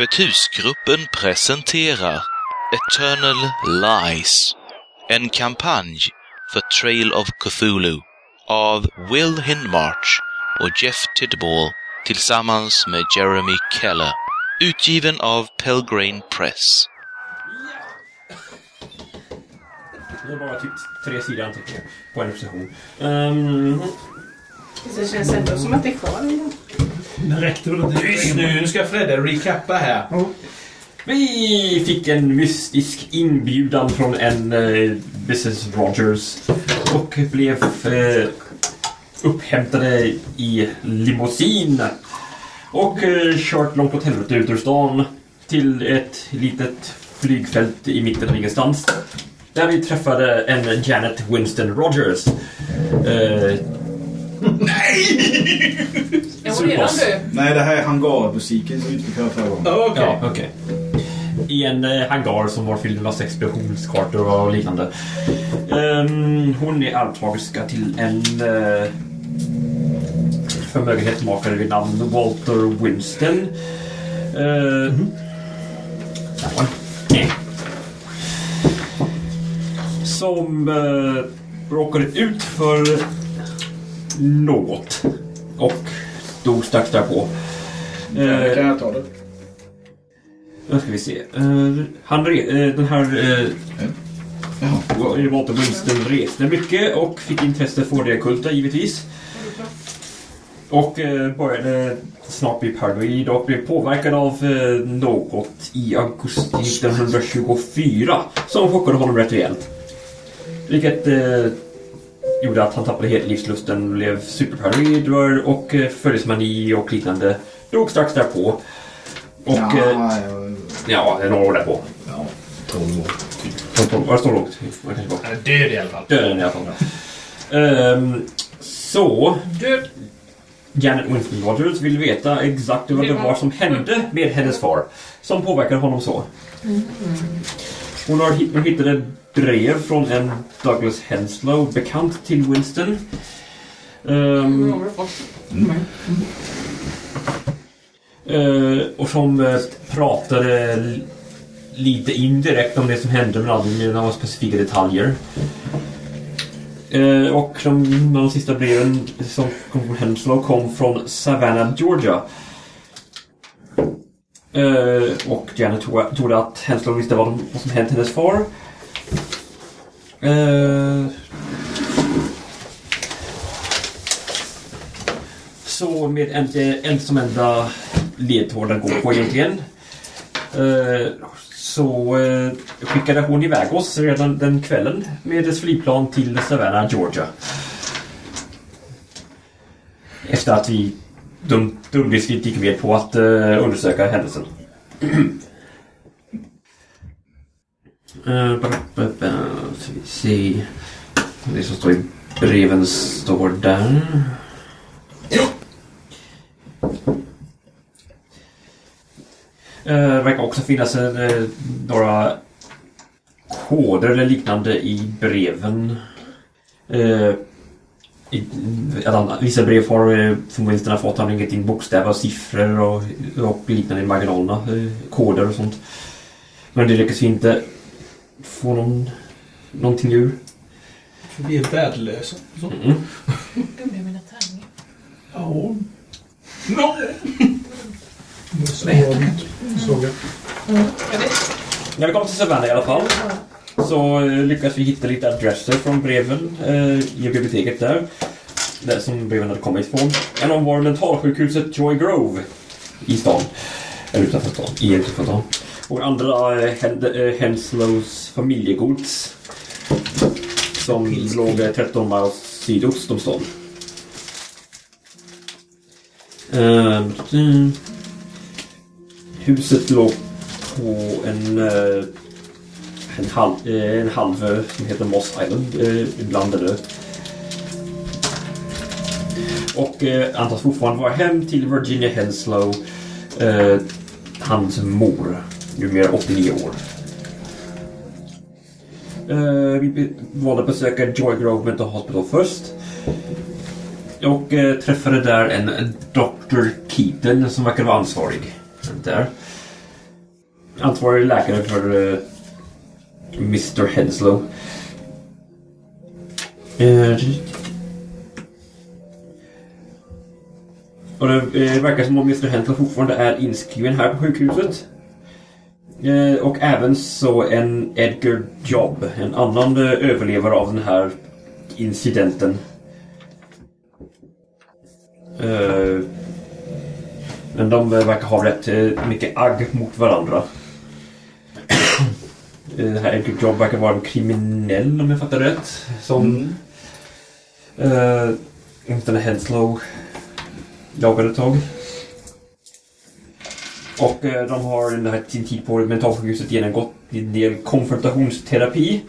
Öppet husgruppen presenterar Eternal Lies. En kampanj för Trail of Cthulhu av Will Hindmarch och Jeff Tidball tillsammans med Jeremy Keller. Utgiven av Pelgrane Press. Det var bara typ tre sidor anteckningar på en session. Um, ehm, det känns ändå som att det är kvar. räckte väl inte Tyst nu, nu ska Fredde recappa här. vi fick en mystisk inbjudan från en eh, Mrs Rogers och blev eh, upphämtade i limousin och eh, kört långt åt helvete ut ur stan till ett litet flygfält i mitten av ingenstans. Där vi träffade en Janet Winston Rogers. Eh, Är hon redan död? Nej, det här är hangarmusiken som vi inte fick höra förra gången. Okej. Ja, okej. I en eh, hangar som var fylld med massa expeditionskartor och liknande. Ehm, hon är arvtagerska till en uh, förmögenhetsmakare vid namn Walter Winston. Uh, den. Eh. Som uh, råkade ut för något. Och dog strax därpå. Eh, Kan jag ta det? nu ska vi se. Eh, han re- eh, den här uh, Jaha. Walter Winston reste mycket och fick intresse för det kulta givetvis. Och uh, började snart bli paranoid och blev påverkad av eh, något i augusti 1924 som chockade honom rätt rejält. Vilket eh, gjorde att han tappade helt livslusten, blev superparanoid och uh, följesmani och liknande. Dog strax därpå. Och ja, eh, ja, några år därpå. ja, 12 år. Vad vad står det lågt? Vad kanske var? Han är död i alla fall. Döden i alla fall. Ehm, så, Död. Janet Winston Rogers vill veta exakt vad det var som hände med hennes far som påverkade honom så. Hon har hitt- hittade brev från en Douglas Henslow, bekant till Winston. Ehm, Eh, och som eh, pratade lite indirekt om det som hände men aldrig med några specifika detaljer. Eh, och de, de sista breven som kom från Henslow kom från Savannah, Georgia. Eh, och Janet trodde att Henslow visste vad, vad som hänt hennes far. Eh, så med en, eh, en som enda ledtråd att gå på egentligen. Eh, så eh, skickade hon iväg oss redan den kvällen med ett flygplan till Savannah, Georgia. Efter att vi dum, dumdristigt gick med på att eh, undersöka händelsen. Ba- ska vi se. Det som står i breven står där. Eh, verkar också finnas några koder eller liknande i breven. I, att vissa brev har eh, som Winston har fått har inget in bokstäver och siffror och, och liknande i marginalerna. Eh, koder och sånt. Men det lyckas vi inte få någon, någonting ur. För vi är värdelösa. Så. Mm. Dumma mina tärningar. Ja. No. Såg jag. Jag vet. När vi kommer till Savannah i alla fall så eh, lyckas vi hitta lite adresser från breven eh, i biblioteket där. Där som breven hade kommit ifrån. En av dem var mentalsjukhuset Joy Grove i stan. Eller utanför stan. I utanför stan. Och andra Hen- eh, Henslows familjegods. Som låg eh, 13 miles sydost om stan. Huset låg på en, eh, en, halv, eh, en halvö eh, som heter Moss Island. Eh, ibland är det. Och eh, antas fortfarande vara hem till Virginia Henslow. Eh, hans mor. Numera 89 år. Eh, vi valde att besöka Joy Grove Mental Hospital först. Och eh, träffade där en Dr. Keaton som verkar vara ansvarig. Där. Ansvarig läkare för Mr. Henslow. Eh, och det eh, verkar som om Mr. Henslow fortfarande är inskriven här på sjukhuset. Eh, och även så en Edgar Jobb, en annan eh, överlevare av den här incidenten. Eh, men de verkar ha rätt eh, mycket agg mot varandra. Eh, Den här Edgar Jobb verkar vara en kriminell om jag fattar rätt. Som eh, åtminstone Henslow jagade ett tag. Och eh, de har den här sin tid på mentalsjukhuset genomgått en del konfrontationsterapi.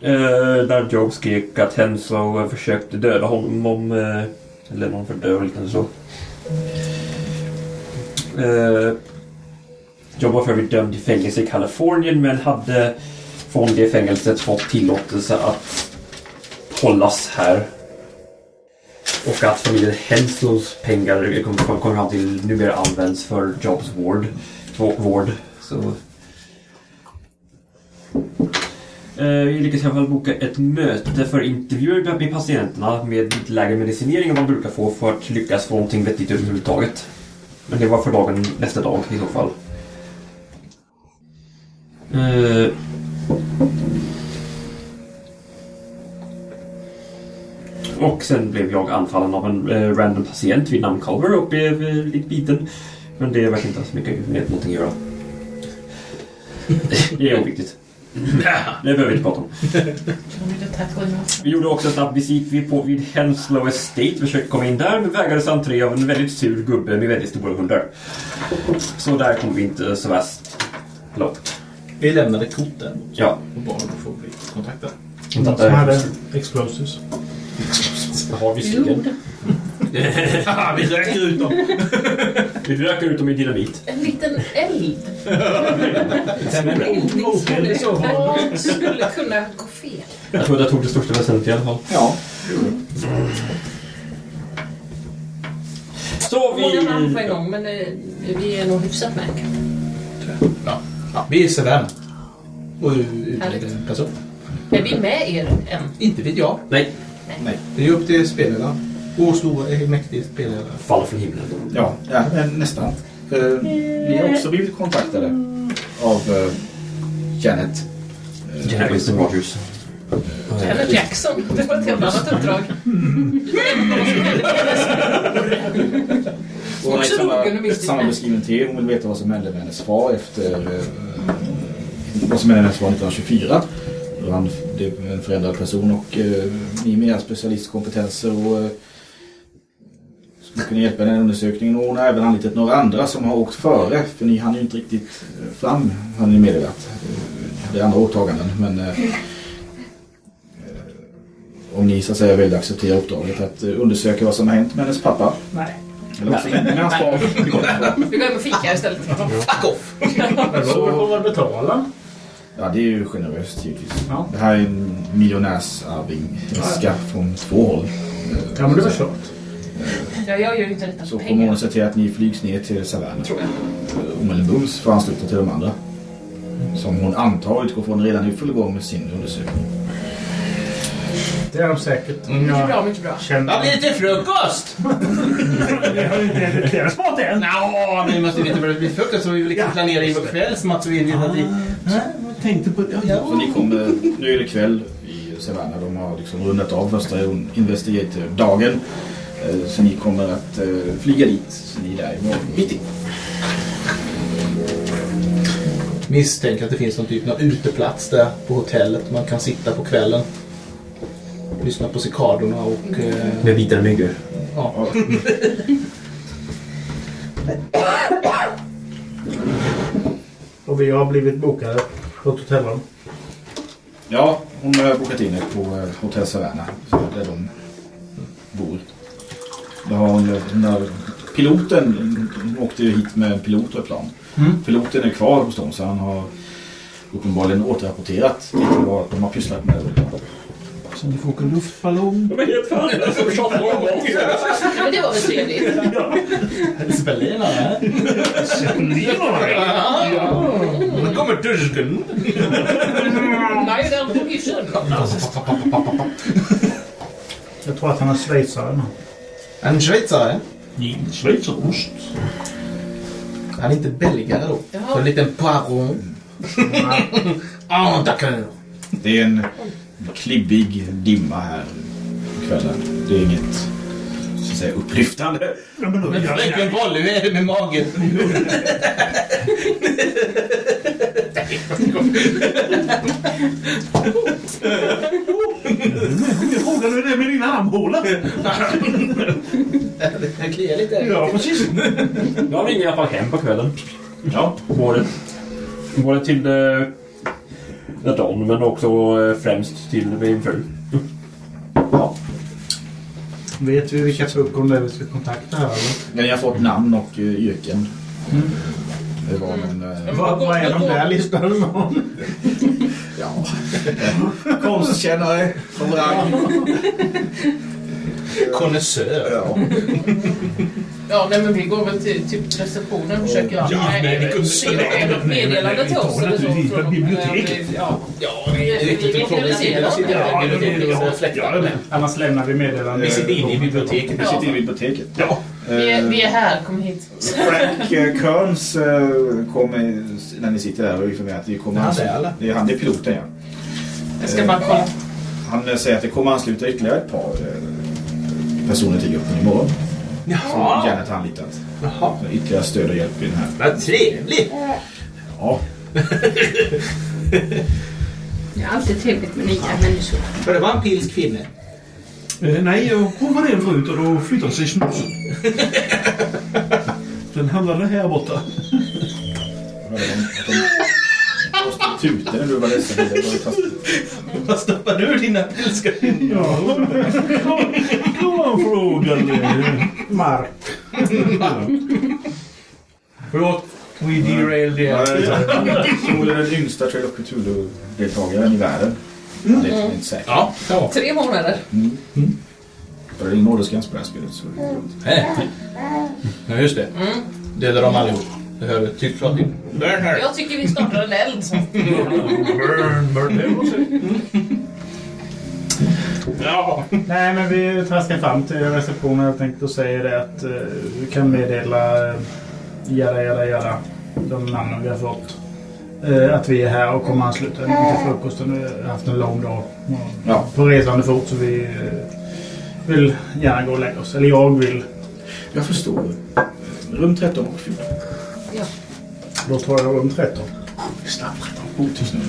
Eh, där Job skrek att Henslow eh, försökte döda honom om... Eh, eller någon för död och liknande så. Eh, Job var för övrigt dömd till fängelse i Kalifornien men hade från det fängelset fått tillåtelse att hållas här. Och att familjen Henslows pengar kommer kom, fram till numera används för Jobs vård. vård. Så. Eh, vi lyckades i alla fall boka ett möte för intervjuer med patienterna med lite lägre medicinering än vad man brukar få för att lyckas få någonting vettigt överhuvudtaget. Men det var för dagen nästa dag i så fall. Eh, Och sen blev jag anfallen av en eh, random patient vid namn Culver och blev eh, lite biten. Men det verkar inte ha så mycket med någonting att göra. det är oviktigt. Det behöver vi inte prata om. Vi gjorde också en snabb visit vid, på, vid Henslow Estate. Försökte komma in där men vägrades entré av en väldigt sur gubbe med väldigt stora hundar. Så där kom vi inte så värst långt. Vi lämnade korten Ja. och bad dem att få bli kontaktade. Någon som hade explosives. Det har vi. Haha, vi räcker ut dem! Vi röker ut dem i dynamit. En liten eld. Så var Vad skulle kunna gå fel? Jag tror att jag tog det största väsentliga i alla fall. Ja. Så Många namn på vi... en gång, men eh, vi är nog hyfsat med. ja. Ja, Vi är Seven. Och utreder en person. Är vi med er än? Inte vet jag. Nej, Det är upp till spelledaren. Vår stora, eh, mäktige spelledare. faller från himlen. Ja, ja nästan. Eh, ni har också blivit kontaktade av eh, Janet. Eh, Janet Rogers. Eller Jackson. Det var ett helt annat uppdrag. Och hon har Också samma, samma beskriven till er. Hon vill veta vad som hände med hennes far efter eh, vad som hände med hennes far 1924. Då han blev en förändrad person och eh, ni med era specialistkompetenser och eh, skulle kunna hjälpa i den här undersökningen. Och hon har även anlitat några andra som har åkt före för ni hann ju inte riktigt fram har ni meddelat. Eh, Det är andra åtaganden men eh, eh, om ni så att säga vill acceptera uppdraget att undersöka vad som har hänt med hennes pappa. Nej. Vi går hem och fikar istället. Fuck off! Vad kommer att betala? Ja, det är ju generöst givetvis. Ja. Det här är en miljonärsarving-äska från två håll. Ja, men det var klart. Ja, jag gör ju inte detta Så kommer hon se till att ni flygs ner till Savannah. Tror jag. Omedelbums för att ansluta till de andra. Som hon antar utgår från redan i full gång med sin undersökning. Det är de säkert. Om Mycket bra, mycket bra. Vad känner... blir det till frukost? Vi har ju inte ätit deras mat än. Nå, men vi måste veta vad det blir frukost så vi vill liksom planera in vår kvällsmat så vi vet att vi... Jag tänkte på... Ja, ja. Så ni kommer, nu är det kväll i Savannah. De har liksom rundat av första Investigator-dagen. Eh, Så ni kommer att eh, flyga dit. Så ni är där imorgon bitti. misstänker att det finns någon typ av uteplats där på hotellet. Man kan sitta på kvällen. Lyssna på cikaderna och... Eh, Med vitare myggor. ja. Och vi har blivit bokade på ett hotellrum. Ja, hon har bokat in er på eh, Hotell Savannah. Där de bor. Då har hon, hon har, piloten hon åkte hit med en pilot och ett plan. Piloten är kvar hos dem så han har uppenbarligen återrapporterat lite vad de har pysslat med. Så ni får åka luftballong. De är helt färdiga som tjatar om gång. Men det var väl trevligt. Spelare. Nu kommer tysken. Nej, den på hyschen. Jag tror att han är schweizare. En schweizare. Schweizerost. Han är inte belgare då. Jaha. Så en liten poiron. Ah, d'accord. Det är en klibbig dimma här kvällen. Det är inget så att säga, upplyftande. Ja, men Men fröken Polly, hur är det med magen? Jag frågade hur det är med din armhåla. Det kliar lite. Ja, precis. Jag ringer i alla fall hem på kvällen. Ja, Både, både till eh, Don men också eh, främst till min fru. ja. Vet vi vilka Tukkon det är vi ska kontakta här eller? Men jag har fått namn och uh, yrken. Det var någon... eh, Vad, vad är de där listade som? ja. Konstkännare från rang. Konnässör. Ja. Ja, nej, men vi går väl till typ receptionen och försöker... Ja, nej, vi kunde- se ett meddelande till oss eller så. från- biblioteket. Ja, Ja, det är. Annars lämnar vi meddelande. Vi sitter inne i biblioteket. Vi sitter i biblioteket. Ja. vi, är, vi är här, kom hit. Frank eh, Kearns eh, kommer när ni sitter där och informerar att det kommer Det är han ansluta- där, eller? Det är han, det är piloten ja. Jag ska bara kolla. Han eh, säger att det kommer ansluta ytterligare ett par personer till gruppen imorgon. Som Jaha. Janet har anlitat. Jaha. Så Ytterligare stöd och hjälp i den här. Vad trevligt. Ja, Det är alltid trevligt med nya människor. För det var en pilsk kvinna. Eh, nej, jag provade en förut och då flyttade sig snusen. Den hamnade här borta. Jag hörde om att de prostituter när du var ledsen. Det var fast... Vad stoppar du dina pilska kvinnor? Ja, bra frågade Mark. Förlåt. We derailed the... Är den yngsta Trail of Cthulhu-deltagaren i världen. Det är inte säkert. Ja. ja. Tre månader. För det är ingen åldersgräns på det här spelet. Så det är lugnt. Nej. Ja, just det. Det är de allihop. Det typ klart in. Burn her. Jag tycker vi startar en eld. Så. Burn, burn. Ja. Nej, men vi traskar fram till receptionen helt enkelt och säger det att uh, vi kan meddela uh, jada, jada, jada, de namnen vi har fått. Eh, att vi är här och kommer ansluta till frukosten. Vi har haft en lång dag och Ja. på resande fot så vi eh, vill gärna gå och lägga oss. Eller jag vill. Jag förstår. Rum 13 och 14. Då tar jag rum 13. Snabb 13. Oh, tyst nu.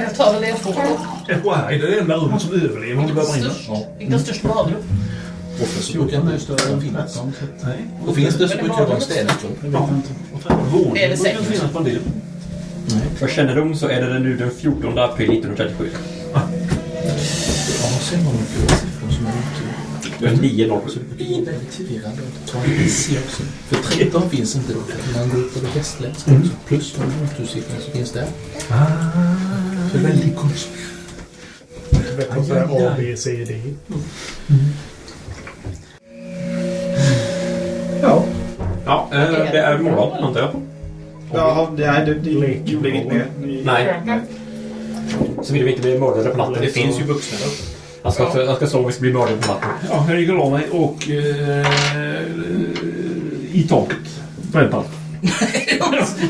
Jag tar väl får. FYI, det är det enda rummet som överlever om det börjar brinna. Störst. Vilken störst badrum? Så brukar inte större finnas. Och finns det så brukar det vara en städning. Det vet jag inte. Det är det säkert. finnas på en del. För kännedom så är det nu den 14 april 1937. Ja, var det några siffror som är otur. Det är 9 0 Det är väldigt förvirrande att ta en IC också. För 13 finns inte då. Man går på det västländska också. Plus de otursiffrorna som finns där. Det är väldigt konstigt. Det vet jag säga A, B, C, D. Ja. Ja, eh, det är morgon antar jag. Ja, det, nej, det, det gjorde inget mer. Nej. Så vill vi inte bli mördade på natten. Det så- finns ju vuxna Han ska, jag ska slå om vi ska bli mördade på natten. Ja, jag gick och la mig och... Eh, I taket. Brännpalt.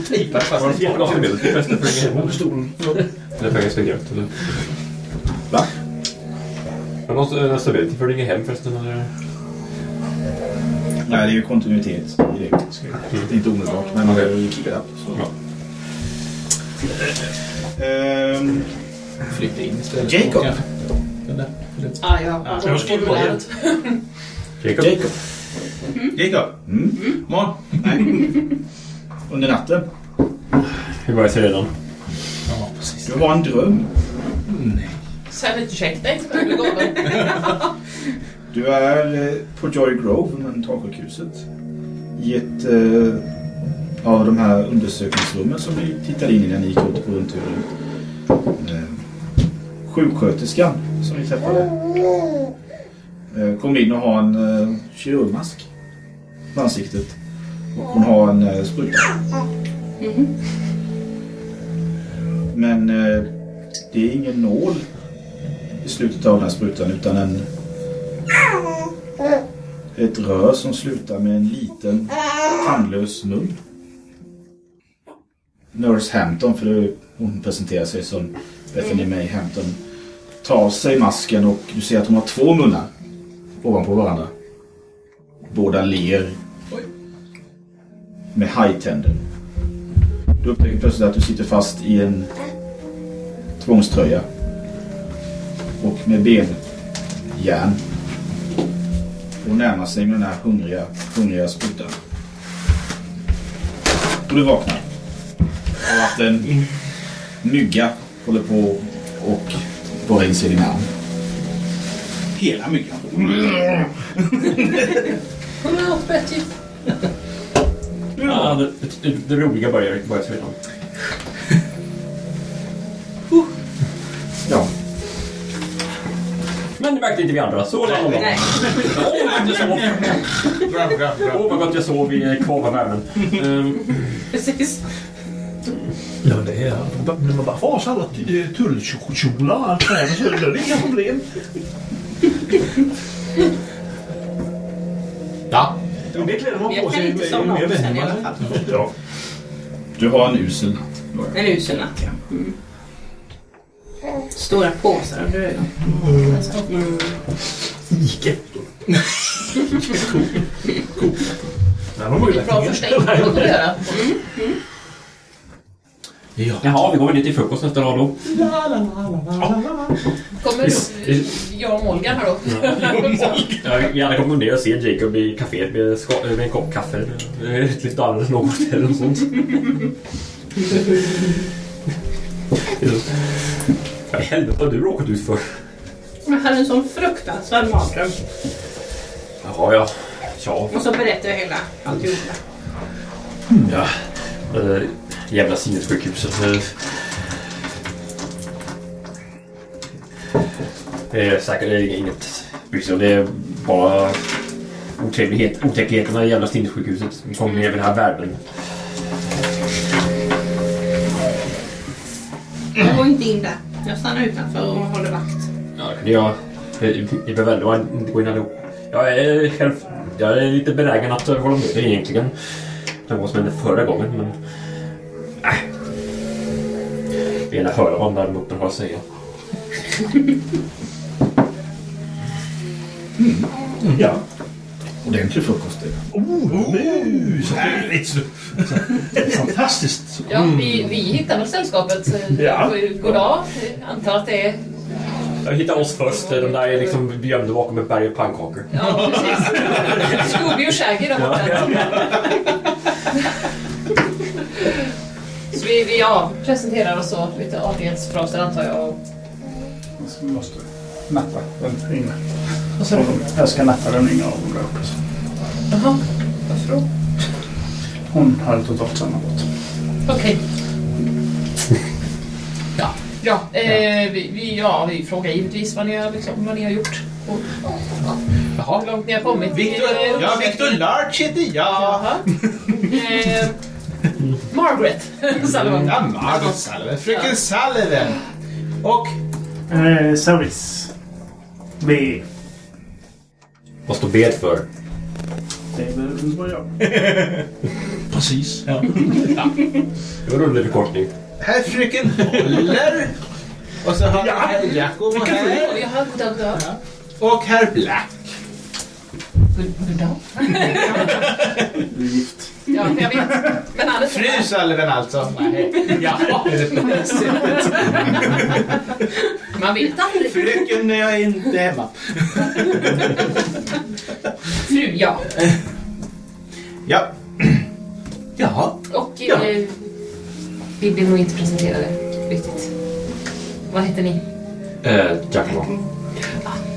Tejpar fast Var det i två glas i? Stolen. Eller för ingen grönt eller? Va? Men någon nästa bild för ingen hem förresten eller? Nej, det är ju kontinuitet i det. Det är inte omedelbart, men man behöver ju keep it up. Så. Ja. Ehm, Flytta in istället. Jacob. Där. Eller- Ah, ja, jag har skrivit på det. Jacob? Jacob. Jacob. Mm. Morgon. Nej. Under natten. Hur var det redan? Ja, precis. Du har en dröm. Jag blir galen. Du är eh, på Joy Grove, mentalsjukhuset. I ett eh, av de här undersökningsrummen som ni tittade in i när ni gick ut på rundturen. Sjuksköterskan som vi träffade eh, kom in och har en uh, kirurgmask på ansiktet. Och hon har en uh, spruta. Men uh, det är ingen nål i slutet av den här sprutan utan en ett rör som slutar med en liten tandlös mun. Nurse Hampton, för det, hon presenterar sig som Bethany May Hampton, tar av sig masken och du ser att hon har två munnar ovanpå varandra. Båda ler med hajtänder. Du upptäcker plötsligt att du sitter fast i en tvångströja och med benjärn och närmar sig med den här hungriga, hungriga sprutan. Och du vaknar. Av att en mygga håller på och borrar in sig i din arm. Hela myggan. Kom ihåg Betty. Ja, det, det, det roliga börjar, börjar redan. Ja. Men det märkte inte vi andra. Så la la. Nej. Åh, vad gott jag sov. Åh, vad gott jag sov i kvarvärmen. Um, Precis. Ja, det är... Men man bara får så alla tullkjolar och allt det här. Så det är inga problem. Ja. Det kläder man på sig somna mer vänner alla man fall. är. Ja. Du har en usel natt. Laura. En usel natt, ja. Mm. Stora påsar under ögonen. Mm. Ike. Nej, man var ju Bra första att göra. Ja. jaha, vi går väl ner till frukost nästa dag då. Kommer jag och Molgan här då? Ja, vi hade kommit ner och se Jacob i kaféet med, en kopp kaffe. Eh, Ett litet alldeles något eller något sånt. Vad i helvete har du råkat ut för? Jag hade en sån fruktansvärd mardröm. Jaha, ja. Ja. Och så berättade jag hela alltihopa. ja. Jävla sinnessjukhuset. Det är säkert det är inget liksom, Det är bara otrevlighet, otäckheterna i jävla sinnessjukhuset som ner vid den här världen. Jag går inte in där. Jag stannar utanför och håller vakt. Ja, det kunde jag. Vi behöver ändå inte gå in allihop. Jag är själv... Jag är lite benägen att hålla med dig egentligen. Det var som hände förra gången, men... Vill gärna höra vad har att säga. Ja. Ordentlig frukost. det. Oh, mus! Härligt! Fantastiskt! Ja, vi, vi hittar väl sällskapet. Ja. God dag. Antar att det är... Jag hittade oss först. De där är liksom gömda bakom ett berg av pannkakor. Ja, precis. Scooby och Shaggy där borta. Så vi, vi ja, presenterar oss så. Lite artighetsfraser antar jag. och- måste natta den inne. Och så, Jag ska natta den inne och gå upp. jaha, varför då? Hon hade totalt sammanbrott. Okej. Ja, ja, eh, vi, vi, ja, vi frågar givetvis vad ni har, liksom, vad ni har gjort. Och, ja, Jaha. hur långt ni har kommit. Victor, Eh, ja, Victor Larch heter jag. Jaha. Margaret Sullivan. Ja, Margot Sullivan. Fröken Sullivan. Och Eh, service. B. Vad står B för? Det är väl vad jag. Precis. ja. Det var rolig förkortning. här är fröken Holler. Och så har vi herr Jacob här. Jaha, goddag, goddag. Och herr Black. Då? Du är gift. Ja, jag vet. Men är Fru Sullivan alltså? Nej. Ja? Man vet aldrig. Fröken är inte hemma. Fru, ja. Ja. Jaha. Och Ja. eh, vi blev nog inte presenterade riktigt. Vad heter ni? Eh, Giacomo. Ser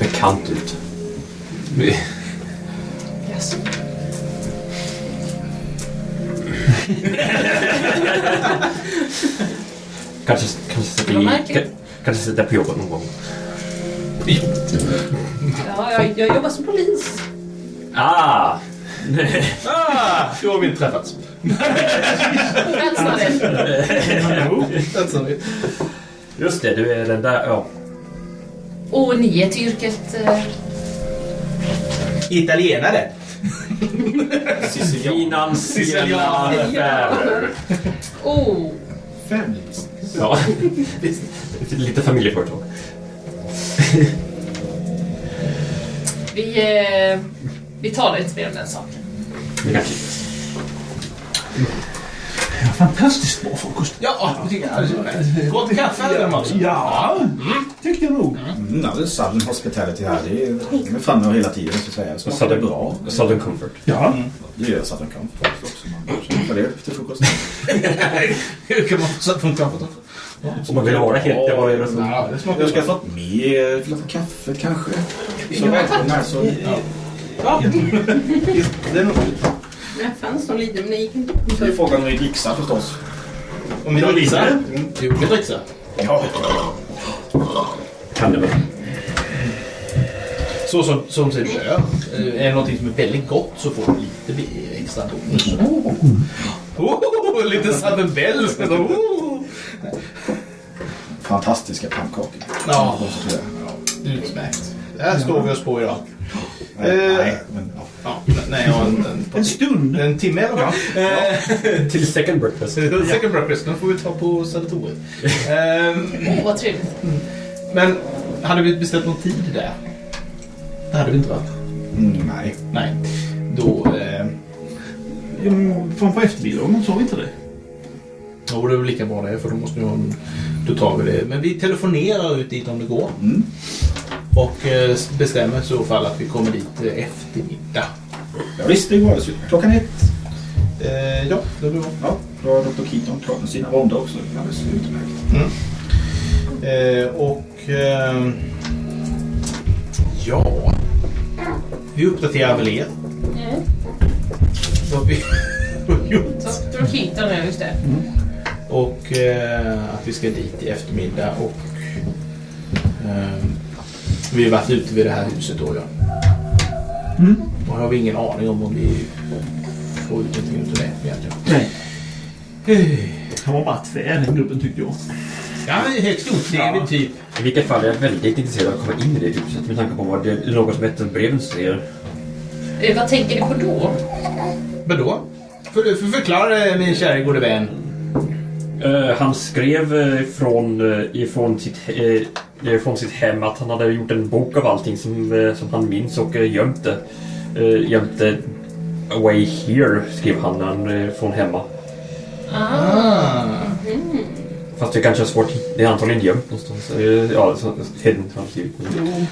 bekant ut. Yes. Kanske, kanske sätta i... Kanske sätta på jobbet någon gång. Ja, jag, jag jobbar som polis. Ah! Ah, då har vi inte träffats. Vänster. Just det, du är den där... Ja. Och ni är till yrket... Eh, Italienare. Finansiella affärer. oh, Family Ja. Lite familjeföretag. vi, eh, vi talar inte mer om den saken. Det kanske Fantastiskt bra frukost. Ja, det tycker jag. Gott kaffe hade de också. Ja, tyckte jag nog. Mm, ja, det är Southern Hospitality här. Det är framme hela tiden så att säga. Det smakar Southern, bra. Southern Comfort. Ja. Det gör Southern Comfort också. Man köpa det till frukost. Hur kan man få så funkar på Om man vill helt... Det var ju så. Ja, det smakar Jag ska ha fått mer för kaffet kanske. Så välkomna här så... Ja, det är nog Det fanns någon liten, men det gick inte. Så är frågan om ni dricksar förstås. Om vi dricksar? Jo, vi dricksar. Ja. Kan det väl. Så som, som sig bör. Eh, Är det någonting som är väldigt gott så får du lite extra bonus. Oh, lite Southern Bells. Oh. Fantastiska pannkakor. Ja, utmärkt. Det här står vi oss på idag. Nej, Eh. nej, men ja. Ja, nej, ja, en, en, En stund. en timme eller vad? Till second breakfast. Second breakfast, den får vi ta på sanatoriet. Ehm, vad trevligt. Men hade vi beställt någon tid där? Det hade vi inte varit. Mm, nej. Nej. Då... Eh, Mm, Från på eftermiddagen sa vi inte det? då är det väl lika bra det, för då måste vi ha en... Då tar vi det. Men vi telefonerar ut dit om det går. Mm. Och eh, bestämmer i så fall att vi kommer dit eh, eftermiddag. Ja, visst, det går alldeles utmärkt. Klockan ett. Eh, ja, det blir bra. Ja, då har Dr. Keaton klart med sina ronder också. Det är alldeles utmärkt. Eh, och... ehm, ja... Vi uppdaterar väl er. Mm. Vad vi har gjort. Så, Dr. Keaton, ja just det. Och eh, att vi ska dit i eftermiddag och ehm, vi har varit ute vid det här huset då ja. Mm. Och har vi ingen aning om om vi får ut någonting utav det egentligen. Nej. Han var bara tvär den gubben tyckte jag. Ja, högst otrevlig typ. I vilket fall är jag väldigt intresserad av att komma in i det huset med tanke på vad det är något som heter breven säger. Eh, vad tänker ni på då? Vadå? För, för förklara min kära gode vän. Eh, han skrev eh, från, eh, ifrån, sitt, eh, ifrån sitt hem att han hade gjort en bok av allting som, eh, som han minns och uh, gömt det. Gömt det away here, skrev han eh, från hemma. Ah. Fast det kanske är svårt. Det är antagligen gömt någonstans. Eh, ja, så, hidden har han skrivit.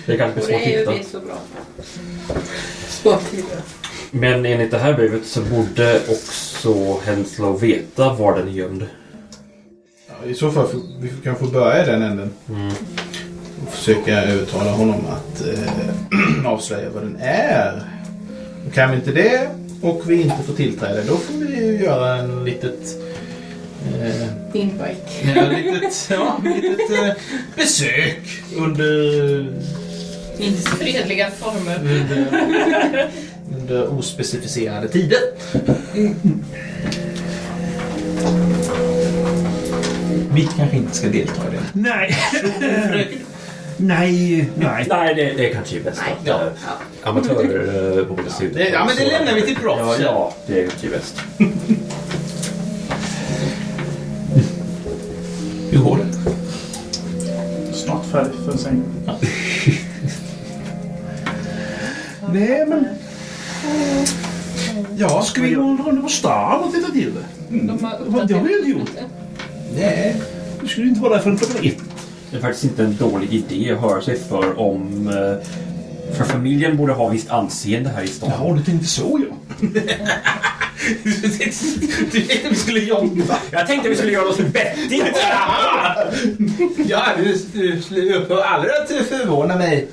Det är kanske Och svårt det att är ju hitta. det så bra. Spårtider. Men enligt det här brevet så borde också Henslow veta var den är gömd. Ja, I så fall får, vi kan få börja i den änden. Mm. Och försöka övertala honom att eh, avslöja vad den är. Och kan vi inte det och vi inte får tillträde då får vi ju göra en litet... Eh, Invite. ja, litet, ja, litet eh, besök under, Inte fredliga former. under, under ospecificerade tider. Vi kanske inte ska delta i det. Nej. nej, nej. Nej, det, det kanske är bäst att Ja. äh, amatörer äh, borde se ut. Ja, men det lämnar vi till proffs. Ja, ja, det är kanske bäst. Hur går det? snart färdig för säng. Nej, men... Ja, ska vi gå en runda på stan och titta till det? De har det har vi inte gjort. Nej. Du skulle inte vara där förrän klockan ett. Det är faktiskt inte en dålig idé att höra sig för om... eh, För familjen borde ha visst anseende här i stan. Ja, du tänkte så ja. Du tänkte vi skulle jobba. Jag tänkte vi skulle göra oss vettigt! Ja, du, skulle upphöra aldrig att förvåna mig.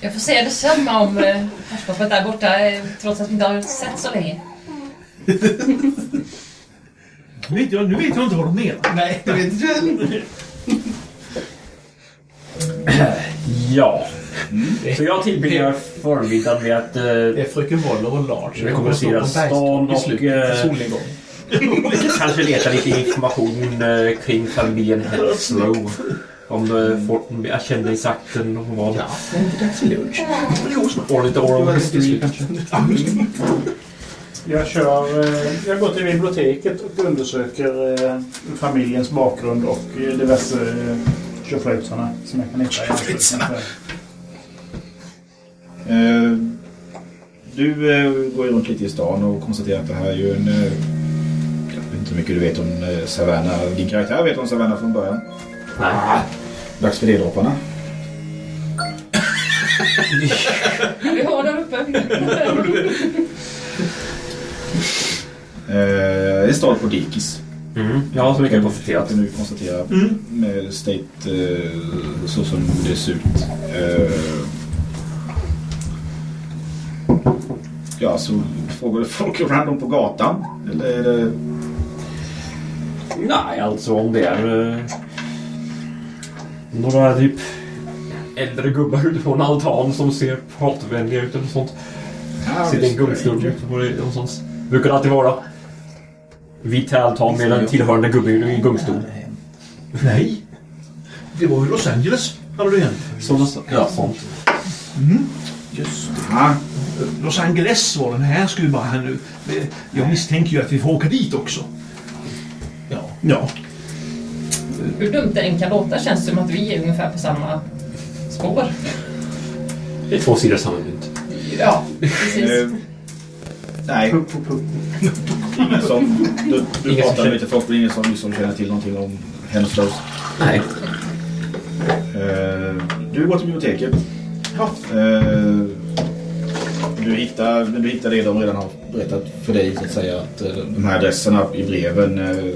Jag får säga detsamma om eh, herrskapet där borta, eh, trots att vi inte har sett så länge. Nu vet jag, nu vet jag inte vad de menar. Nej, det vet du. Ja. Så jag tillbringar förmiddagen med att eh, Det är fröken Woller och Lars. Vi kommer att se stan och, eh, solnedgång. kanske leta lite information eh, kring familjen Henslow. Om folk är kända i sakten och vad. Ja, det är inte dags för lunch. Och lite oral history. Jag, kör, eh, jag går till biblioteket och undersöker eh, familjens bakgrund och eh, diverse tjoflöjtsarna som jag kan hitta. Eh, du går runt lite i stan och konstaterar att det här är ju en... Jag vet inte hur mycket du vet om Savannah. Din karaktär vet om Savannah från början. Nej. Dags för D-dropparna. Vi har där uppe. Eh, en stad på Dikis. Mm. Ja, så mycket konstaterat. Kan du konstatera med State eh, så som det ser ut. Eh, ja, så frågar du folk random på gatan? Eller är det... Nej, alltså om det är eh, några typ äldre gubbar ute på en altan som ser pratvänliga ut eller sånt. Sitter i en gungstol ute på det någonstans. Brukar det alltid vara. Vit altan med en tillhörande gubbe i en gungstol. Nej. Det var ju Los Angeles. Hade du igen. Sådana, ja, sånt. Just Ja, Los Angeles var den här skulle bara här nu. Jag misstänker ju att vi får åka dit också. Ja. Ja. Hur dumt det än kan låta känns det som att vi är ungefär på samma spår. Det är två sidor samma mynt. Ja, precis. eh, nej. Pup, pup, pup. Ingen som, du du Ingen som pratar känner- med lite folk, men ingen som liksom känner till någonting om Henslows. Nej. Eh, du går till biblioteket. Ja. Eh, du, hittar, du hittar det de redan har berättat för dig, så att säga. Att eh, de här adresserna i breven, eh,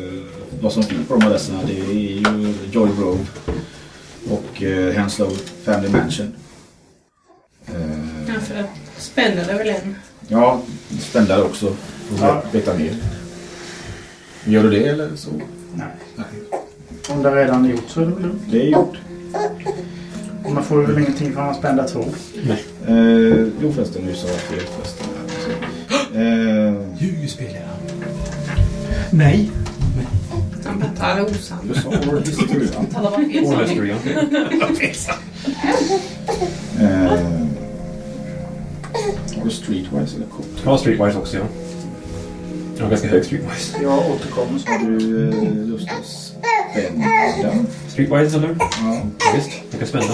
vad som finns på de adresserna, det är ju Joy Grove och eh, Henslow Family Mansion. Eh, Ja, för spännande är väl en. ja, spännande också. Ja. veta mer. Gör du det eller så? Nej. Nej. Om det redan är gjort så är det väl lugnt. Det är gjort. Man får väl ingenting förrän man spända två. Eh, jo förresten, nu sa jag fel förresten. Eh, Ljugspelare. Nej. Han talar osann. du sa oral history va? Talar bara fel Oral sak. history, ja. Eh, har du streetwise eller kort? Ja, Streetwise också, ja. Jag har ganska hög Streetwise. Jag återkommer så. Har du eh, lust att spänna? Streetwise, eller? Ja. Visst. Jag kan spänna.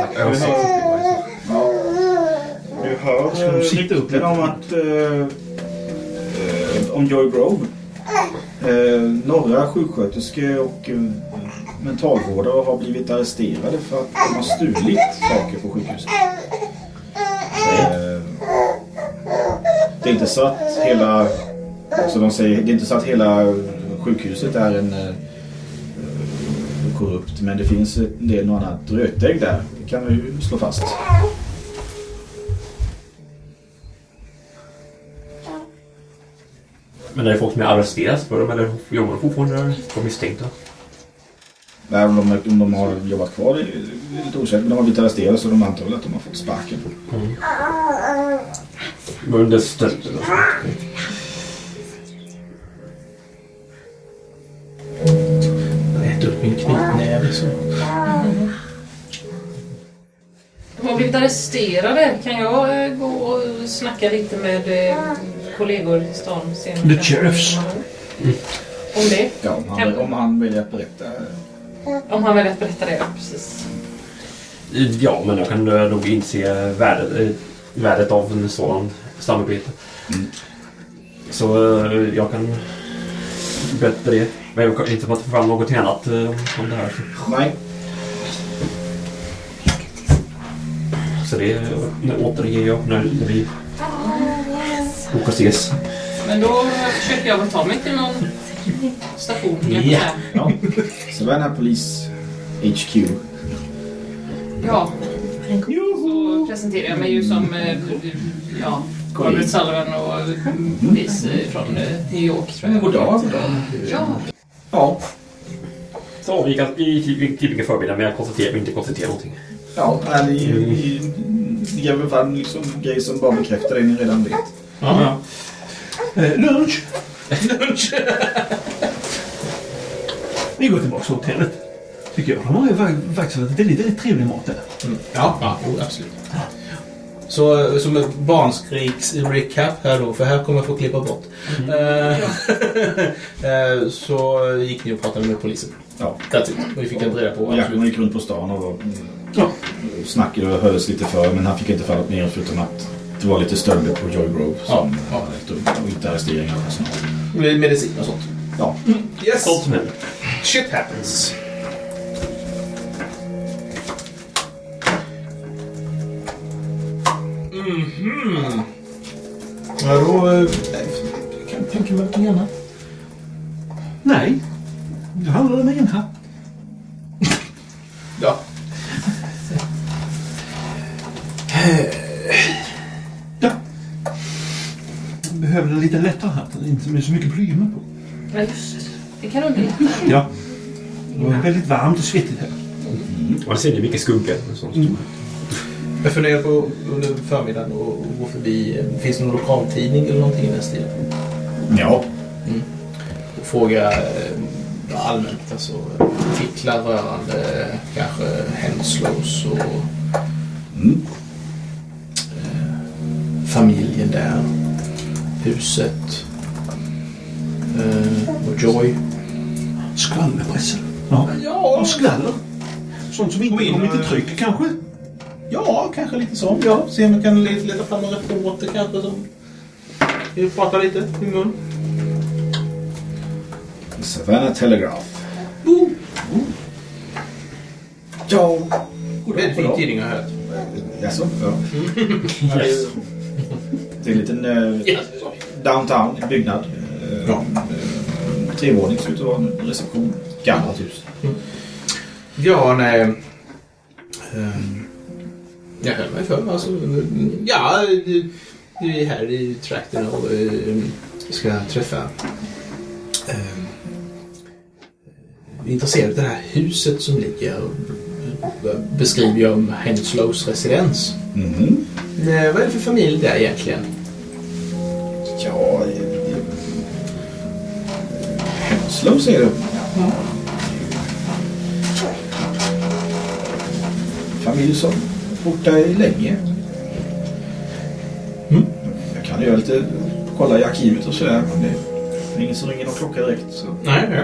Sagt, över 60 Streetwise. ja. Du hör eh, sitta upp lite? om att eh, eh, om Joy Grove. Eh, några sjuksköterskor och eh, mentalvårdare har blivit arresterade för att de har stulit saker på sjukhuset. Det är inte så att hela så de säger, det är inte så att hela sjukhuset är en eh, korrupt men det finns en del något annat rötägg där. Det kan vi ju slå fast. Men det är folk som är arresteras för dem eller jobbar de fortfarande där? De misstänkta? Där om, de, om de har jobbat kvar det är lite osäkert. Men de har blivit arresterade så de antar väl att de har fått sparken. Under stölder och sånt. Ät upp min knytnäve så. De har blivit arresterade. Kan jag eh, gå och snacka lite med eh, kollegor i stan sen. The sheriffs. Om det. Ja, om han, om han vill att berätta. Om han vill att berätta det, ja, precis. Ja, men jag kan nog inse värdet, eh, värdet av en sådan samarbete. Mm. Så eh, jag kan berätta det. Men jag kan inte få fram något annat eh, om det här. Nej. Så det återger jag när när vi åker ses. Men då försöker jag väl ta mig till någon station. jag Ja. säga. Ja. Savannah Police HQ. Ja. Så presenterar jag mig ju som eh, ja, Margaret Sullivan och polis eh, från eh, New York tror jag. God dag, god dag. Ja. Ja. Så vi kan vi vi tydligen förbereda men jag konstaterar inte konstaterar någonting. Ja, nej, ni, ni, ni ger väl fram liksom grejer som bara bekräftar det ni redan vet. Ja, Eh, lunch. Lunch. Vi går tillbaka till hotellet. Tycker jag. De har ju fa- faktiskt varit väldigt, väldigt trevlig mat där. Mm. Ja, ja jo, absolut. Så som en barnskriks-recap här då, för här kommer jag få klippa bort. Eh, eh, så gick ni och pratade med polisen. Ja. That's it. Och vi fick inte reda på Och Jackman gick runt på stan och var, Ja. snackade och hördes lite för men han fick inte falla ner förutom att det var lite stölder på Joy Grove som Ja. rum och inte arresteringar av personal. Med medicin och sånt. Ja. Yes! Sånt händer. Shit happens. Mhm. Ja, då... eh, Jag kan tänka mig någonting annat. Nej. Det handlar om en här. Ja. Ja. Behöver en lite lättare hatt. Inte med så mycket plymer på. Ja, just det. Det kan underlätta. Ja. Det var väldigt varmt och svettigt här. Ja, det ser ni mycket skugga. och sånt. Jag funderar på under förmiddagen och gå förbi. eh, Finns det någon lokaltidning eller någonting i den stilen? Ja. Och fråga eh, allmänt, alltså artiklar rörande eh, kanske Henslows och Mm. familjen där. Huset. Eh, och Joy. Skvallerpressen. Ja. Ja, Och skvaller. Sånt som inte kommer till och- tryck kanske. ja, kanske lite så. Ja, se om vi kan leta fram en reporter kanske som vill prata lite i mun. Savannah Telegraph. Ja. Väldigt fin tidning har jag hört. Jaså? Ja. Yes. Det är en liten eh, downtown byggnad. Eh, Ja. eh, Trevåning ser ut att vara en reception. Gammalt hus. Ja, nej. Um, jag höll mig för alltså, Ja, du- du är här i trakten och eh, ska träffa... Um, intresserad av det här huset som ligger eh, beskriver jag om Henslows residens. Mhm. Eh, vad är det för familj där egentligen? Ja... eh, eh, Henslow ser du. Familj som bott där länge. Mm. Jag kan göra lite... Kolla i arkivet och sådär. Men det är ingen som ringer någon klocka direkt. Så. Nej, nej.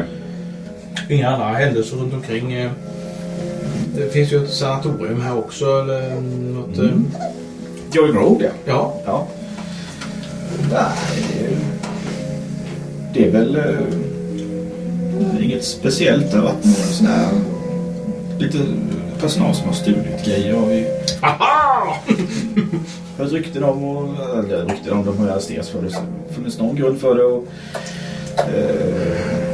Inga andra händelser runt omkring. eh. Det finns ju ett sanatorium här också eller något... eh, Mm. Joy Grove, ja. Ja, Ja. Nej, det är väl eh, inget speciellt. Det har varit några sådana här lite personal som har stulit grejer. Har vi Aha! hört rykten om. Och, eller rykten om, de har ju arresterats för det. Funnits någon grund för det. Och, eh,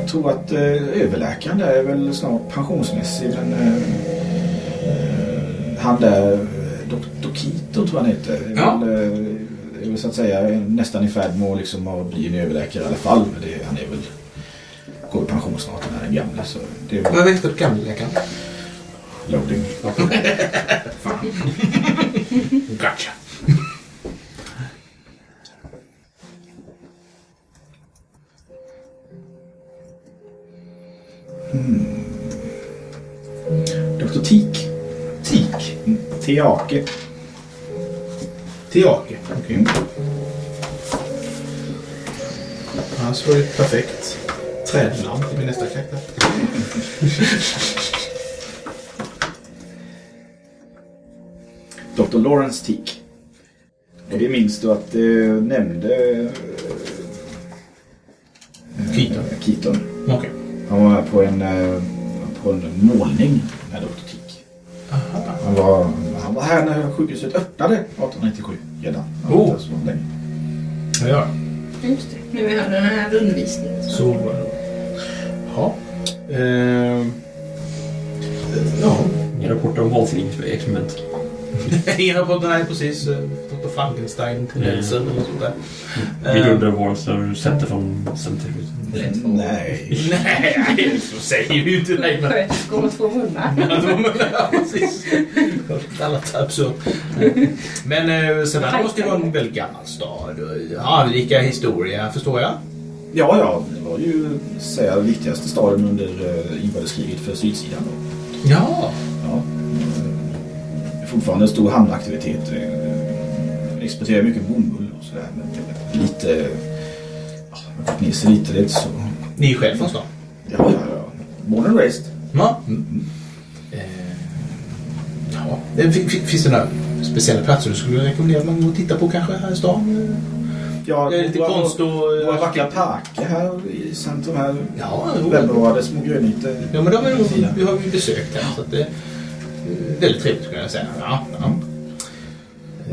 jag tror att eh, överläkaren där är väl snart pensionsmässig. Men eh, eh, han där, Dr. Kito tror jag han heter. Ja. väl, eh, väl så att säga nästan i färd med att liksom, att bli en överläkare i alla fall. Men det, han är väl går i pension snart den här gamle. Så det är väl Vad heter gammelläkaren? loading. Gotcha. Dr. Tik. Tik. Teake. Teake. Okej. Annars var det ett perfekt trädnamn till min nästa karaktär. Dr. Lawrence Teak. Och det minns du att det nämnde eh, Keaton. Keaton. Okej. Han var på en, eh, på en målning med Dr. Han var, han var här när sjukhuset öppnade 1897 redan. Han Oh. så länge. Ja, Just det. Nu vi hade den här rundvisningen. så var det. Ja. Ehm. Ja. Ingen rapport om valsningsexperiment. Ingen rapport, nej precis. Eh, Dr. Frankenstein-tendenser eller sånt där. Vid Ehm, under vår center från centerhuset. lätt för- Nej. Nej, så säger vi ju inte nej. Men... Sköterskor med två munnar. Ja, precis. Alla absurt. Men eh, Savannah måste ju vara en väldigt gammal stad. Anrika historia, förstår jag. Ja, ja. Det var ju säga, den viktigaste staden under eh, inbördeskriget för sydsidan. Då. Ja. Ja. Det fortfarande stor hamnaktivitet. Eh, Exporterar mycket bomull och sådär. Men lite... Ja, man gått ner sig lite. Det är inte så... Ni är själv från stan? Ja, ja, ja. Born and raised. Ja. Mm. Eh, ja. Eh, fi- fi- Finns det några speciella platser du skulle rekommendera att man och tittar på kanske här i stan? Ja, Det är lite våra- konst och... Våra vackra parker här i centrum här. Ja. Välbevarade små grönytor. Ja, men de är vi har ju besökt här så att det är väldigt trevligt skulle jag säga. Ja, ja.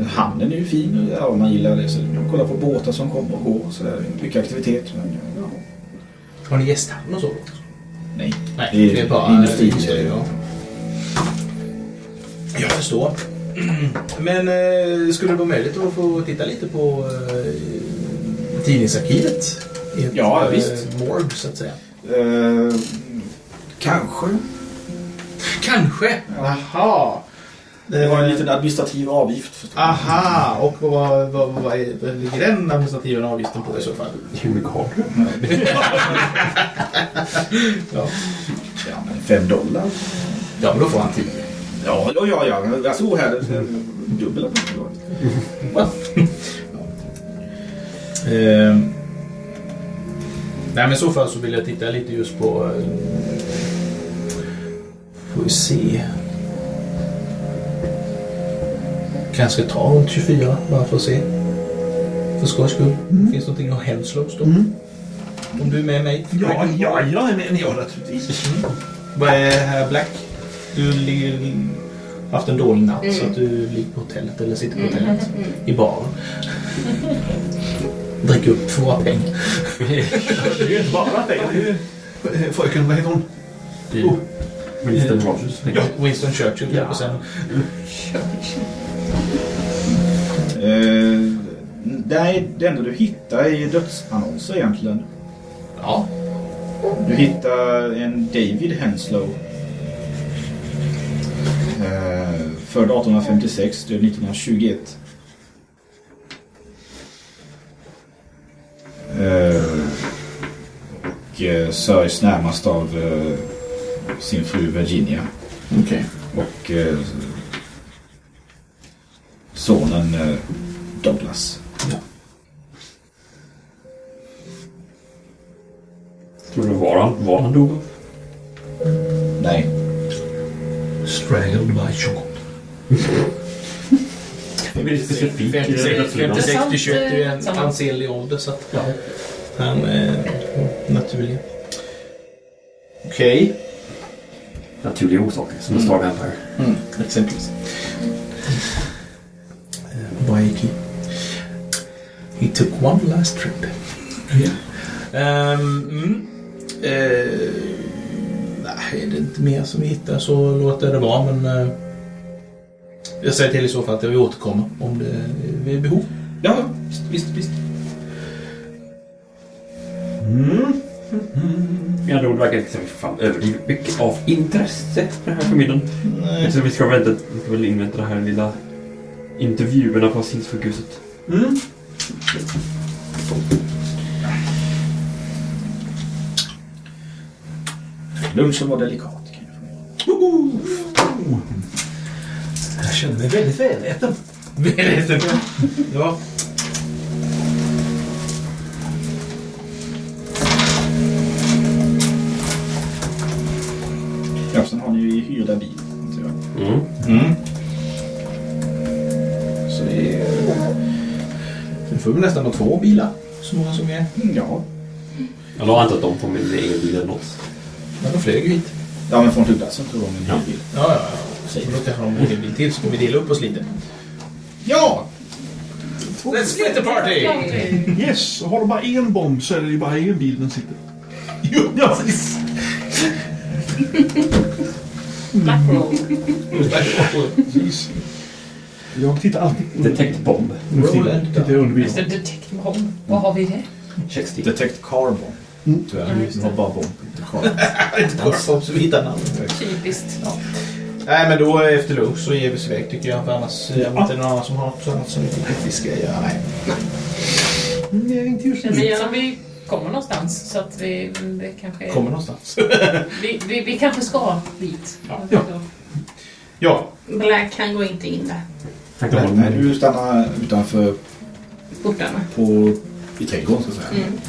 Hamnen är ju fin ja, om man gillar det. Så man kollar på båtar som kommer och går. Så där. Mycket aktivitet. Men, ja. Har ni gästhamn och så? Nej. Nej, Det är det är bara industri. Ja. Jag förstår. Men eh, skulle det vara möjligt att få titta lite på eh, tidningsarkivet? I ett, Ja, eh, visst. Morg, så att säga. Eh, kanske. Kanske! Jaha! Det var en liten administrativ avgift. Aha! Och vad, vad, vad, är, vad ligger den administrativa avgiften på i så fall? Du? Ja, Ja, men fem dollar. ja men då får han tio. Ja, ja, ja. ja. Jag såg här. Dubbla dollar. Eh, nej men i så fall så vill jag titta lite just på... Eh, får vi se. Kanske ta runt 24 bara för att se. För skojs skull. Finns det någonting att Henslows då? Om du är med mig? Ja, ja, jag är med. Ja, naturligtvis. Vad är här Black? Du ligger, haft en dålig natt så att du ligger på hotellet eller sitter på hotellet i baren. Dricker upp för våra pengar. Det är ju inte bara pengar. Fröken, vad heter hon? I Winston Rogers. Ja, Winston Churchill Ja. och sen... Eh, nej, det enda du hittar är dödsannonser egentligen. Ja. Du hittar en David Henslow. Eh, född 1856, död 1921. Eh, och eh, sörjs närmast av eh, sin fru Virginia. Okej. Och eh, sonen eh, Douglas. Tror du var han, var han dog av? Nej, Strangled by chocolate. Det blir specifikt. 56 Intressant, till 21 är ju eh, en ansenlig ålder så att han är naturlig. Okej. Naturliga orsaker, som en Star Vampire. Mm, exempelvis. Vad gick he? He took one last trip. Ehm, mm. Eh, nej, är det inte mer som vi hittar så låter det vara men eh, jag säger till i så fall att jag återkommer om det är behov. ja, visst, visst. visst. Med andra ord verkar det inte som vi får fram överdrivet mycket av intresse för den här förmiddagen. Nej. Så vi ska vänta, vi ska väl invänta de här lilla intervjuerna på sinnessjukhuset. Mm. Lunchen var delikat. kan jag få. Jag känner mig väldigt väläten. Väldigt. Ja. Hyrda bil. antar jag. Mm. Mm. Så det är... Nu får vi nästan ha två bilar. Så många som är. mm, Ja. Jag la inte att de får min egen bil eller något. Men de flög ju hit. Ja, men från flygplatsen tog de en Ja. hel bil. Ja, ja, ja. Säg då kanske de har en bil till så kan vi dela upp oss lite. Ja! Let's split the party! Yes, och har du bara en bomb så är det ju bara en bil den sitter. Jo, ja, precis. Black roll. Precis. Jag tittar alltid Detect bomb. Nu tittar jag under detect bomb. Vad har vi det? Detect carbon. Mm. Tyvärr. Det var bara bomb, inte carbon. Inte bara så vi hittar namnet. Typiskt. Ja. Nej, men då efter lunch så ger vi oss iväg tycker jag. För annars är det inte någon annan som har något annat som vi ska göra. Nej. Nej, inte just nu. Vi kommer någonstans. Så att vi, det kanske... Kommer någonstans. Vi, vi, vi kanske ska dit. Ja. Ja. Black han går inte in där. Nej, du stannar utanför Portarna. på, i trädgården så att säga. Mm.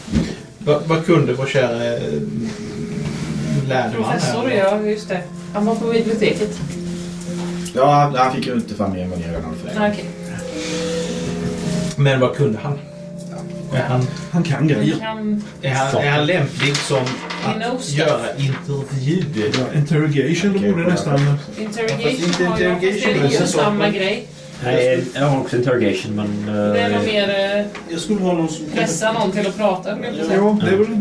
Vad, kunde vår kära eh, lärde man Professor, ja just det. Han var på biblioteket. Ja, han- fick ju inte fram mer än vad ni redan hade för Okej. Men vad kunde han? Är han, Han kan grejer. kan... är han, är han lämplig som att göra intervju? Ja, interrogation, det borde nästan... Interrogation inte har jag, fast det interrogation, är ju så- samma grej. Nej, jag har också interrogation men... Det är nog eh, mer eh, Jag skulle ha någon som... pressa någon till att prata. Ja, det är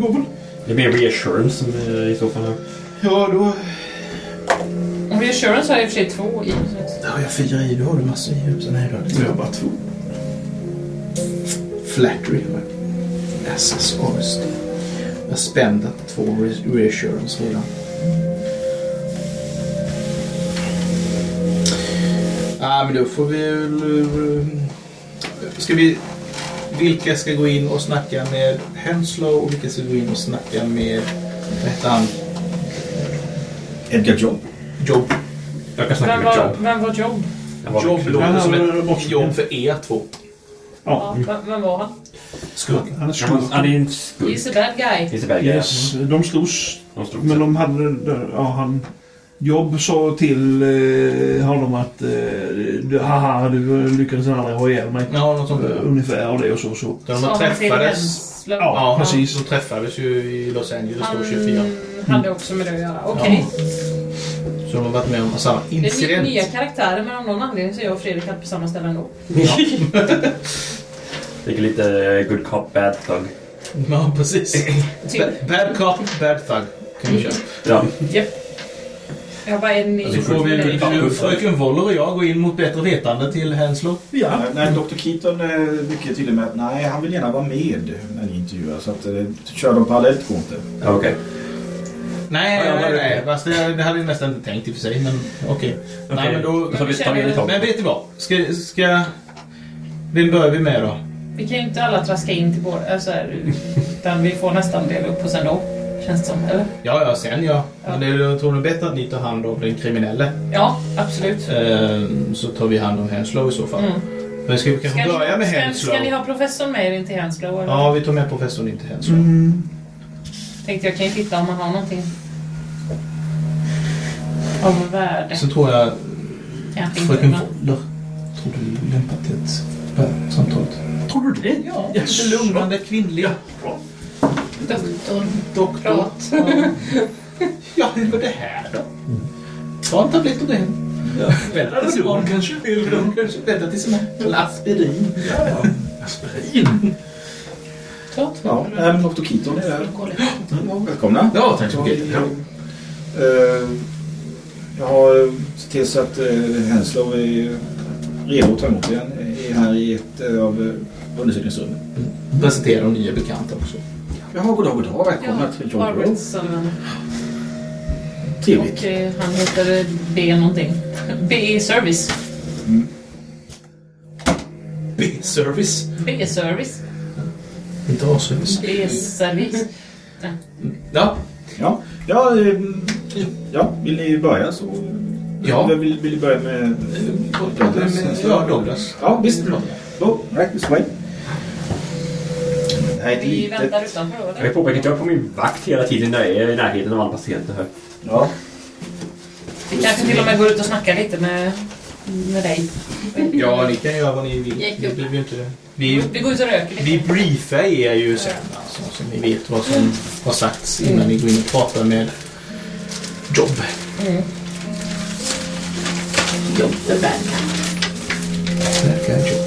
går väl. det är mer reassurance som eh, i så fall. Ja, då... Och reassurance har jag i och för sig två i. Ja, jag fyra i. Du har du massor i. Då. Jag har bara två. Flattery har jag. Assas honesty. Jag spendat två re- reassurance redan. Ja, men då får vi väl... eh, Ska vi... Vilka ska gå in och snacka med Henslow och vilka ska gå in och snacka med... Vad heter han? Edgar Job. Jobb. Jag kan snacka Vem med var, Job. vem var Job? Jobb Han låter som ett jobb för er två. Ja, Ja, vem, vem var han? Skurk. han är skurk. han är en skurk. He's a bad guy. He's a bad guy. Yes, de slogs. De stod Men de hade... Ja, han... Jobb sa till eh, honom att eh, du- haha, du lyckades aldrig ha ihjäl mig. Ja, något sånt där. ungefär och det och så och så. De till träffades... Henslow? Ja, precis. De träffades ju i Los Angeles då, Han 24. hade också med det att göra. Okej. Så de har varit med om samma Det är ny- incident. nya karaktärer men av någon anledning så är jag och Fredrik på samma ställe ändå. Det är lite eh, good cop, bad thug. Ja, precis. Typ. Ba- Bad cop, bad thug. Kan vi köra. Ja. Japp. Jag bara en. Så får vi, du, fröken Woller och jag gå in mot bättre vetande till Henslow. Ja, Nej, Dr. Keaton är mycket tydlig med att nej, han vill gärna vara med när ni intervjuar. Så att eh, kör de parallellt går inte. Ja, Okej. Nej, Ja, ja, nej, det- nej. Fast det, det hade jag nästan inte tänkt i och för sig. Men okej. Nej, men då... Så vi tar vi en i Men taget. vet du vad? Ska... ska vem börjar vi med då? Vi kan ju inte alla traska in till båda. Alltså, utan vi får nästan dela upp oss ändå. Känns det som. Eller? Ja, ja, sen ja. Men det, jag tror är bättre att ni tar hand om den kriminelle. Ja, absolut. Ehm, så tar vi hand om Henslow i så fall. Mm. Men ska vi kanske Ska börja ni, med ska, Henslow? ska ni ha professorn med er in till Henslow? Eller? Ja, vi tar med professorn in till Henslow. Mm. Tänkte jag kan ju titta om man har någonting. Av värde. Sen tror jag fröken Woller tror du lämpar till ett samtalet. Tror du det? Ja, Yes. lite lugnande kvinnlig. Doktorn. Doktor. Ja. ja, hur var det här då? Ta en tablett och den. Vänta tills imorgon kanske. Vänta tills imorgon. Aspirin. Ja, ja. Aspirin. Ta två. Ja, ähm, Dr. Keaton är där. Ja, välkomna. Ja, tack så mycket. Ja. Eh, jag har sett till så att uh, Henslow är redo att ta emot er. Är här i ett eh, av undersökningsrummen. Presentera de nya bekanta också. Jaha, goddag, goddag. Välkomna till John Rowe. Trevligt. Och eh, han heter eh, B någonting. B Service. B-service. B Service. Inte A-service. B Service. Ja. Ja, ja, eh, ja, vill ni börja så... Ja. Vem Vill, vill ni börja med Douglas? Ja, Douglas. Ja, visst. Go, right this way. Det ett Vi litet... väntar utanför då, Jag vill påpeka att jag är på min vakt hela tiden när jag är i närheten av alla patienter här. Ja. Vi kanske till och med går ut och snackar lite med, med dig. Ja, ni kan göra vad ni vill. Upp. blir ju inte, vi, Vi går ut och röker lite. vi briefar er ju sen alltså, så ni vet vad som har sagts innan ni går in och pratar med Jobb. Jobbe verkar. Verkar Jobb.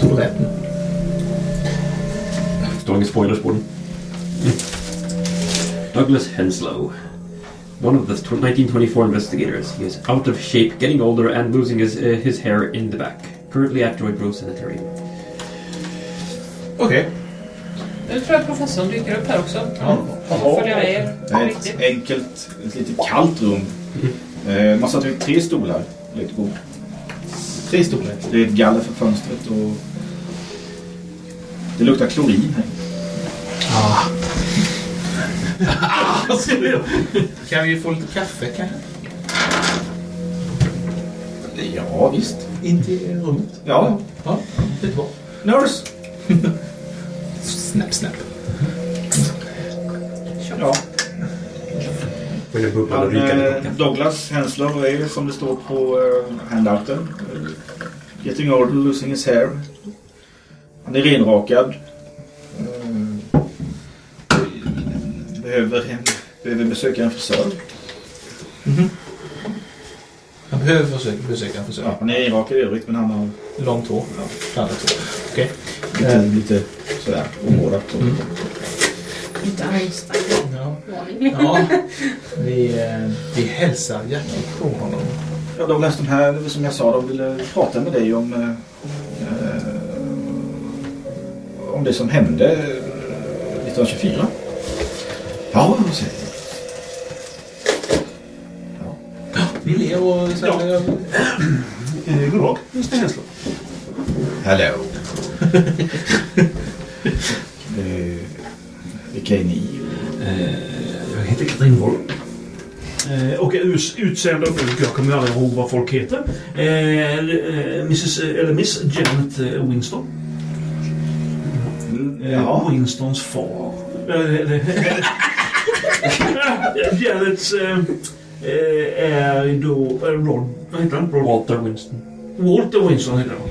Tog du rätt nu? Står inga spoilers på den. Douglas Henslow. One of the tw- 1924 investigators. He is out of shape, getting older, and losing his, uh, his hair in the back. Currently at Droid Grove Sanitarium. Okej. Nu tror jag professorn dyker upp här också. Ja. Följer med er. Det är Riktigt. ett enkelt, ett lite kallt rum. Eh, Man satt ut tre stolar ett bord. Tre stolar. Det är ett galler för fönstret och det luktar klorin här. Kan vi få lite kaffe kanske? Ja, visst. In till rummet? Ja. Ja, lite bra. Nurse. Snap, snap. Ja. Det Han, eh. Douglas Henslow är som det står på eh, handouten. Getting older, losing his hair. Han är renrakad. Eh, behöver, en, behöver besöka en frisör. Han behöver försöka, besöka en Ja, han är renrakad i övrigt men han har Långt hår. Flandigt hår. Okej. lite, lite sådär områdat. och- Inte angst. Ja. Ja. Vi, eh, vi hälsar hjärtligt på honom. Ja, Douglas, de här som jag sa, de ville prata med dig om eh, eh, om det som hände eh, 1924. Ja, säger ler och säger... Eh, god dag, Mr Henslow. Hello. eh, vilka är ni? Jag heter Katrin Woll. Eh, och är utsänd av... Jag kommer aldrig ihåg vad folk heter. Eh, eh, Mrs, eh, eller Miss Janet eh, Winston. Eh, Ja. Winstons far. Eh, eh, Janets eh, är då eh, Rod... Vad heter han? Rod, Walter Winston. Walter Winston heter han.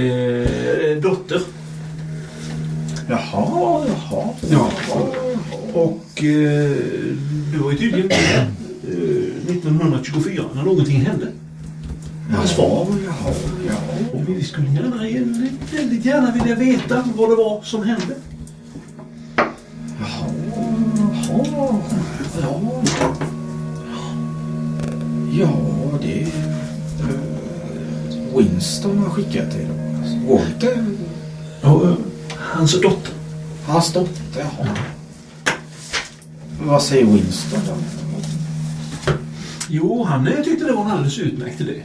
Eh, dotter. Jaha, jaha. Ja. Och eh, du var ju tydligen med eh, 1924 när någonting hände. Hans far. Jaha, ja. Och vi skulle gärna, väldigt gärna vilja veta vad det var som hände. Jaha, jaha. Ja, ja det... eh, Winston har skickat det då. Walter, Och, eh, hans dotter. hans dotter, jaha. Vad säger Winston då? Jo, han eh, tyckte det var en alldeles utmärkt idé.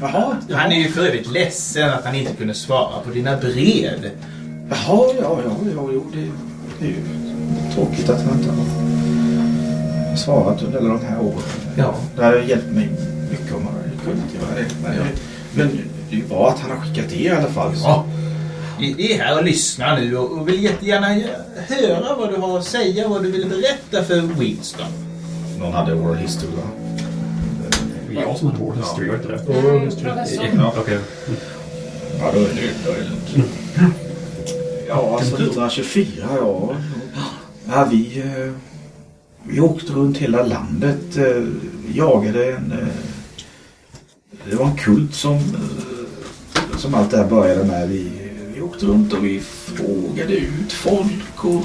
Jaha, Han är ju för övrigt ledsen att han inte kunde svara på dina brev. Jaha, ja, ja, ja, jo, det, det är ju tråkigt att han inte har svarat under alla de här åren. Ja. Det hade hjälpt mig mycket om han hade kunnat göra det. Men, men det är ju bra att han har skickat det i alla fall. Så. Ja. Vi är här och lyssnar nu och vill jättegärna höra vad du har att säga, vad du vill berätta för Winston. Någon hade oral history va? Jag som hade Walter History, var det inte det? Mm, professorn. Ja, okej. Ja, då är det, då är det lugnt. Ja, alltså 1924, ja. ja vi, eh, vi åkte runt hela landet. Eh, jagade en... Eh, det var en kult som, eh, som allt det här började med. Vi, vi åkte runt och vi frågade ut folk och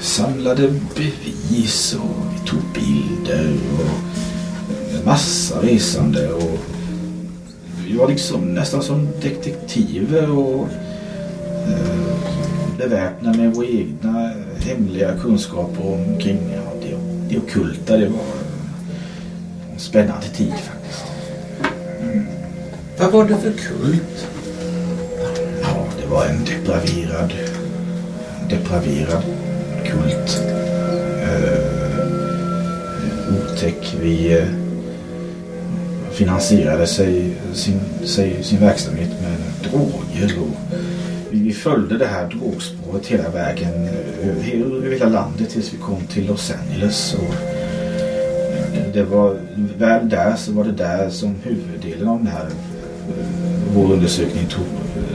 samlade bevis och vi tog bilder och en massa resande och vi var liksom nästan som detektiver och eh, beväpnade med våra egna hemliga kunskaper omkring ja, det, det ockulta. Det var en spännande tid faktiskt. Vad var det för kult? Ja, det var en depraverad, depraverad kult. Eh, otäck. Vi eh, finansierade sig, sin, sig, sin verksamhet med droger och vi, följde det här drogspåret hela vägen eh, över, över hela landet tills vi kom till Los Angeles. Och det, det var väl där så var det där som huvuddelen av den här eh, vår undersökning tog,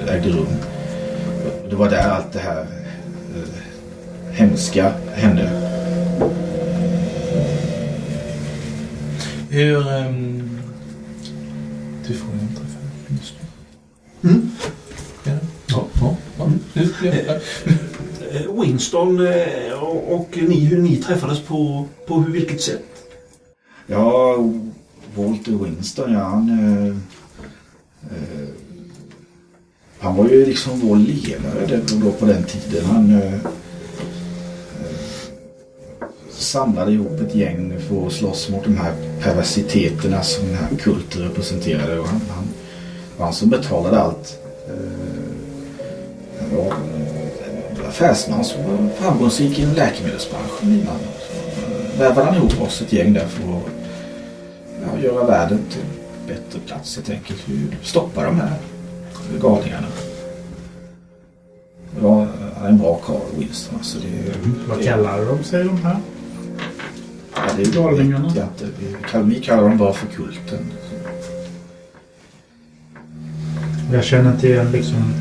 ägde rum. Det var där allt det här eh, hemska hände. Hur... Um, du får inte träffa just nu. Mm. Ja, ja, ja. ja. Nu, ja. Eh, Eh, Winston eh, och, ni, hur ni träffades på, på vilket sätt? Ja, Walter Winston, ja han... Eh, eh, han var ju liksom vår ledare då på den tiden. Han eh, samlade ihop ett gäng för att slåss mot de här perversiteterna som den här kulten representerade. Och han, han var han som betalade allt. Eh, var en affärsman som var framgångsrik inom läkemedelsbranschen innan. Så, eh, värvade han ihop oss ett gäng där för att ja, göra världen till en bättre plats helt enkelt. Stoppa de här galningarna. Ja, han är en bra karl, Winston. Alltså det, Vad kallar de sig de här? ja, det är Galningarna? inte. Vi kallar, vi kallar dem bara för kulten. Jag känner inte igen liksom...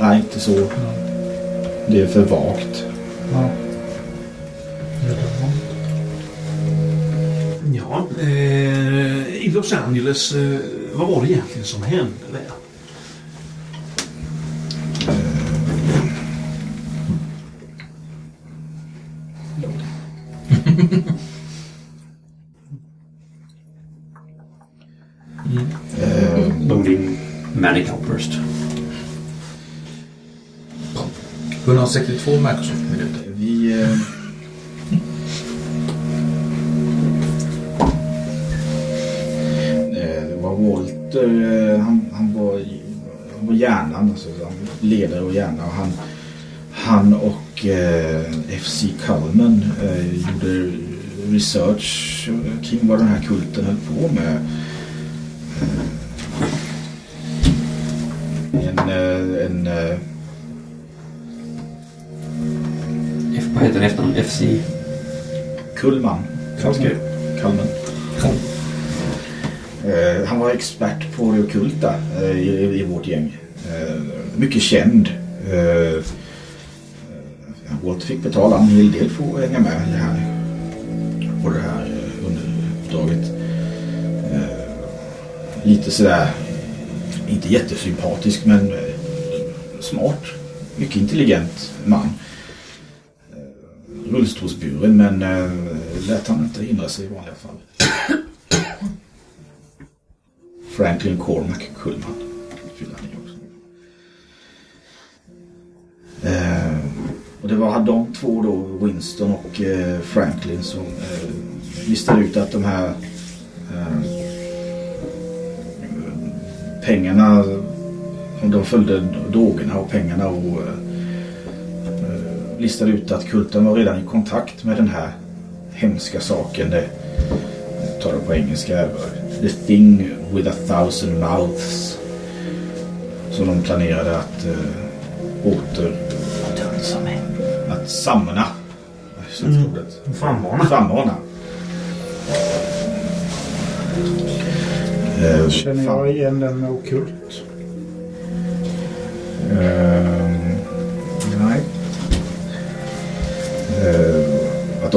Nej, inte så. Det är för vagt. Ja. Ja, eh, i Los Angeles, eh, vad var det egentligen som hände där? Eh, Loading Manic Outburst. 162 Microsoft-minuter. Vi... Eh, eh, det var Walter, eh, han, han, var, han var hjärnan, alltså, han ledare och hjärna. Och han, han och eh, FC Cullen eh, gjorde research kring vad den här kulten höll på med. Eh, En, en vad heter det efternamn? FC? Kullman. Kalman. Kalman. Eh, han var expert på det ockulta eh, i, i vårt gäng. Eh, mycket känd. Eh, eh, Walt fick betala en hel del för att hänga med det här, på det här underuppdraget. Lite sådär, inte jättesympatisk men smart. Mycket intelligent man rullstolsburen men eh, lät han inte hindra sig i vanliga fall. Franklin Cormac Kullman fyllde han i också. Eh, och det var de två då, Winston och eh, Franklin som eh, listade ut att de här eh, pengarna, om de följde drogerna och pengarna och eh, listade ut att kulten var redan i kontakt med den här hemska saken. Det jag tar det på engelska. The thing with a thousand mouths. Som de planerade att uh, åter... Att samla. Mm. Frammana. Frammana. Eh, Känner jag igen den med okult? Ehm,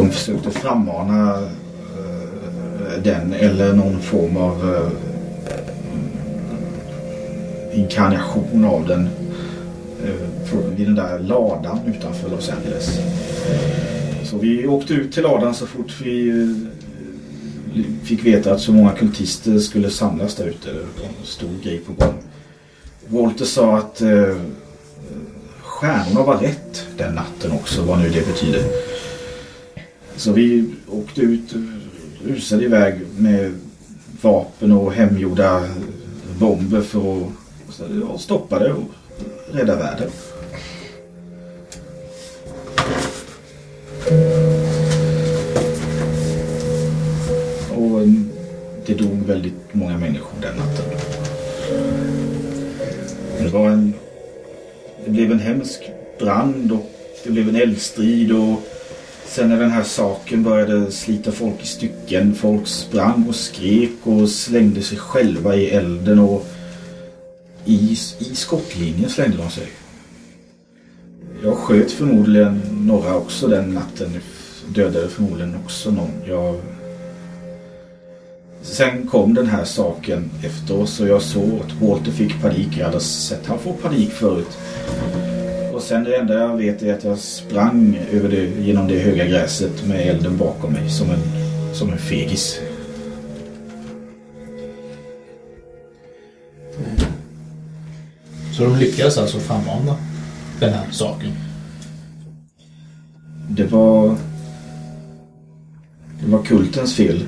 de försökte frammana eh, den eller någon form av eh, inkarnation av den eh, vid den där ladan utanför Los Angeles. Så vi åkte ut till ladan så fort vi eh, fick veta att så många kultister skulle samlas där ute. Det var en stor grej på gång. Walter sa att eh, stjärnorna var rätt den natten också, vad nu det betyder. Så vi åkte ut, rusade iväg med vapen och hemgjorda bomber för att stoppa det och rädda världen. Och mm, det dog väldigt många människor den natten. Det var en... Det blev en hemsk brand och det blev en eldstrid och Sen när den här saken började slita folk i stycken, folk sprang och skrek och slängde sig själva i elden och i, i skottlinjen slängde de sig. Jag sköt förmodligen några också den natten. Dödade förmodligen också någon. Jag... Sen kom den här saken efter oss och jag såg att Walter fick panik. Jag hade sett han få panik förut. Och sen det enda jag vet är att jag sprang över det, genom det höga gräset med elden bakom mig som en, som en fegis. Så de lyckades alltså frammana den här saken. Det var... Det var kultens fel.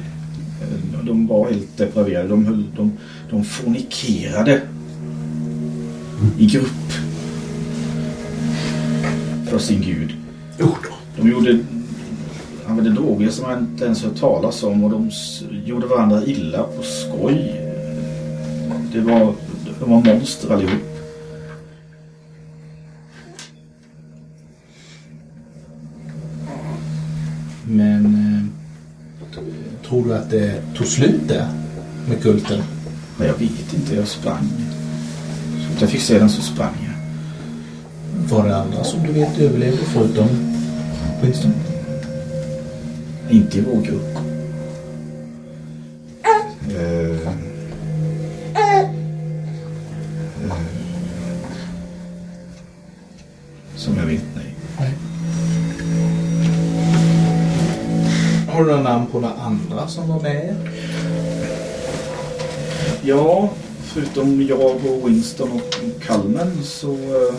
De var helt depraverade. De, höll, de, de fornikerade i grupp för sin gud. De gjorde använde droger som man inte ens hört talas om och de gjorde varandra illa på skoj. Det var, de var monster allihop. Men eh, tror du att det tog slut där med kulten? Men jag vet inte, jag sprang. Så fort jag fick se den så sprang jag. Var det andra som du vet överlevde förutom Winston? Inte i vår grupp. Eh, eh, som jag vet, nej. Har du några namn på några andra som var med? Ja, förutom jag och Winston och Kalmen så... eh,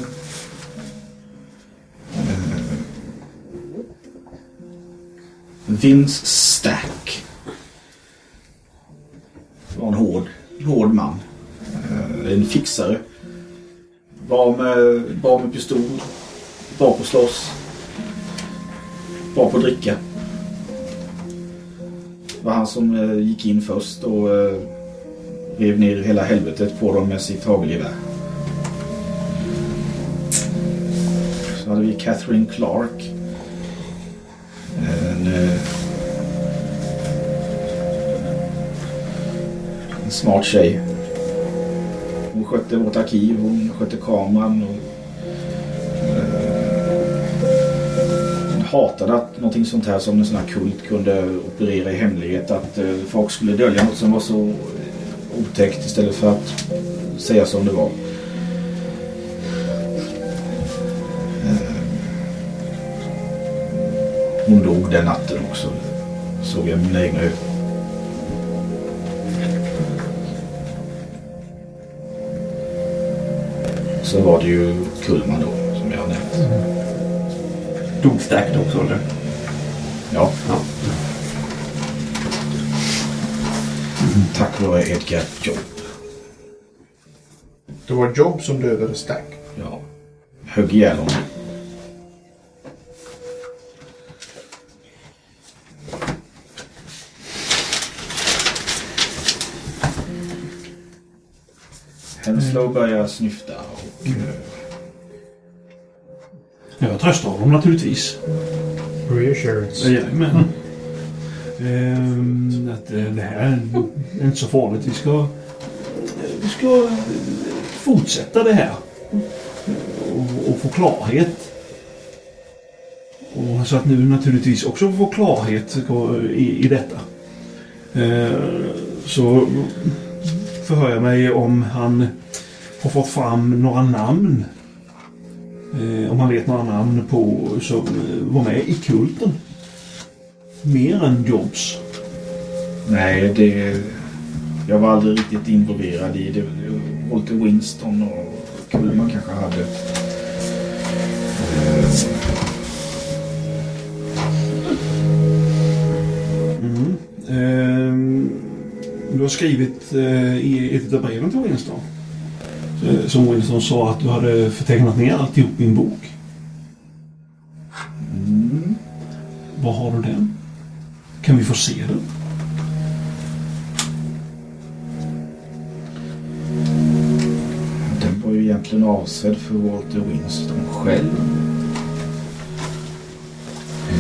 Vince Stack. Var en hård, hård man. Eh, en fixare. Var med, var med pistol. Bra på att slåss. Bra på att dricka. Det var han som eh, gick in först och eh, rev ner hela helvetet på dem med sitt hagelgevär. Så hade vi Catherine Clark. En, eh, en smart tjej. Hon skötte vårt arkiv, hon skötte kameran. Och, eh, hon hatade att någonting sånt här som en sån här kult kunde operera i hemlighet. Att eh, folk skulle dölja något som var så otäckt istället för att säga som det var. Hon dog den natten också. Såg jag mina egna ögon. Så var det ju Kullman då, som jag har nämnt. Dog Stack också eller? Ja. Ja. Tack vare Edgar Jobb. Det var Jobb som dödade Stack. Ja. Högg ihjäl honom. Henslow börjar snyfta och... eh, Jag tröstar honom naturligtvis. Reassurance. Jajamän. Ehm, att eh, det här är inte så farligt. Vi ska, vi ska eh, fortsätta det här. Och, och få klarhet. Och så att nu naturligtvis också få klarhet i, i detta. Eh, så förhör jag mig om han har fått fram några namn. Eh, om han vet några namn på som eh, var med i kulten. Mer än Jobs. Nej, det... Jag var aldrig riktigt involverad i det. Walter Winston och Kullman kanske hade. Mm. Ehm, du har skrivit eh, i ett av breven till Winston. Eh, som Wilson sa att du hade förtecknat ner alltihop i en bok. Mm. Var har du den? Kan vi få se den? Den var ju egentligen avsedd för Walter Winston själv.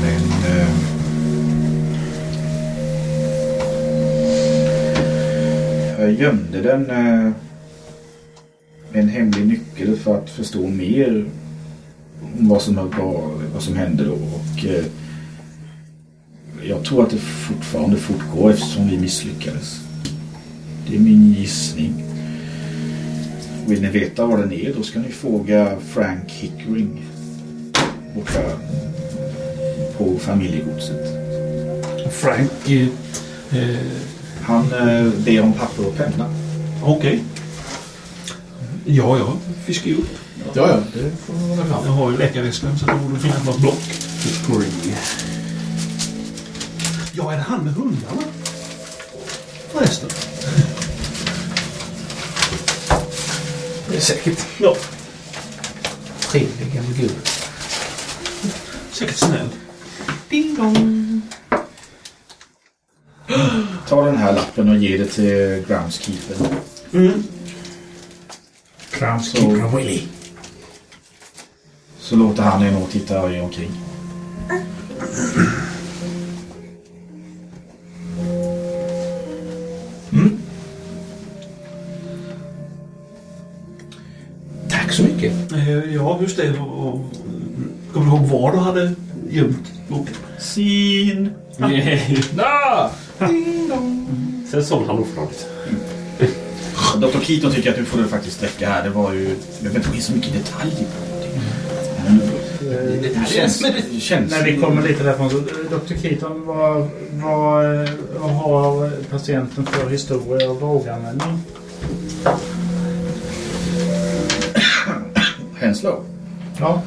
Men... Eh... Jag gömde den eh en hemlig nyckel för att förstå mer om vad som, var, vad som hände då. Och, eh, jag tror att det fortfarande fortgår eftersom vi misslyckades. Det är min gissning. Vill ni veta vad den är då ska ni fråga Frank Hickering borta på familjegodset. Frank... Eh, eh, Han eh, ber om papper och penna. Okej. Ja, jag fiskar ju upp. Ja, ja, det får man väl Jag ha. har ju läkarväskan så det borde finnas något block. Ja, är det han med hundarna? Förresten. Det är säkert. Ja. Trevlig gammal gubbe. Säkert snäll. Ding dong. Ta den här lappen och ge det till groundskeepern. Mm. Groundskeeper Willy. Så låter han er nog titta er omkring. Tack så mycket. Eh, Ja, just det. Kommer du ihåg var du hade gömt boken? Sin! Nah! Sen sålde han oförlåtligt. Dr. Keaton tycker att du får det faktiskt räcka här. Det var ju... Jag vet inte så mycket i detalj på. Men det känns... Det känns När vi kommer lite därifrån så Dr. Keaton, vad, vad, vad har patienten för historia av droganvändning? Henslow? Ja.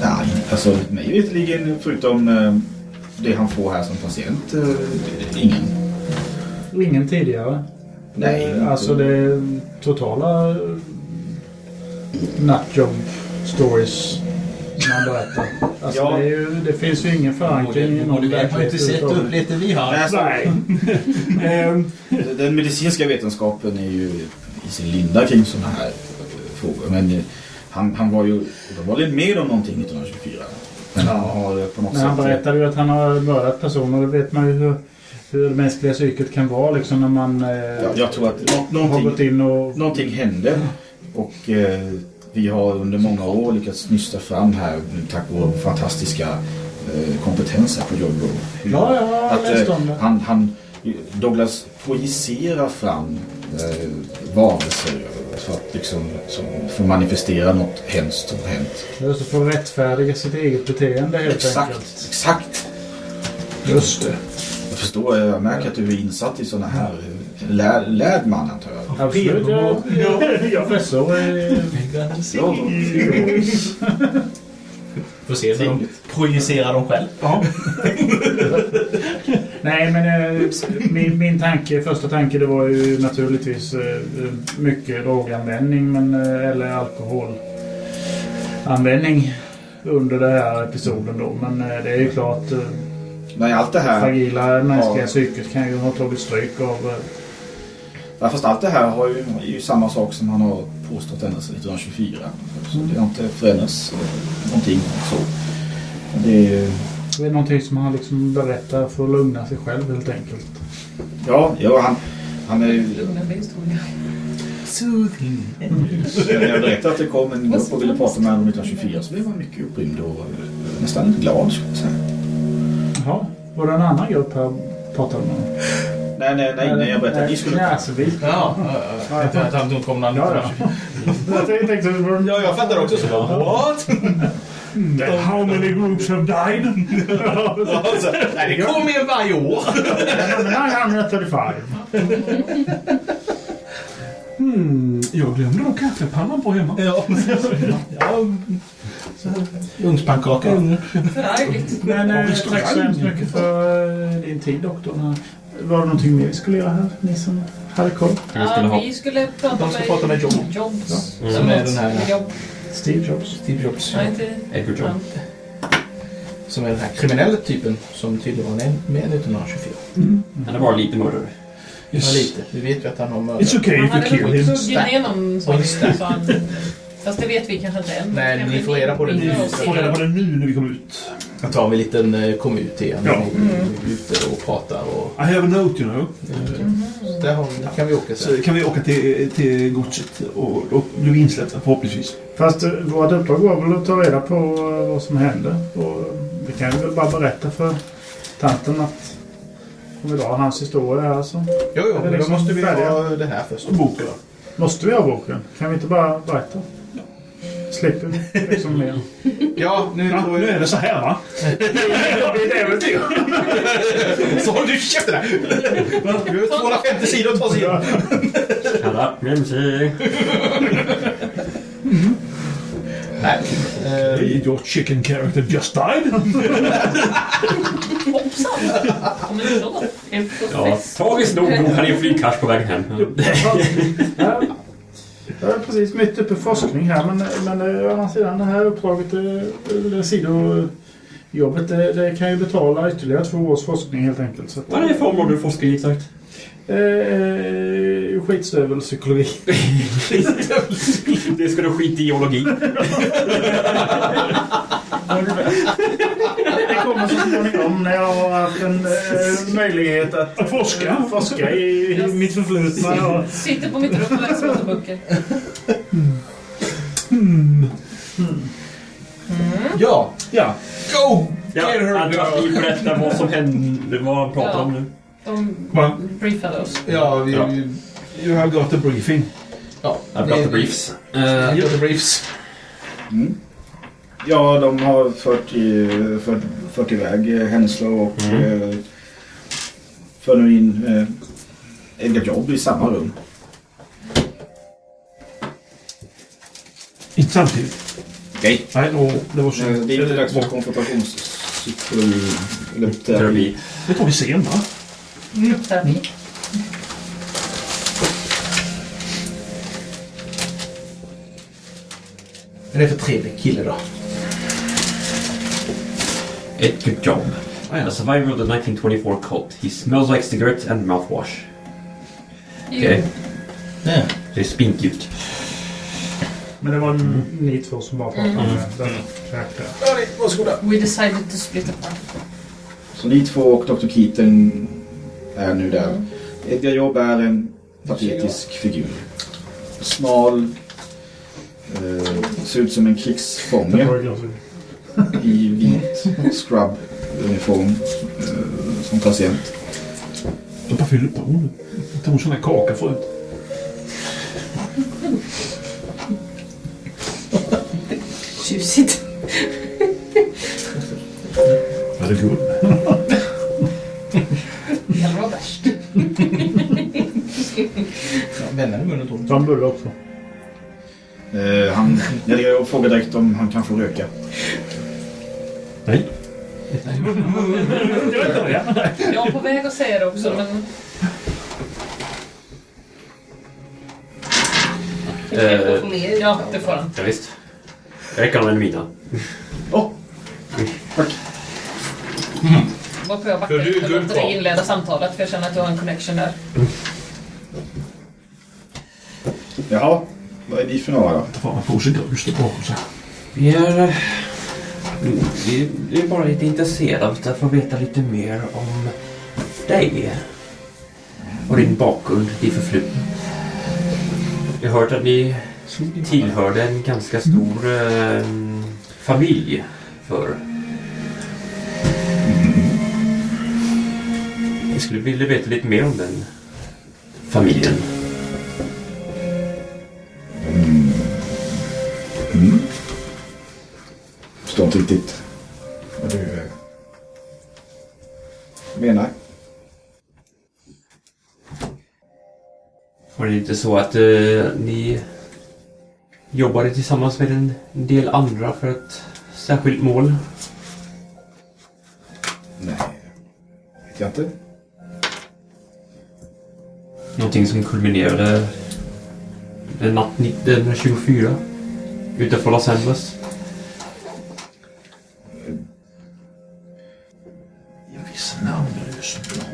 Nej, alltså mig veterligen förutom eh, det han får här som patient. Eh, ingen. Ingen tidigare? Nej, Eh, inte. Alltså det totala nutjob stories som han berättar. Alltså Ja. det, är ju, det finns ju ingen förankring i någon verklighet överhuvudtaget. lite vi har. Nej. Ehm, Den medicinska vetenskapen är ju i sin linda kring sådana här eh, frågor. Men eh, han, han var ju uppenbarligen med om någonting 1924. Men han har på något Men han sätt... berättade ju att han har mördat personer. Det vet man ju hur, hur det mänskliga psyket kan vara liksom när man eh, Ja, jag tror att nå- har gått in och... någonting hände. Och eh, vi har under många år lyckats nysta fram här tack vare fantastiska eh, kompetens här på Jobbo. Ja, jag har att, läst eh, om det. han, han, Douglas projicerar fram eh, varelser för att liksom som, för manifestera något hemskt som hänt. Just för att rättfärdiga sitt eget beteende helt Exakt, enkelt. exakt. Just det. Jag förstår, jag märker att du är insatt i sådana här eh, lär, lärd man antar jag. Absolut. Jag, jag. Ja, Får se när de projicerar dem själv. Ja. Nej, men eh, min, min tanke, första tanke det var ju naturligtvis eh, mycket droganvändning men, eh, eller alkoholanvändning under den här episoden då. Men eh, det är ju klart, eh, Nej, allt det här... fragila mänskliga Ja. psyket kan ju ha tagit stryk av... Eh, Ja, fast allt det här har ju, är ju samma sak som han har påstått ända sedan 1924. Så det har inte förändrats eh, någonting så. Det är, det är någonting som han liksom berättar för att lugna sig själv helt enkelt. ja, ja, han, han är ju... Lugna blir historia. Soothing. När jag berättade att det kom en grupp och ville prata med honom 1924 så blev han mycket upprymd och eh, nästan glad skulle jag säga. Jaha, var det en annan grupp här pratade med honom? Nej, nej, nej, nej jag berättade att ni skulle... Knäsvik. Ja, ja, ja. Jag tänkte att kom när Ja, ja. Jag. Ja, fattar också så. What? How many groups have died? Alltså, nej, det kommer ju varje år. 935. Hmm, jag glömde nog kaffepannan på hemma. Ja, ja. Ugnspannkaka. Förargligt. Men eh, tack så hemskt mycket för eh, din tid doktorn. Var det någonting mer vi skulle göra här? Ni som hade koll? Vi skulle Ja, ha... vi skulle prata De ska prata med Job. Jobs. Mm. Som är den här- Jobb. Steve Jobs. Steve Jobs. Nej, inte... Edward Job. Som är den här kriminella typen som tydligen var med 1924. Han är bara lite mördare. Ja, lite. Vi vet ju att han har mördat. It's okay Han if you hade kill him. huggit ner någon så han- Fast det vet vi kanske inte än. Nej, ni får reda på det nu. och får reda på det nu när vi kommer ut. Jag tar en liten eh, kom ut igen. Ja. Vi är ute och pratar och... I have a note, you know. Så där har vi, kan vi åka Så sen. kan vi åka till, till godset och då blir vi insläppta förhoppningsvis. Fast eh, vårt uppdrag var väl att ta reda på vad som hände. Och vi kan ju väl bara berätta för tanten att om vi drar hans historia här så Jo, jo, men då liksom måste vi färdiga? ha det här först. Boken. måste vi ha boken. Kan vi inte bara berätta? Slipper vi liksom mer. Ja, nu Ja, nu är det så här va? Det blir ett äventyr. Så håll du käften där! Vi har 250 sidor att ta sig igenom. Kalla MC. Nej. eh, Your chicken character just died. Hoppsan! Kommer det Ja, tragiskt nog dog han i en flygkrasch på vägen hem. Ja. Jag är precis mitt uppe i forskning här men, men eh, å andra sidan det här uppdraget, eh, det sidojobbet, det, det kan ju betala ytterligare två års forskning helt enkelt. Så att, Vad är det för område du forskar i exakt? eh, eh, skitstövelpsykologi. Det ska du skita i geologi. Kommer så småningom när jag har haft en eh, möjlighet att Att forska. forska i, i mitt förflutna. Och, Sitter på mitt rum och läser massa böcker. Ja, ja, go! Ja, Get her att vi berättar vad som hände, vad han pratar Ja. om nu. De Va? briefade oss. Ja, vi... Ja. You have got a briefing. Ja, I've got the briefs. Uh, got the briefs. Mm. Ja, de har fört, i, fört, fört iväg eh, Henslow och Mm. eh, för nu in eh, Edgar Jobb i samma rum. Inte samtidigt. Nej. Nej, åh, det var Eh, synd. Det är inte Eh, dags för vad- konfrontationspsykologi. eller terapi. Terapi. Det tar vi sen va? Gruppterapi. Vad är det för trevlig kille då? Edgar Job. A survivor of the 1924 cult. He smells like cigarette and mouthwash. Okej. Ja. Det är spinkljud. men det var ni två som bara pratade Mm. med den karaktären. Hörni, varsågoda. We decided to split apart. Så ni två och Dr. Keaton är nu där. Mm. Edgar Jobb är en patetisk figur. Smal. Eh, ser ut som en krigsfånge. Det var ju glasögon. I vit scrub-uniform eh, som patient. De bara fyller på nu. Jag tog en sån här kaka förut. Tjusigt. Är det guld? Det var värst. Ja, Vännen i munnen tom. Ta en bulle också. Eh, han, jag frågar direkt om han kan få röka. Nej. Jag är på väg att säga det också, men... Eh. Ja, det får han. ja, visst. Jag räcker honom en mina. Varför jag backar För du och låter guldkvar. dig inleda samtalet, för jag känner att du har en connection där. Jaha, vad är vi för några då? Ta fram en påse grus där bakom sig. Vi är... eh, vi vi är bara lite intresserade av att få veta lite mer om dig. Och din bakgrund, ditt förflutna. Jag har hört att ni tillhörde en ganska stor eh, familj förr. Jag skulle vilja veta lite mer om den familjen. Inte riktigt vad du eh, menar. Var det inte så att eh, ni jobbade tillsammans med en del andra för ett särskilt mål? Nej, vet jag inte. Någonting som kulminerade en natt ni- den 24 utanför Los Angeles.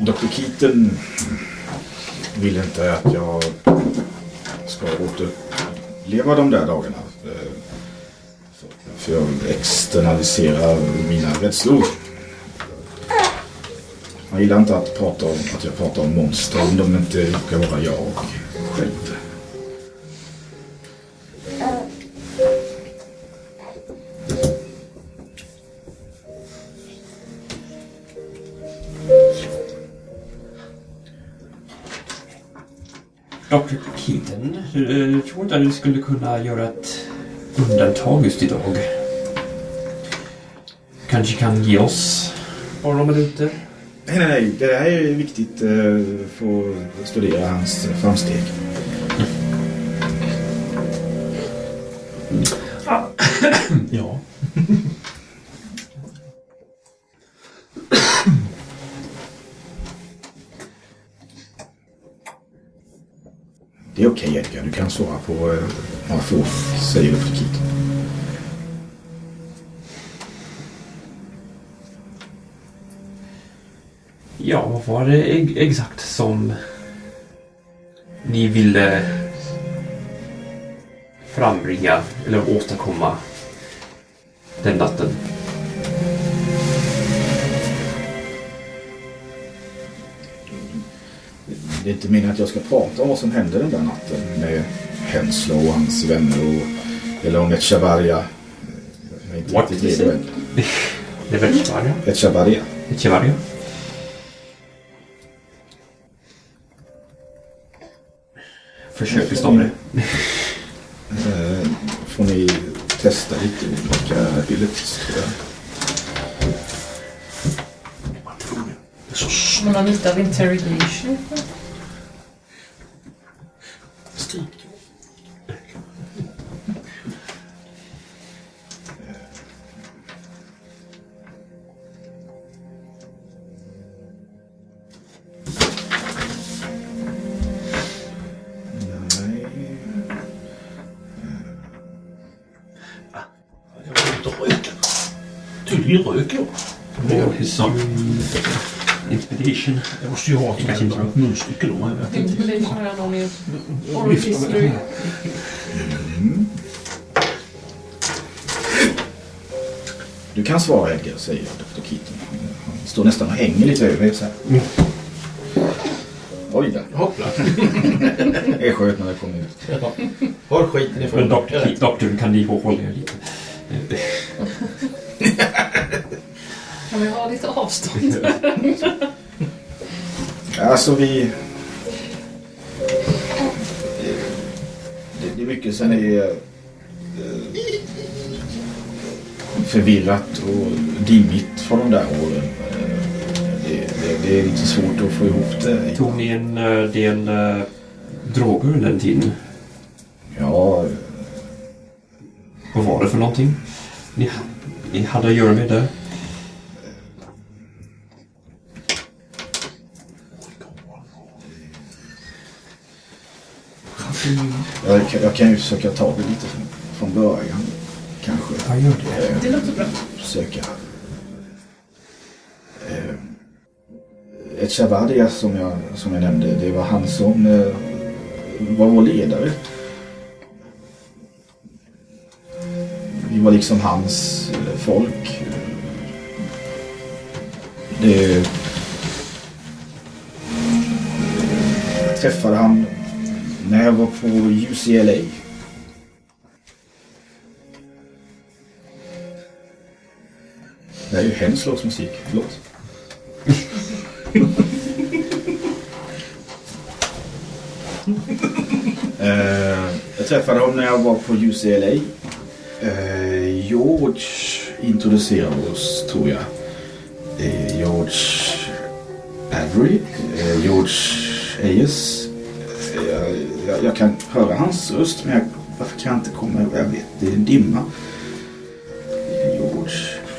Dr. Keaton vill inte att jag ska återleva de där dagarna. Eh, för, jag externaliserar mina rädslor. Han gillar inte att, prata om, att jag pratar om monster om de inte råkar vara jag själv. Eh, tror inte att du skulle kunna göra ett undantag just idag? Kanske kan ge oss bara några minuter? Nej, nej, nej. Det här är viktigt eh, för att studera hans framsteg. Ja. På eh, några frågor, säger Dr. Keaton. Ja, vad var det exakt som ni ville frambringa eller åstadkomma den natten? Det är inte meningen att jag ska prata om vad som hände den där natten med Henslow och hans vänner och, eller om Echevarria. What redo it? än. Det är väl Echevarria? Echevarria. Echevarria? Försök stava det. Eh, får ni testa lite olika abilities tror jag. Man har lite av interrogation. Tydligen röker. Well, his song. Inspiration. Jag måste ju ha ett sånt här munstycke då. har jag någon i oral history. Du kan svara Edgar, säger Dr. Keaton. Han, står nästan och hänger lite över er så här. Oj då. Hoppla. Det är skönt när det kommer ut. Håll skiten ifrån Men mig. doktor, doktorn kan ni hålla er lite. Kan vi ha lite avstånd? Alltså vi... Det, det är mycket sen är eh, förvirrat och dimmigt från de där åren. Eh, Det, det, det är lite svårt att få ihop det. Tog ni en eh, del droger under den tiden? Ja, Vad var det för någonting? Ni, ni hade att göra med det? Jag, kan- jag kan ju försöka ta det lite från, från början. Kanske. Ja, gör det. Eh, Det låter bra. försöka. Eh, Echevarria som jag, som jag nämnde, det var han som eh, var vår ledare. Vi var liksom hans eh, folk. Det... Träffade han när jag var på UCLA. Det här är ju hemsk låtsmusik. Förlåt. Eh, jag träffade honom när jag var på UCLA. Eh, George introducerade oss, tror jag. Eh, George Avery. Eh, George Ayers. Jag, jag, kan höra hans röst, men jag, varför kan jag inte komma ihåg? Jag vet, det är en dimma. George.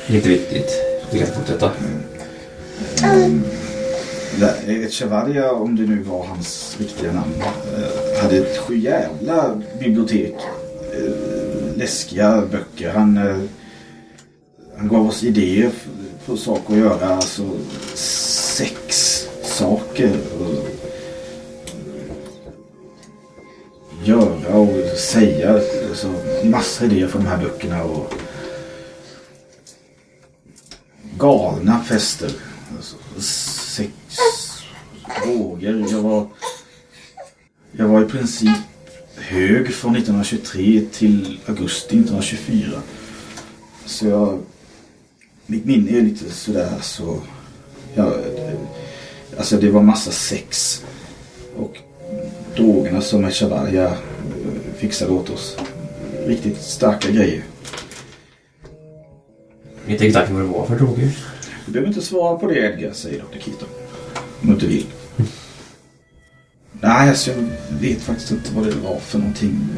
Inte viktigt. Vi kan fortsätta. Nej, Echevarria, om det nu var hans riktiga namn, eh, hade ett sjujävla bibliotek. Eh, Läskiga böcker. Han, eh, han gav oss idéer på saker att göra. Alltså sex saker. Göra och säga. Alltså, massa idéer från de här böckerna. Och galna fester. Alltså, sex, droger. Jag var, jag var i princip hög från 1923 till augusti 1924. Så jag, mitt minne är lite sådär så... Ja, alltså det var massa sex. Och drogerna som Echevarria eh, fixade åt oss. Riktigt starka grejer. Inte exakt vad det var för droger. Du behöver inte svara på det Edgar, säger Dr. Keaton. Om du inte vill. Nej, alltså jag vet faktiskt inte vad det var för någonting.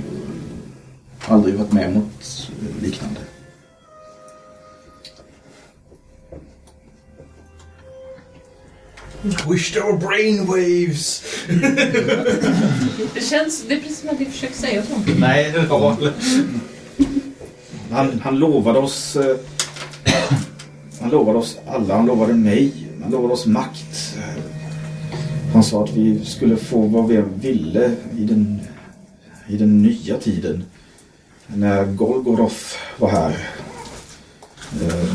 Aldrig varit med om något liknande. Wish there were brainwaves. Det känns... Det är precis som att vi försöker säga så. Nej, det var Han, han lovade oss... eh, Han lovade oss alla. Han lovade mig. Han lovade oss makt. Han sa att vi skulle få vad vi ville i den, i den nya tiden. När Golgoroth var här. Eh,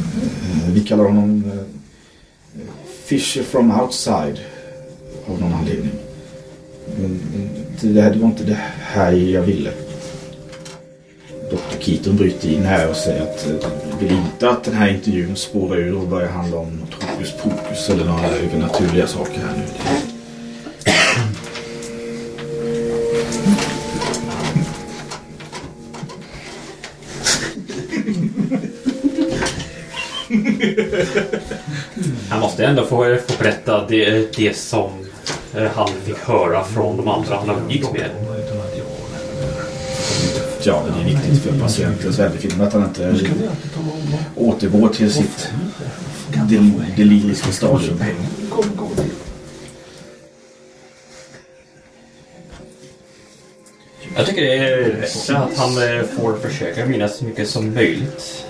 Vi kallar honom eh, Fisher from outside. Av någon anledning. Men det, här, det var inte det här jag ville. Dr. Keaton bryter in här och säger att eh, han vill inte att den här intervjun spårar ur och börjar handla om något hokus pokus eller några övernaturliga saker här nu. Måste ändå få, få berätta det, det som eh, han fick höra från de andra han umgicks med. Ja, det är viktigt för patientens välbefinnande att han inte återgår till sitt del, deliriska stadium. Jag tycker det är rätt att han eh, får försöka minnas så mycket som möjligt.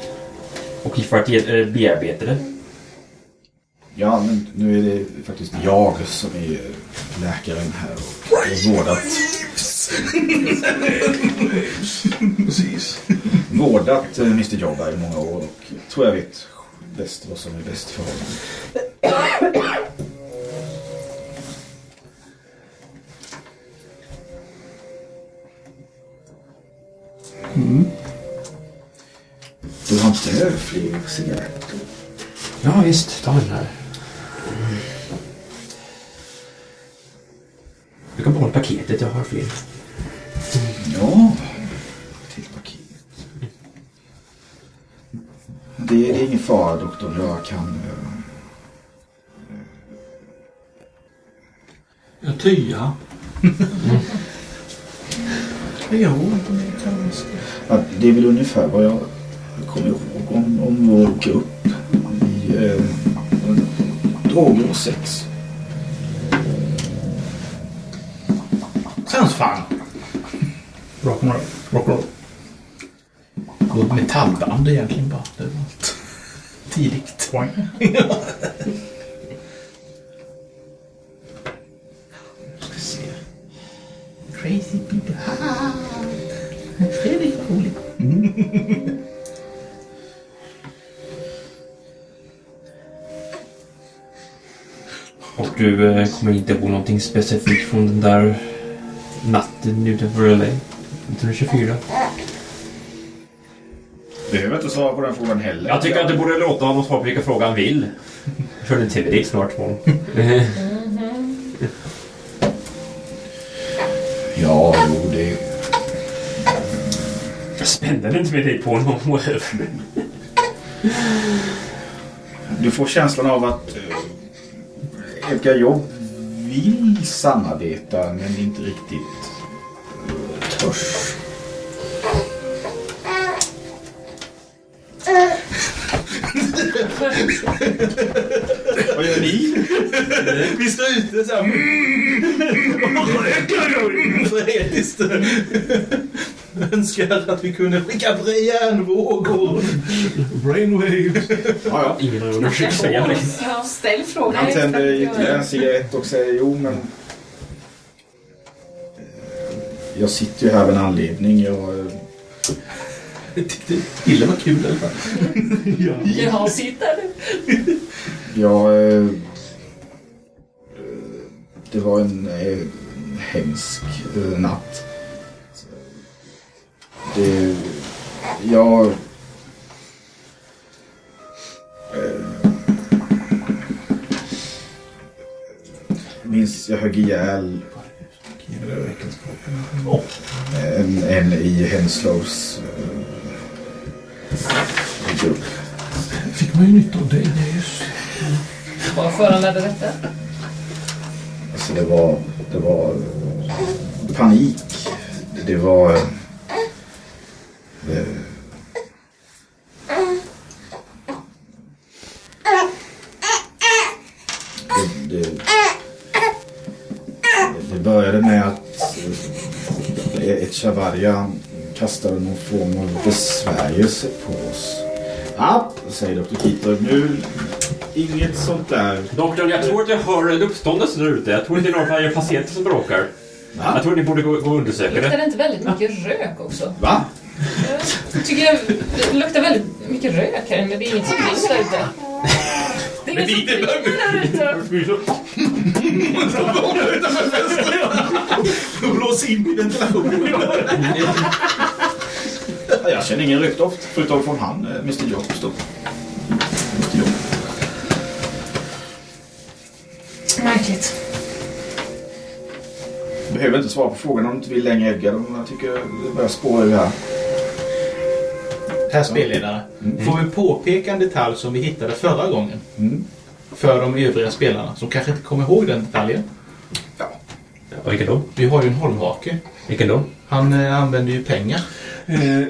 Och för att eh, bearbeta det. Ja, men nu är det faktiskt jag som är läkaren här och har vårdat, Precis. vårdat eh, Mr Jobba i många år och tror jag vet bäst vad som är bäst för honom. Du har inte fler cigaretter? Ja visst, ta den här. Du kan behålla paketet, jag har fler. Ja, till paket. Det, det är ingen fara doktor, jag kan... eh, Jag tyar. Jo, det kan man säga. Ja, det är väl ungefär vad jag kommer ihåg om, om vår grupp droger och sex. Sounds fun. Rock'n'roll. Rock'n'roll. Och metallband egentligen bara. Det var allt. Tidigt. du eh, kommer inte ihåg någonting specifikt från den där natten utanför LA? 1924? Behöver inte svara på den frågan heller. Jag tycker att du borde låta honom svara på vilka frågor han vill. Jag en TV-dick snart imorgon. Ja, jo, det... Spännande inte med dig på honom. Du får känslan av att Edgar Jobb vill samarbeta men inte riktigt törs. Vad gör ni? Vi står ute så här. Fretiskt. Önskar att vi kunde skicka järnvågor. Brainwaves. Ja, ja. Ingen har försökt säga det. Ställ frågan. Han tänder ytterligare en cigarett och säger jo men... eh, Jag sitter ju här av en anledning. Jag, eh, Jag tyckte Hille var kul i alla fall. Ja, sitt där nu. Ja, eh, det var en hemsk natt. Det, jag... Eh, minns jag högg ihjäl en, en i Henslows eh, grupp. Fick man ju nytta av är just... Vad föranledde detta? Alltså det var, det var panik. Det var... eh, Det, det, det började med att eh, ett Chavarja kastade någon form av besvärjelse på oss. Ja, säger Dr. Keeter. Nu, inget sånt där. Doktorn, jag tror att jag hör en uppståndelse där ute. Jag tror att det är några av era patienter som bråkar. Jag tror att ni borde gå, gå och undersöka Luktar det. det inte väldigt mycket rök också? Va? Jag tycker jag, det luktar väldigt mycket rök här inne. Det är inget som brinner där ute. Det är inget som brinner där ute. Blås in i ventilationen. Jag känner ingen rökdoft förutom från han, Mr Jobs då. Mr Job. Märkligt. Behöver inte svara på frågan om du inte vill längre Edgar. Jag tycker det börjar spåra ur här. Herr spelledare, får vi påpeka en detalj som vi hittade förra gången? Mm. För de övriga spelarna som kanske inte kommer ihåg den detaljen. Och vilken då? Vi har ju en hållhake. Vilken då? Han eh, använder ju pengar. Eh,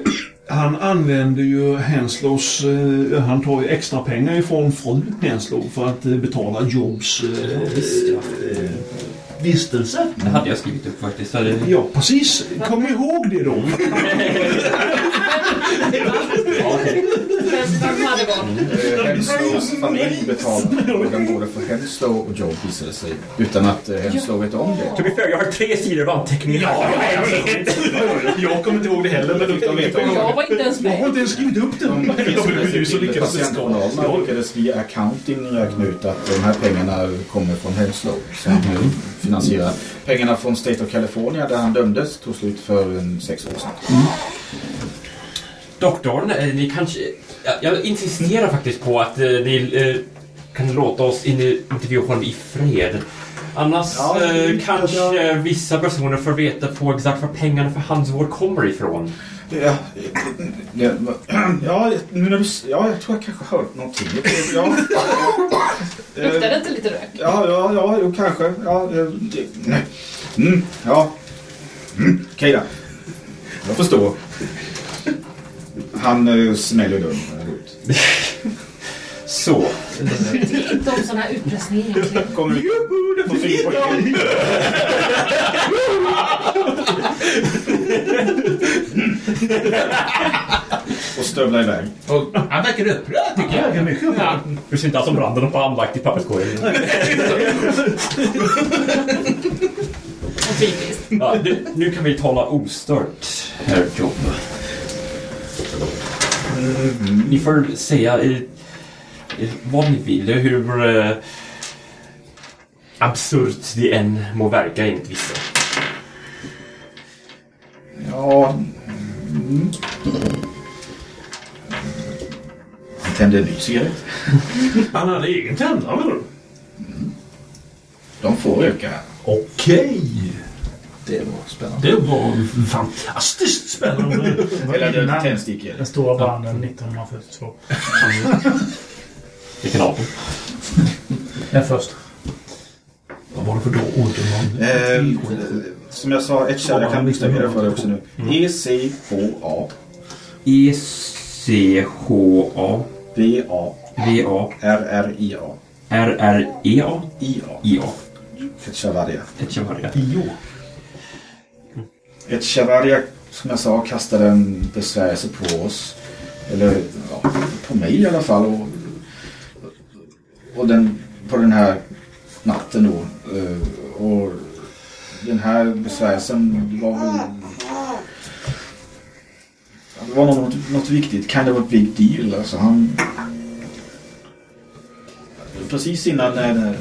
han använder ju Henslows, eh, han tar ju extra pengar ifrån fru Henslow för att eh, betala Jobs eh, eh, vistelse. Det hade jag skrivit upp faktiskt. Det... Ja, precis. Kom ihåg det då. Vem hade vad? Henslows familj betalar både för Henslow och Job visade sig. Utan att eh, Henslow vet om det. To be fair, jag har tre sidor av anteckningar. Ja, jag vet. Jag kommer inte ihåg det heller. Men De vet om Jag var inte ens Jag har med. inte ens skrivit upp det patientjournalerna lyckades via accounting räkna ut att de här pengarna kommer från Henslow. Som finansierar pengarna från State of California där han dömdes tog slut för en sex år sedan. Doktorn, eh, ni kanske... Jag, jag insisterar faktiskt på att eh, ni eh, kan låta oss in- intervjua honom i fred. Annars Ja, eh, kanske vissa personer får veta på exakt var pengarna för hans vård kommer ifrån. Ja, det, ja, nu när du, ja, jag tror jag kanske hört någonting. Ja, Luktar det inte lite rök? Ja, ja, ja, jo, kanske. Ja, nej. Mm, ja. Mm, Okej då. Jag förstår. Han uh, smäller dörren när han går ut. Så. Tycker inte om sån här utpressning egentligen. Kommer syn på det. Och stövlar iväg. Och han verkar upprörd tycker jag. Ja, mycket bra. Du ser inte alls som branden på anlagt i papperskorgen. Typiskt. Ja, nu, nu kan vi tala ostört, herr Jobb. Ni får säga eh, vad ni vill, hur eh, absurt det än må verka enligt vissa. Ja. Mm. Han tände en ny cigarett. Han hade egen tända menar du? De får öka. Okej. Det var spännande. Det var fantastiskt spännande. Eller det innan tändstick i den stora branden 1942. Vilken av dem? Den först. Vad var det för då? Eh, som jag sa, ett jag kan bokstavera för det också nu. E-C-H-A E-C-H-A V-A V-A R-R-I-A R-R-E-A I-A I-A Echevarria. Echevarria. Ett Chevalier, som jag sa, kastade en besvärjelse på oss. Eller ja, på mig i alla fall. Och, och den, på den här natten då. Eh, och den här besvärjelsen var väl... Det var något, något viktigt. Kind of a big deal. Alltså han... Precis innan när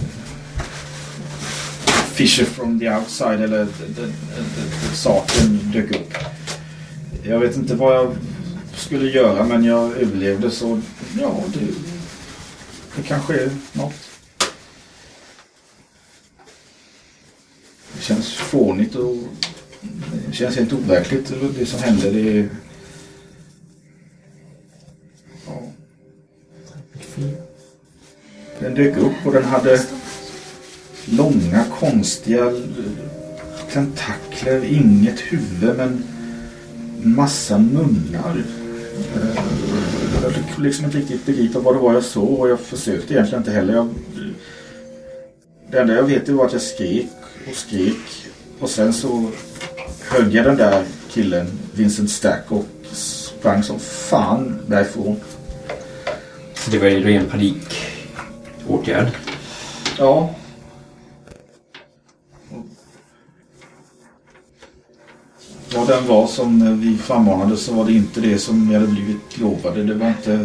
Fisher from the outside eller saken dök upp. Jag vet inte vad jag skulle göra men jag överlevde så ja, det, det kanske är något. Det känns fånigt och det känns helt overkligt det som hände. Det är... Ja. Den dök upp och den hade långa konstiga tentakler, inget huvud men massa munnar. Eh, Jag fick liksom inte riktigt begripa vad det var jag såg och jag försökte egentligen inte heller. Jag, det enda jag vet var att jag skrek och skrek och sen så högg jag den där killen, Vincent Stack och sprang som fan därifrån. Så det var ju ren panikåtgärd. Ja. Vad den var som vi frammanade så var det inte det som vi hade blivit lovade. Det var inte,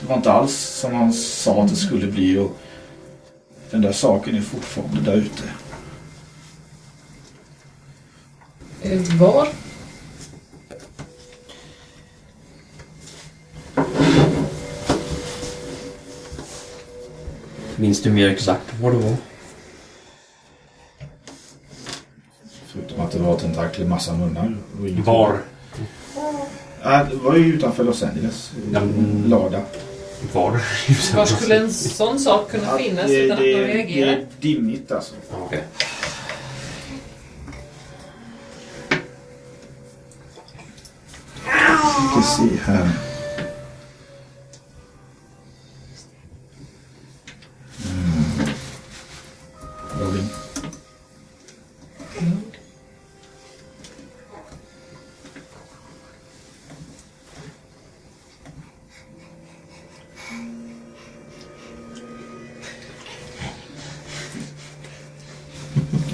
det var inte alls som han sa att det skulle bli och den där saken är fortfarande där ute. Eh, Var? Minns du mer exakt vad det var? Förutom att det var tentakler, massa munnar. Var? Ja, det var ju utanför Los Angeles. i Mm. Lada. Var? Var skulle en sån sak kunna finnas det, utan att det, man det reagerar? är dimmigt alltså. Vi ska se här. Mm.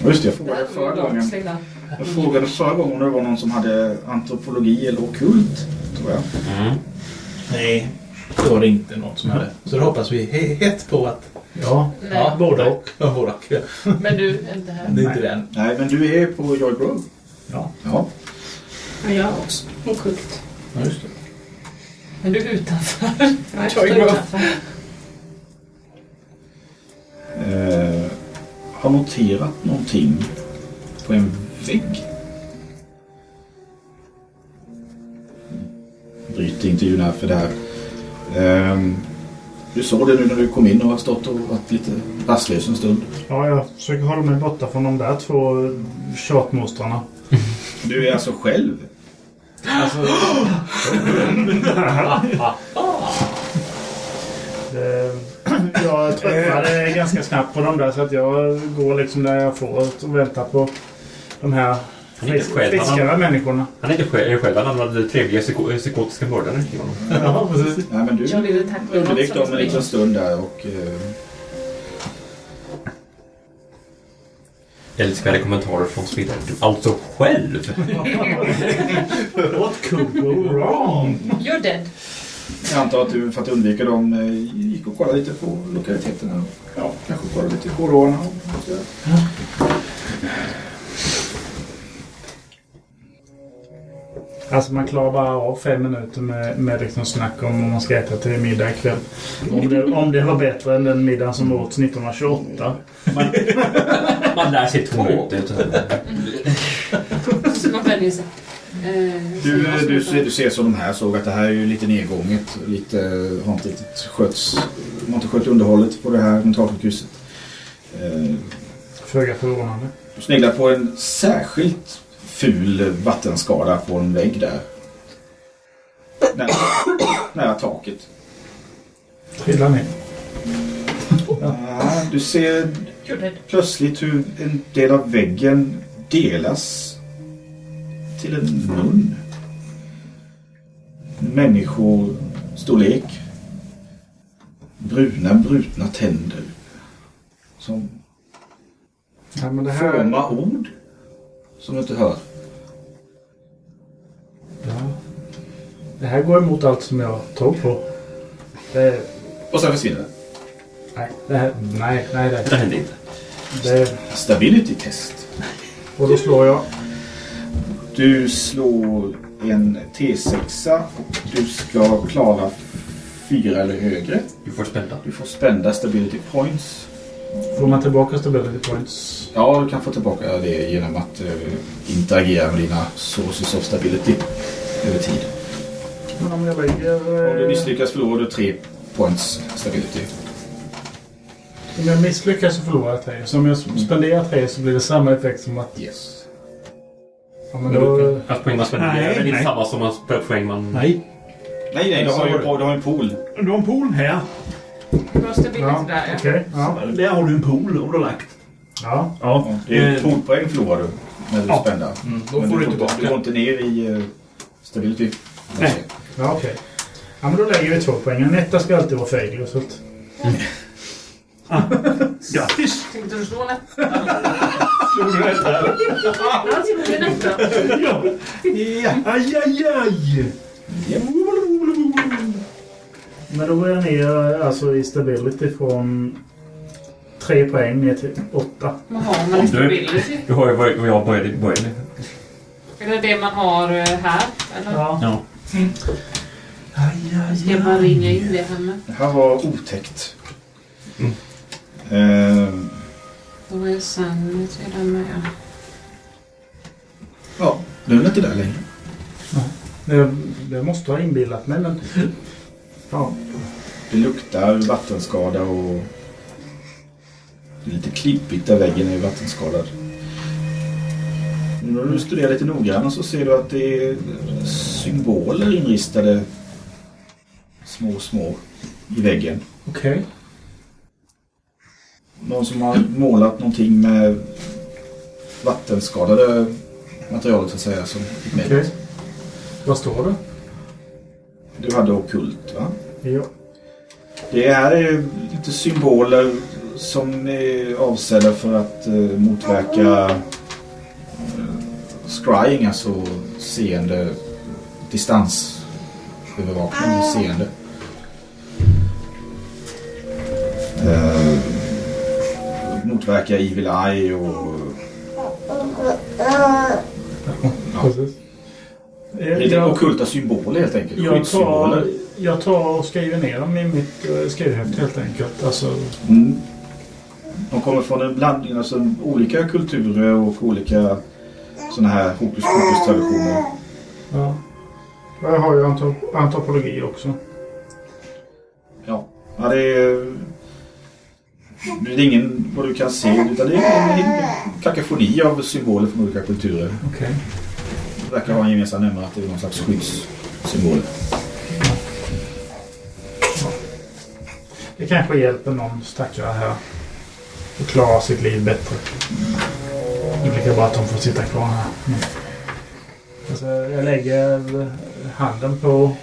Just det, jag frågade förra gången. Jag frågade förra gången om det var någon som hade antropologi eller ockult, tror jag. Mm. Nej, det var det inte något som hade. Så då hoppas vi he- hett på att... Ja, Nej. både och. Ja, både och. Ja. Men du är inte här. Det är inte den. Nej, men du är på Joy Grove. Ja. Ja. Ja, jag också. Okult. Ja, just det. Men du är utanför. Jag Joy står Grove. utanför. Har noterat någonting på en vägg. Bryter intervjun här för det här. Ehm, du såg det nu när du kom in och har stått och varit lite rastlös en stund. Ja, jag försöker hålla mig borta från de där två tjatmostrarna. Du är alltså själv? Alltså... det, jag tröttnade ganska snabbt på dem där så att jag går liksom där jag får och väntar på de här Han är inte frisk, själv, han- friskare människorna. Han är inte själv, själv han hade trevliga psyko- psykotiska mördare i honom. Ja, precis. Nej, men du undvek dem en liten stund där och... Eh, Älskvärda kommentarer från spelaren. Du alltså själv? What could go wrong? You're dead. Jag antar att du för att undvika dem eh, gick och kollade lite på lokaliteterna. Ja, kanske kollade lite på råarna. Alltså man klarar bara av fem minuter med, med liksom snack om vad man ska äta till middag ikväll. Om det, om det var bättre än den middagen som åts 1928. Man lär sig två minuter. Man vänjer sig. Eh, Du, man du, du ser som de här såg att det här är ju lite nedgånget. Lite, har inte riktigt skötts. De har inte skött underhållet på det här mentalsjukhuset. Eh, Föga förvånande. Du sneglar på en särskilt ful vattenskada på en vägg där. Nära, nära taket. Trillar ner. Ja, du ser plötsligt hur en del av väggen delas till en mun. Människostorlek. Bruna, brutna tänder. Som Ja, men det här... formar ord. Som du inte hör. Ja. Det här går emot allt som jag tror på. Det, Och sen försvinner det. nej, det här, nej, nej, det, Det hände inte. det, Stability test. och då slår jag. Du slår en T6 och du ska klara fyra eller högre. Du får spända. Du får spända stability points. Får man tillbaka stability points? Ja, du kan få tillbaka det genom att eh, interagera med dina sources of stability över tid. Men om jag lägger... Om du eh, misslyckas förlorar du tre points stability. Om jag misslyckas så förlorar jag tre. Så om jag spenderar tre så blir det samma effekt som att... Yes. Ja, men då... Att poäng man spenderar Nej, är väl inte nej. samma som att poäng man... Nej. Nej, nej, du har ju du har en pool. Du har en pool här. Du har stability Ja, där ja. okej. Ja. Där har du en pool om du har lagt. ja. Ja. Det är Eh, poolpoäng förlorar du när du Ja. spänner. Då Men får du inte- tillbaka. Du går inte ner i eh, stability. Nej. Ja, okej. Ja, men då lägger vi två poäng. En etta ska alltid vara failure. Så att... Grattis! Tänkte du slå en etta? Slog du rätt här? Han slog en etta. Ja. ja. Aj, aj, aj. Men då går jag ner alltså, i stability från tre poäng ner till åtta. Vad har man i Du- stability? Du har ju vad jag började i början. Är det det man har eh, här? Eller? Ja. Ja. Ska jag bara ringa in det här med? Det här var otäckt. Eh, Då är sanity redan med. ja, du är inte där längre. Det, det måste ha inbillat mig, men... Ja. Det luktar vattenskada och det är lite klibbigt där väggen är vattenskadad. När du studerar lite noggrannare så ser du att det är symboler inristade små, små i väggen. Okej. Någon som har målat någonting med vattenskadade materialet så att säga som pigment. Okej. Vad står det? Du hade okult va? Ja. Det här är lite symboler som är avsedda för att eh, motverka eh, scrying, alltså seende, distansövervakning, seende. Eh, motverka evil eye och Precis. Eh, lite Jag, ockulta symboler helt enkelt. jag, tar, jag tar och skriver ner dem i mitt uh, skrivhäfte helt enkelt. Alltså, Mm. De kommer från en blandning, alltså olika kulturer och olika sådana här hokus pokus traditioner. ja. Jag har ju antro- antropologi också. Ja, ja det är... Det är ingen vad du kan se utan det är en kakafoni av symboler från olika kulturer. Okej. Det verkar ha en gemensam nämnare att det är någon slags skyddssymbol. Det kanske hjälper någon stackare här att klara sitt liv bättre. Det lika bra att de får sitta kvar här. Men, alltså, jag lägger handen på,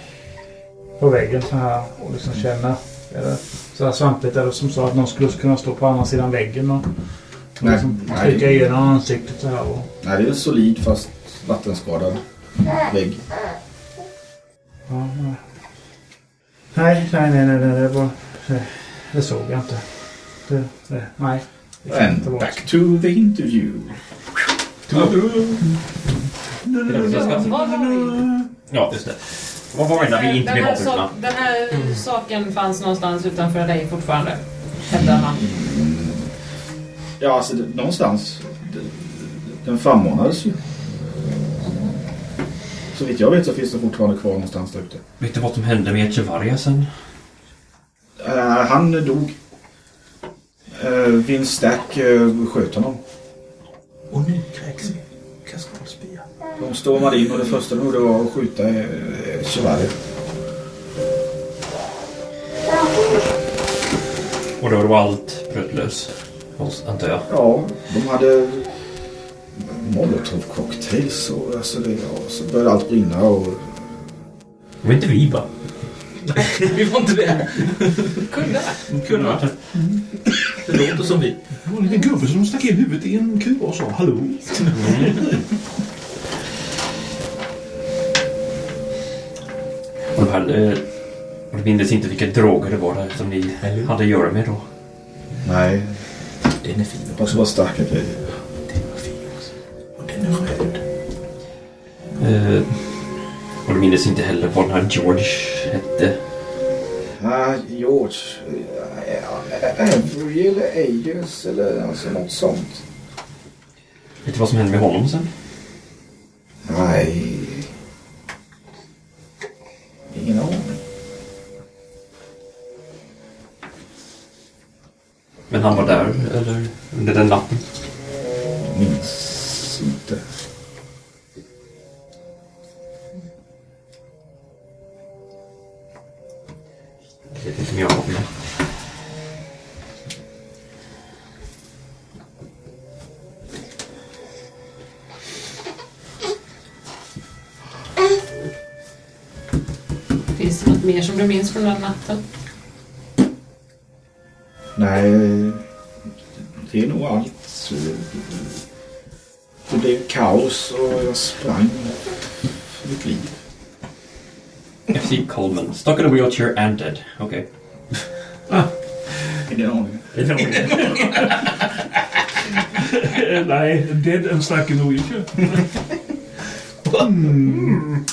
på väggen så här och liksom känner. Det så här svampigt är det som så att någon skulle kunna stå på andra sidan väggen och, liksom trycka igenom ansiktet så här. Och, Nej, det är en solid fast vattenskadad vägg. ja, nej. Nej, nej, nej, nej, nej, det var... Det, det såg jag inte. Det, det, nej. Det inte And vara back to the interview. Ja, just det. Vad var det när vi inte den, blev här avbrutna? sak, den här saken fanns någonstans utanför dig fortfarande. Hävdar man. Ja, alltså det, någonstans. Det, den frammanades ju. Så vitt jag vet så finns det fortfarande kvar någonstans där ute. Vet du vad som hände med Echevarria sen? Eh, han dog. Uh, Vince Stack uh, sköt honom. Och nu kräks kaskadspya. De stormade in och det första de gjorde var att skjuta Chevalier. Och då var allt bröt lös. Antar jag. Ja, de hade molotov cocktails och alltså det, ja, så började allt brinna och Det var inte vi va? Vi får inte det. Kunde Kunde. Det låter som vi. Det var en liten gubbe som stack in huvudet i en kuba och sa hallå. heller... Och du minns inte vilka droger det var där som ni hade att göra med då? Nej, Den är fin. det måste vara starka grejer. Den var fin också. Och den är röd. Eh, och du minns inte heller vad den här George hette? Ah, George. eh, Avery eller Ayers eller alltså något sånt. Vet du vad som hände med honom sen? Nej. Ingen aning. Men han var där, eller under den natten? Minns inte. Jag vet inte om jag har med. Finns det något mer som du minns från den natten? Nej, det är nog allt. Det blev kaos och jag sprang för mitt liv. FC Coleman. Stuck in a wheelchair and dead. Okej. Ingen aning. Eh, Nej, dead and stuck in a wheelchair. Mm.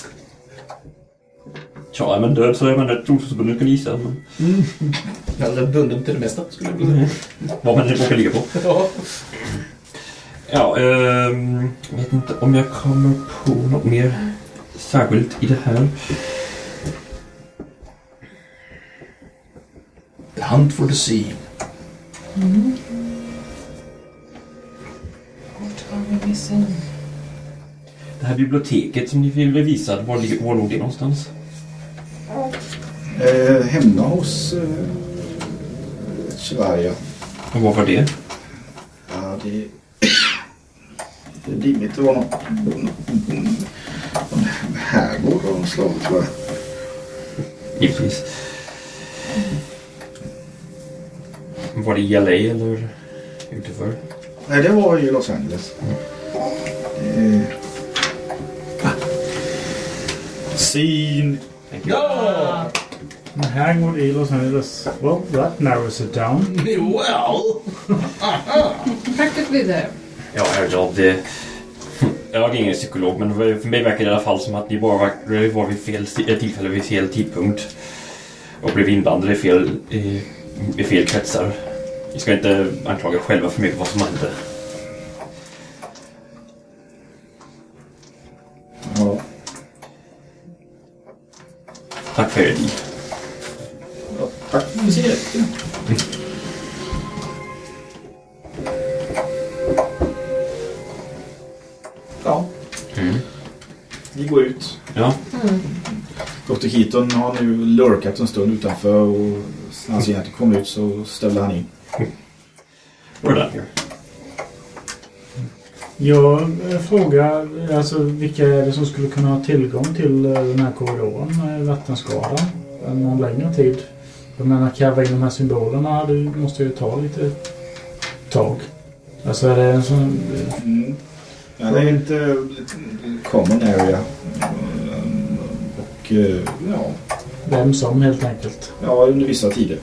Tja, är man död så är man rätt trosförbundet kan gissa. Men Eller bunden till det mesta skulle jag vilja vad man än råkar ligga på. Ja. Ja, ehm, jag vet inte om jag kommer på något mer särskilt i det här. The hunt for the sea. Vart har vi vissen? Det här biblioteket som ni ville visa, var låg det någonstans? Eh, hemma hos eh, Sverige. Och vad var det? Ja, det... Det är dimmigt. Det var någon, någon, någon herrgård av något slag tror jag. Givetvis. Var det i LA eller utanför? Nej, det var i Los Angeles. Eh, Scene. Ja! The Hangwood i Los Angeles. Well, that narrows it down. Well! Practically there. Ja, ja det... Jag är ingen psykolog, men för mig verkar det i alla fall som att ni bara var, var vid fel sti- tillfälle vid fel tidpunkt. Och blev inblandade i fel, i, i fel kretsar. Vi ska inte anklaga er själva för mycket vad som hände. Ja. Tack för er tid. Ja, tack för cigaretten. Ja. Mm. Vi går ut. Ja, Dr. Keaton har nu lurkat en stund utanför och när han ser att det kommer ut så ställer han in. we're done here. Jag eh, frågar alltså, vilka är det som skulle kunna ha tillgång till eh, den här korridoren med vattenskadan någon längre tid? Jag menar, karva in de här symbolerna det måste ju ta lite tag. Alltså är det en sån... Mm. Ja, det är inte common area. Och eh, ja, Vem som helt enkelt. ja, under vissa tider.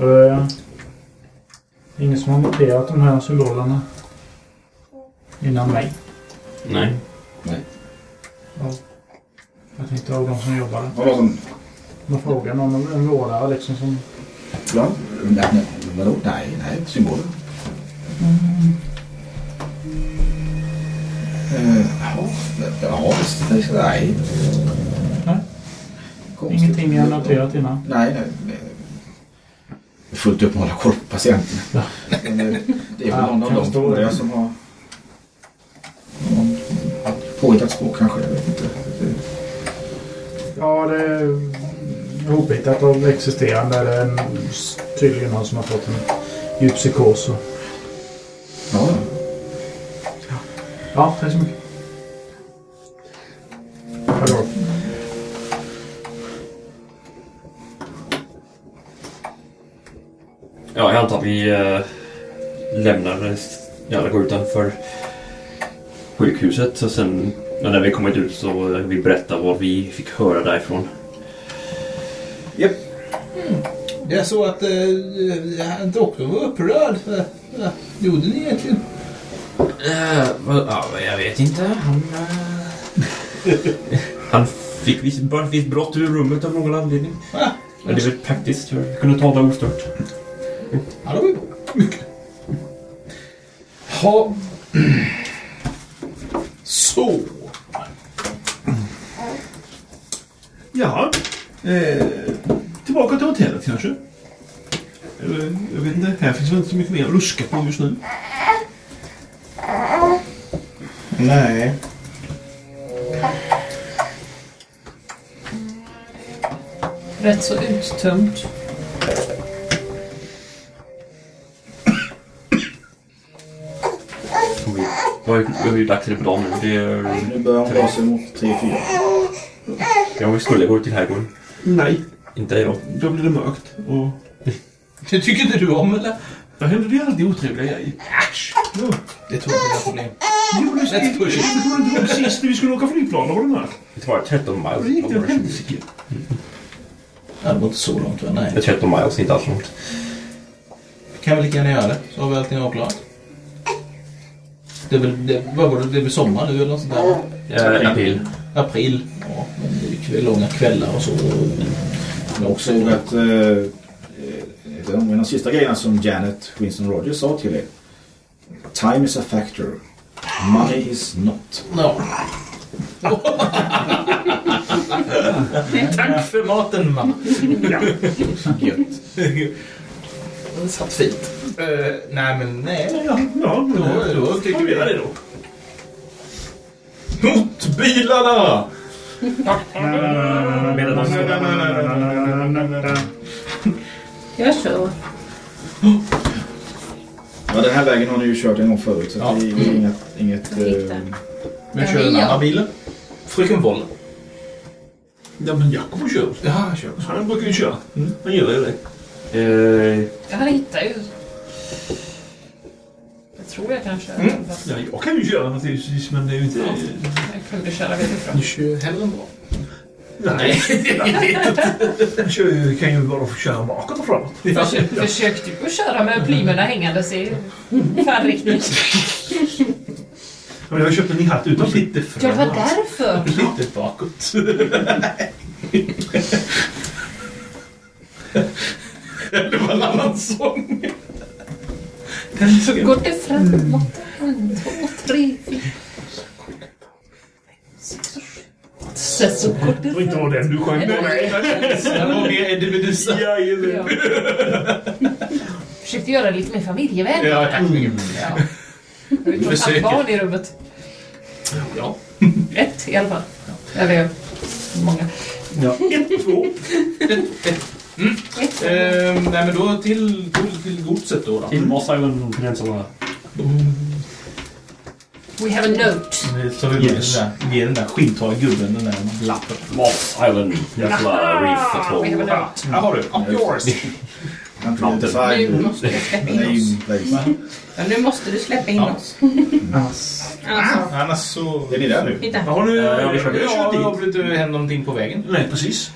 Uh, ingen som har noterat de här symbolerna innan mig. Nej. Jag tänkte av de som. Har någon som... Man frågar någon, en vårdare liksom som... Ja, nej, nej, vadå? Nej, nej, symboler. Eh, Ja, ja, visst, nej. Nej. Konstigt. Ingenting jag noterat innan. Nej, nej. nej. Det är fullt upp med att hålla koll på patienten. Ja. Eh, Det är väl Ja, någon av jag som har påhittat på kanske. Jag vet inte. Ja, det är ihophitat av existerande. Det är en, tydligen någon som har fått en djup psykos. och- Ja, Ja, tack så mycket. Hallå. Ja, jag antar att vi äh, lämnar, ja, eller går utanför sjukhuset. Och sen när vi kommit ut så vi berättar vad vi fick höra därifrån. Jag såg att eh, doktorn var upprörd. Vad vad gjorde ni egentligen? Uh, ja, jag vet inte. Han, eh, han fick visst, bara visst brott ur rummet av någon anledning. Ah, Men det är väl praktiskt. Jag kunde tala ostört. ja, det var ju mycket. Ha. Så. Ja. Eh, tillbaka till hotellet kanske. Eller, jag vet inte. Här finns väl inte så mycket mer att luska på just nu. Nej. Rätt så uttömt. Det var ju- det var ju dags på dagen nu. Det är, Nu börjar hon dra sig mot 3-4. ja, vi skulle gå till herrgården. Nej, Inte jag. då blir det mörkt. Och Det tycker inte du om eller? där händer det alltid otrevliga grejer. Äsch! Ja. Det tror jag inte är problem. Jo, det ska Rätt pushigt. Du kommer inte ihåg sist när vi skulle åka flygplan? Var det mörkt? Det var 13 Då miles. gick det åt helsike. Ja, det var inte så långt va? Nej. Det är 13 miles, inte alls långt. Kan vi lika gärna göra det. Så har vi allting avklarat. Det är väl, det, vad var det, det är väl sommar nu eller något sånt där? Eh, april. April. Ja, men det är kväll, långa kvällar och så. Jag också såg att eh, eh, en av de sista grejerna som Janet Winston Rogers sa till er. Time is a factor. Money is not. Ja. Tack för maten mamma. Ja. Gött. Det satt fint. Uh, nej men nej. Ja, ja Då, då tycker vi det det. då. Motbilarna! Jag kör. Ja, den här vägen har ni ju kört en gång förut så Ja. det är inget... inget Jag fick eh, den. Vem kör den andra bilen? Fröken Woll. Ja, men Jakob kör. Ja, han kör. Han brukar ju köra. Han gör ju det. Eh, Ja, han hittar ju... Jag tror jag kan köra. Mm. Ja, jag kan ju köra naturligtvis, men det är ju inte... Jag kunde köra väderifrån. Du kör hellre bra. Nej, jag vet inte. Jag kör ju- kan ju bara få köra bakåt och framåt. Försök, försökte du att köra med plymerna hängandes i färdriktning? Men jag har köpt en ny hatt utan Lite Ja, det var framåt. därför. Lite bakåt. det var en annan sång. Så går det framåt. En, två, tre, fyra. Sen så går det Det var inte den du sjöng med mig. Det var mer Eddie Meduza. Ja. Försökte göra det lite mer familjevänligt. Ja, tack mycket. Ja. Jag trots allt Försöker. barn i rummet. Ja. Ett i alla fall. Eller många. Ja. Ett, två. Ett. Ehm, nej men då till, till, till godset då. då. till Moss Island Peninsula. We have a note. Så vi Yes. yes. ge den där skinntorra gubben den där lappen. Moss Island Peninsula Reef We have a Atoll. note. Här har du. Up yours. Nu måste du släppa in oss. Ja, nu måste du släppa in oss. Annars så... Är ni där nu? titta. Har du jag har blivit hänt någonting på vägen. Nej, precis.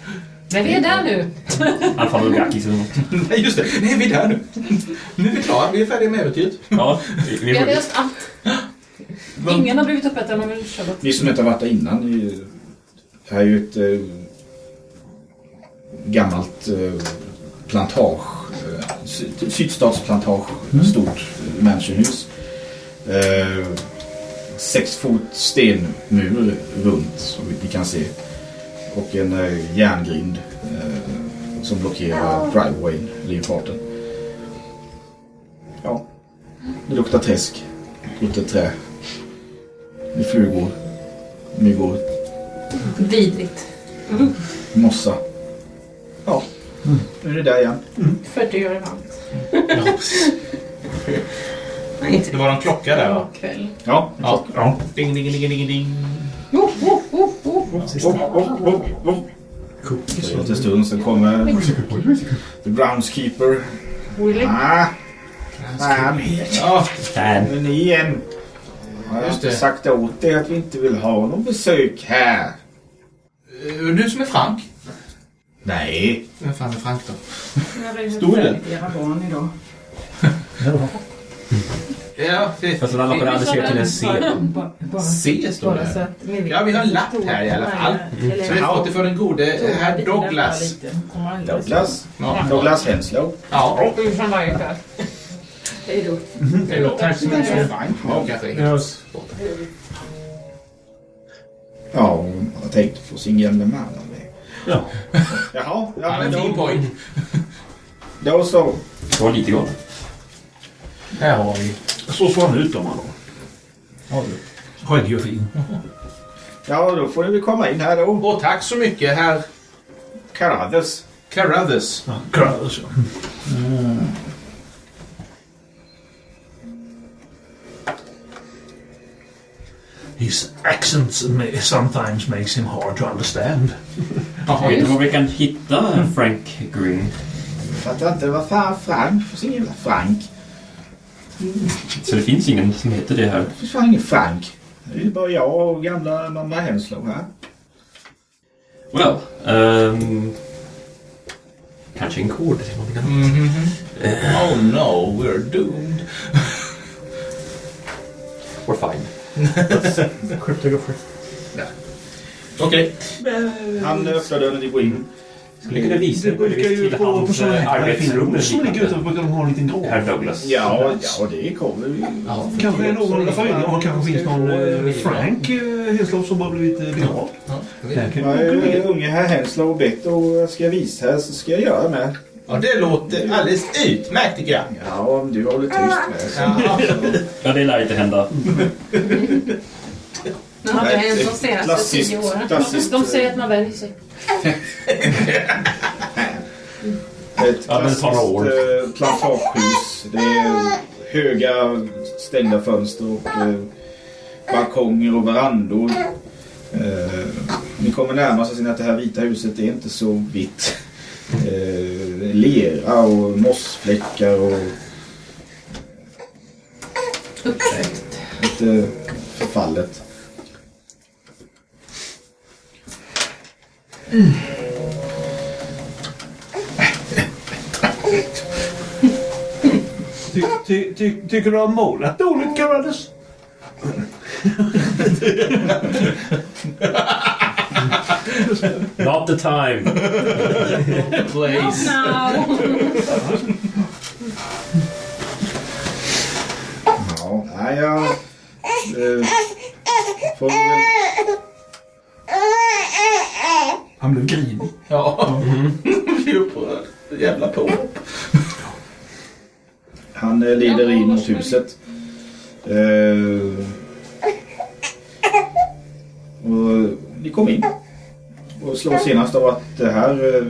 Men vi är där nu. Han faller Gakis eller något. Nej, just det. Nej, vi är där nu. Nu är vi klara. Vi är färdiga med äventyret. Ja, vi, Vi har vi, löst allt. Ingen har blivit uppäten av en Charlotte. Ni som inte har varit där innan. Ni, det här är ju ett eh, gammalt eh, plantage. Sy- sydstatsplantage. Stort eh, mansionhus. Sex fot stenmur runt som vi, vi kan se. Och en eh, järngrind eh, som blockerar drivewayn, eller infarten. Ja, det luktar träsk. Luktar trä. Det är flugor. Myggor. Vidrigt. Mossa. Ja, nu är det där igen. 40 grader varmt. Nej, inte Det var en klocka där, va? Bra kväll. Ja, Ja. Ja. Ding, ding, ding, ding, ding. Så efter en stund så kommer The Groundskeeper. Willy. Ah, fan. Ja, är ni igen. Har jag Just inte sagt åt dig att vi inte vill ha någon besök här? Eh, Du som är Frank. Nej. Vem fan är Frank då? Stod det? Era barn idag. Ja, det Fast andra på det andra till en C. C står Bara det. vet. Ja, vi har en lapp här i alla fall. Så vi har fått för den gode herr Douglas. Douglas. Ja. Douglas Henslow. Ja. Hej då. Tack så mycket. Ja. Ja, jag tänkte på sin gamla man. Ja. Jaha, ja, Han är en fin då, pojk. då så. Det var lite galen. Här har vi. Så såg han ut om han då. Ja, du. Skäggig och fin. Ja, då får vi komma in här då. Och tack så mycket herr Carruthers. Carruthers. Ja, Carruthers, ja. His accent sometimes makes him hard to understand. Vet du var vi kan hitta Frank Green? Fattar inte, vad fan Frank? För sin jävla Frank. Så det finns ingen som heter det här. Det finns fan ingen Frank. Det är bara jag och gamla mamma Henslow här. Well, ehm... kanske en kod till någonting annat. Mhm. Oh no, we're doomed. Or fine. Cryptography. Okej. Han öppnar dörren och går in. Skulle kunna visa Det brukar ju på, på sådana här arbetsrum som ligger ute liknande. brukar de ha en liten grav. Herr Douglas. Ja, ja det kommer vi. Kanske är någon och kanske finns någon eh, Frank eh, Henslow som har blivit eh, begravd. In. unge herr Henslow och bett och ska visa här så ska jag göra med. Ja, det låter alldeles utmärkt tycker jag. Ja, om du håller tyst med. Ja. Ja, det lär inte hända. Nu har det hänt de senaste Klassiskt. tio åren. Klassiskt. De säger att man vänjer sig. Ett klassiskt eh, plantagehus. Det är höga stängda fönster och eh, balkonger och verandor. Eh, ni kommer närma sig att det här vita huset är inte så vitt. Eh, lera och mossfläckar och Upprätt. lite förfallet. Ty, ty, ty, tycker du har målat dåligt Carruthers? Not the time. Place. Ja, nej, jag... Eh, får väl... Han blev grinig. Ja. Blir upprörd. Jävla påhopp. Han eh, leder in mot huset. Eh, och ni kom in. Och slår senast av att det här... Eh,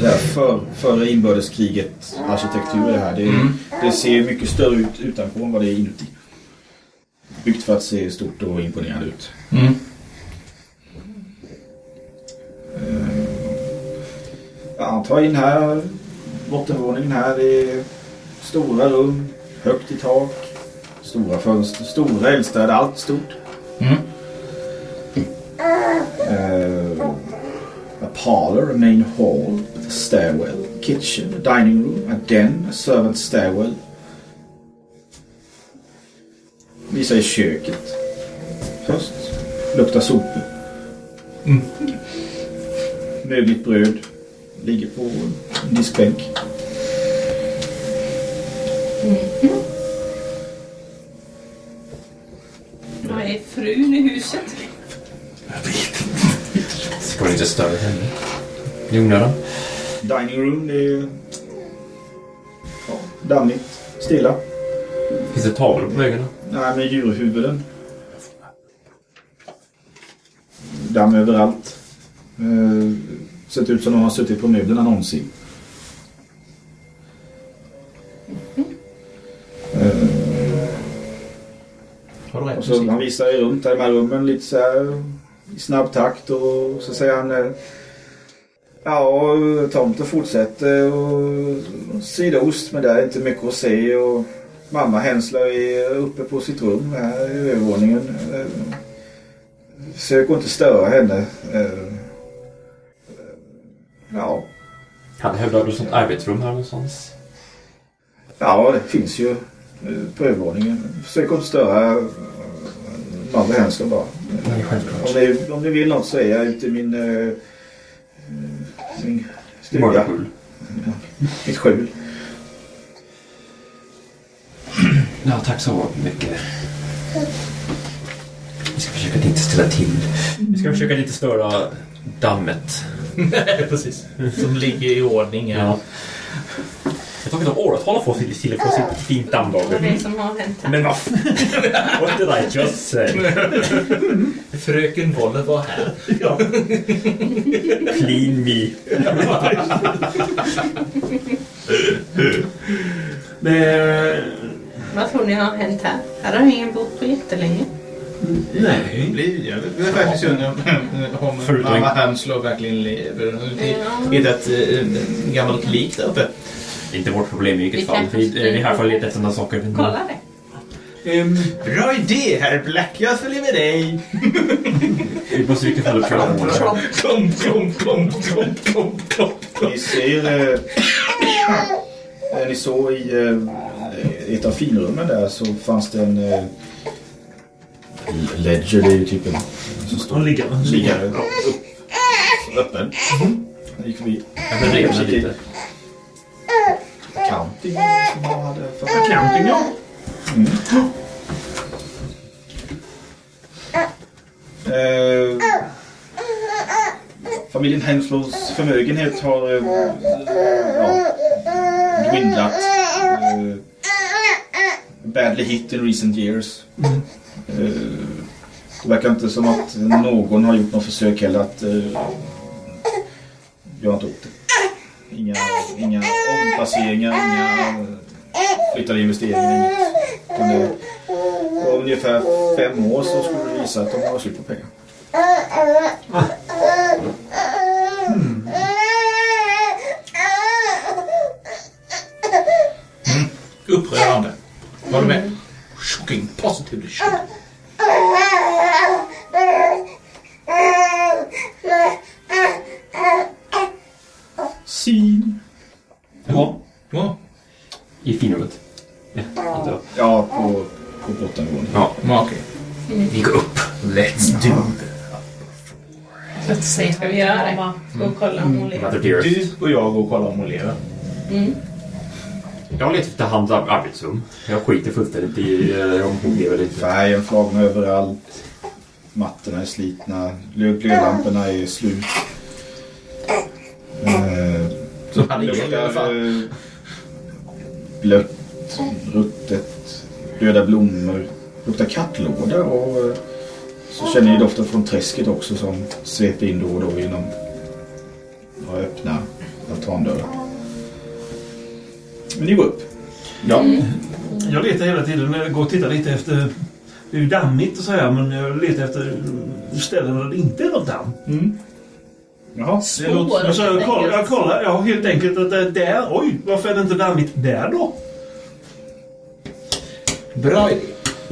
det här för, före inbördeskriget arkitektur det här. Det, det ser mycket större ut utanpå än vad det är inuti. Byggt för att se stort och imponerande ut. Mm. Ja, han tar in här, bottenvåningen här. Det är stora rum, högt i tak, stora fönster, stora eldstäder, allt stort. Mm. Uh, a parlor, a main hall, a stairwell, kitchen, a dining room, a den, a servant stairwell. Visar i köket. Först. Luktar sopor. Mögligt bröd. Ligger på en diskbänk. Vad är frun i huset? Ska man inte störa henne? I onödan? Dining room, det är ja, dammigt, stilla. Finns det tavlor på väggarna? Nej, med djurhuvuden. Damm överallt. Eh, sett ut som någon har suttit på möblerna någonsin. Eh, du rätt och så han visar ju runt i de här rummen lite så här i snabb takt och så säger han eh, Ja, tomten fortsätter och sydost men det är inte mycket att se och mamma Hensler är uppe på sitt rum här i övervåningen. Eh, Försök att inte störa henne. Eh, Ja, Han hävdade sånt arbetsrum här någonstans. ja det finns ju på övervåningen. Försök att inte störa eh, mamma Hensler bara. Nej, självklart. Om ni, om ni vill något så är jag ute i min, eh, min stuga. Mördarskjul. Mitt skjul. Ja, tack så mycket. Vi ska försöka att inte ställa till. Vi ska försöka att inte störa dammet. Precis. Som ligger i ordning här. Ja. Det har tagit åratal att få till till att få sitt fint Det är det som har hänt här. Men vad What did I just say? Fröken Wolle var här. Clean me. Det, Vad tror ni har hänt här? Här har ingen bott på jättelänge. Nej. blir jag vet faktiskt undrar om mamma Hanslow verkligen lever. Hittat eh, en gammalt lik där uppe. Inte vårt problem i vilket Vi fall. Vi är för att leta efter några saker. Kolla det. Ehm, Bra idé herr Black, jag följer med dig. Vi måste i vilket fall köra på det. Klomp, klomp, klomp, klomp, klomp, klomp, klomp. Ni ser... Eh, eh, ni såg i eh, ett av finrummen där så fanns det en... Eh, ledger, det är ju typ en... Som står Han ligger. liggare upp, öppen. Jag gick förbi. Jag vill resa lite. Counting som jag hade för Accounting, ja. Eh, familjen Henslows förmögenhet har eh, ja, dwindlat. Eh, badly hit in recent years. Eh, Eh, det verkar inte som att någon har gjort något försök heller att eh, göra något åt det. Inga, inga omplaceringar, inga flyttade investeringar, inget. Det, om ungefär fem år så skulle det visa att de har slut på pengar. Mm. Mm. Upprörande. Var du med? Shocking. Positively shocking. Sin. Jaha. Ja, I finrummet. Ja. Ja, på, på bottennivån. Ja. men okej. Vi går upp. Let's do it. Låt oss se. Ska vi göra det? Gå och kolla om hon lever. Mother dearest. Du och jag går och kollar om hon lever. Jag har letat efter hans ar- arbetsrum. Jag skiter fullständigt i eh, om hon lever eller inte. Färgen flagnar överallt. Mattorna är slitna. Glöd- Glödlamporna är slut. Eh, Som hade el i alla fall. eh, blött, ruttet, döda blommor. Luktar kattlåda och så känner ni doften från träsket också som sveper in då och då genom några öppna altandörrar. Men ni går upp. Ja. Jag letar hela tiden. Jag går och tittar lite efter... Det är ju dammigt och så här, men jag letar efter ställen där det inte är något damm. Jaha. Det låter, så jag, kollar, jag kollar, ja helt enkelt att det där, oj, varför är det inte dammigt där då? Bra idé.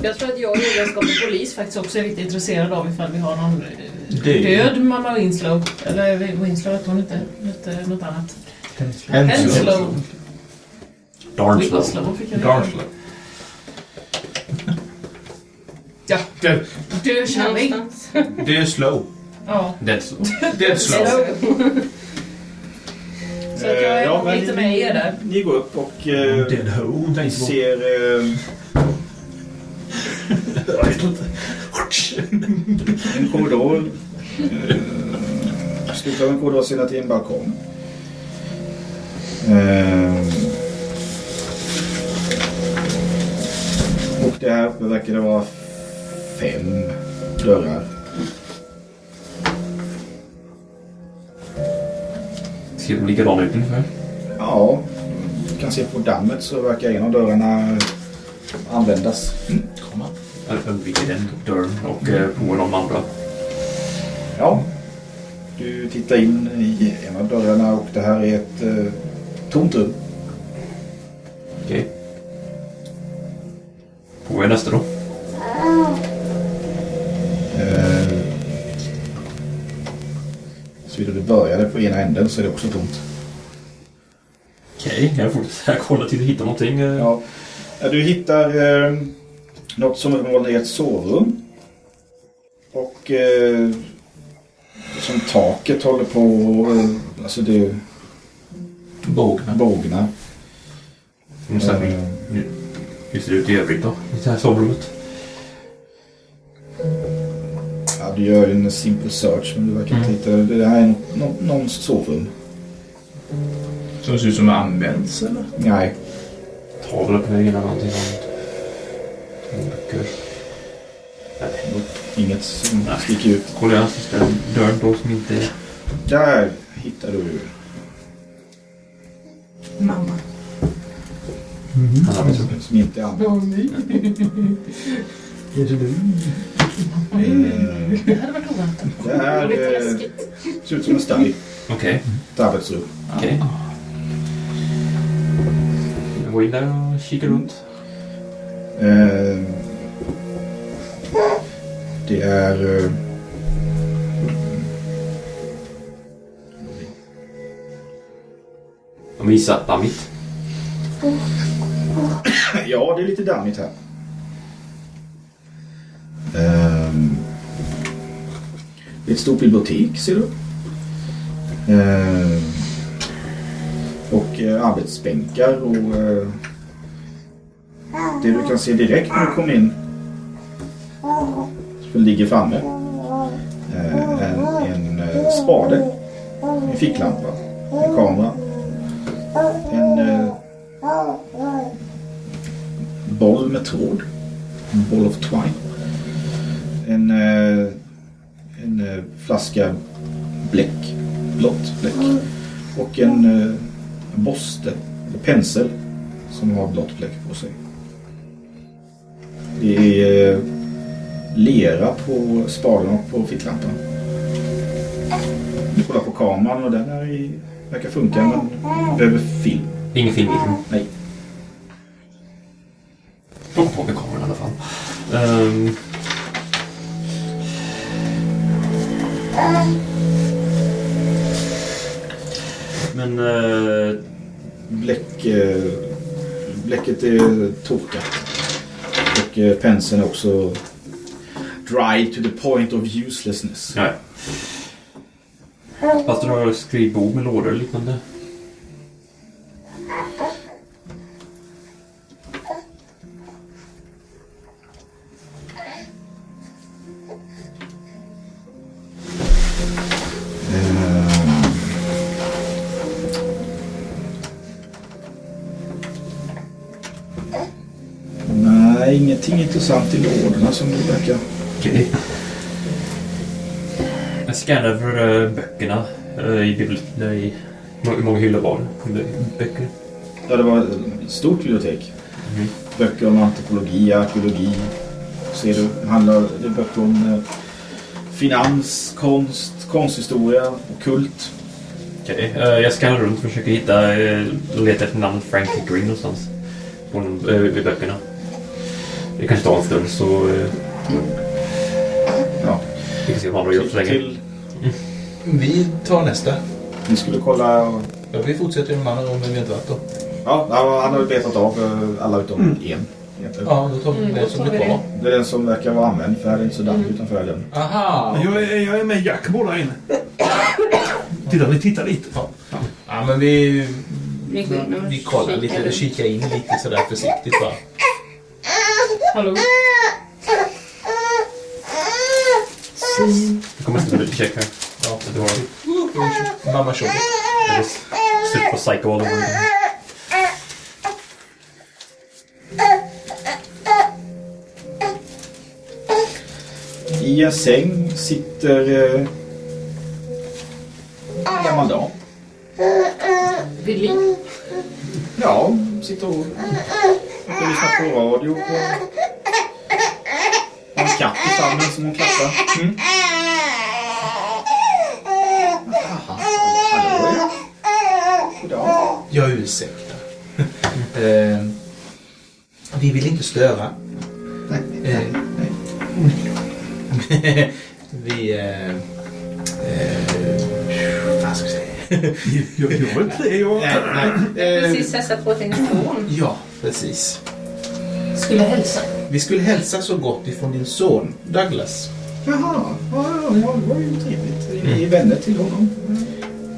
Jag tror att jag i egenskap av polis faktiskt också är lite intresserad av ifall vi har någon Det- död mamma Winslow. Eller Winslow hette hon inte. Hette något annat. Henslow. Henslow. Darnslow. Winslow fick jag reda på. Darslow. Ja. Dead, Dödkärring. Någonstans. dead slow. Ja. Dead slow. Dead slow. Så att jag är Eh, ja, lite med er där. Ni går upp och eh, Dead ni ser eh, Jag vet inte. en korridor. Eh, slutet av en korridor sedan till en balkong. Eh, där verkar det vara fem dörrar. Ser de likadana ut ungefär? Ja, du kan se på dammet så verkar en av dörrarna användas. Komma. Jag undviker den dörren och eh, på de andra. Ja, du tittar in i en av dörrarna och det här är ett eh, tomt rum. Vad är nästa då? Eh, Såvida du började på ena änden så är det också tomt. Okej, jag jag kolla till att hitta någonting. eh. Ja. Ja, Du hittar eh, något som uppenbarligen är ett sovrum. Och eh, som taket håller på eh, alltså det Bågna. bågnar. Mm, Eh, Hur ser det ut i övrigt då? I det här sovrummet? ja, du gör en simple search men du verkar inte hitta det. Det här är någons sovrum. Som ser ut som används eller? Nej, Tavlor på väggen eller någonting sånt. Böcker. inget som sticker ut. Kollar jag sista dörren då som inte är... Där hittar du Mamma. Mm. Han har liksom- som inte är använt. Är det du? Det hade varit oväntat. Det här eh, ser ut som en study. Okej, Ett arbetsrum. okej. Jag går in där och kikar runt. Eh, det är... Eh, De visar dammigt ja, det är lite dammigt här. Ehm. Det är ett stort bibliotek, ser du. Ehm. Och eh, arbetsbänkar och... Eh, det du kan se direkt när du kommer in som ligger framme. Eh, en en spade, en ficklampa, en kamera, en boll med tråd, en boll of twine, en, eh, en eh, flaska bläck, blått bläck och en eh, borste, eller pensel som har blått bläck på sig. Det är lera på spaden och på ficklampan. Du kollar på kameran och den är i, verkar funka men behöver film. Ingen film i den. Nej. Plocka på mig kameran i alla fall. Ehm. Men... eh, Bläck, eh, bläcket är torkat. Och eh, penseln är också dry to the point of uselessness. nej. Fast du har skrivbord med lådor och liknande. Nej, ingenting intressant i lådorna som det verkar. Okej. Jag scannar över eh, böckerna eh, i biblioteket. I, hur många hyllor var det? Böcker? Ja, det var ett stort bibliotek. Mhm. Böcker om antropologi, arkeologi. Ser du, det handlar, det böcker om eh, finans, konst, konsthistoria och kult. Okej, eh, jag scannar runt och försöker hitta, uh, leta efter namnet Frank Green någonstans. På uh, i böckerna. Det kanske tar en stund så uh, Ja. vi kan se om andra gör så länge. Till, Vi tar nästa. ni skulle kolla... och- Ja, vi fortsätter i de andra rummen vi inte varit då. Ja, han har ju betat av eh, alla utom en. egentligen. Ja, då tar vi Mm, det då som blir vi kvar. Det är den som verkar vara använd för här är det inte så dammigt utanför den. Aha! Jag är, jag är med Jack båda inne. Titta, vi tittar lite. Ja, men vi... Vi Vi kollar lite, eller kikar in lite sådär försiktigt va. Hallå? Det kommer inte lite check här. Ja. Du har det. Mamma kör. Det är slut på psycho all over again. I en säng sitter eh, en gammal dam. Liv? Ja, sitter och, och lyssnar på radio. Har en katt i famnen som hon klappar. Mm. Aha, hallå ja. Goddag. Jag ursäktar. eh, vi vill inte störa. Eh, nej. vi... Eh, eh, vad ska jag säga? Jag gör inte det. Jag... nej, nej. Eh, Precis hälsat på din son. ja, precis. Skulle hälsa. Vi skulle hälsa så gott ifrån din son Douglas. Jaha, ja, det var ju trevligt. Är ni vänner till honom?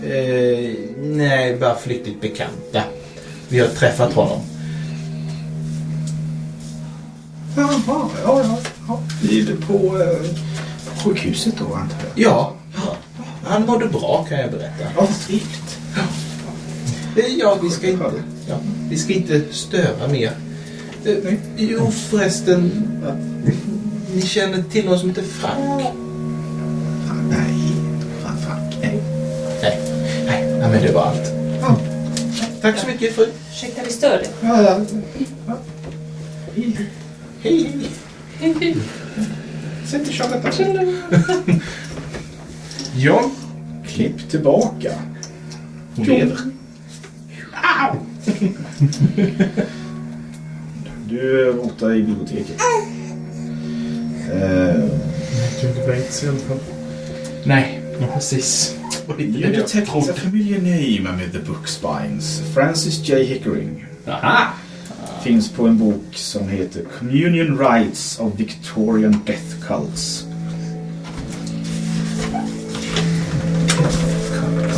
Eh, nej, bara flyktigt bekanta. Vi har träffat honom. Jaha, ja, ja. ja. Det på, eh, sjukhuset då antar jag? Ja, han mådde bra kan jag berätta. Ja, vad trevligt. Ja, vi ska inte, ja, vi ska inte störa mer. Eh, Jo, förresten. Ni känner till någon som heter Frank? Nej, fan, fuck, nej. Nej, nej, nej men det var allt. Ja. Tack så mycket fru. Ursäkta, vi störde. Ja, ja. ja. Hej, Hej, hej. Sätt dig Charlotta. Ja, Klipp tillbaka. hon lever. Au! Du rotar i biblioteket. Eh, Jag tror inte Bengt i alla fall. Nej, precis. Och lite you det jag detect a trodde. familiar name amid the book spines. Francis J. Hickering. Aha! Finns på en bok som heter Communion Rites of Victorian Death Cults.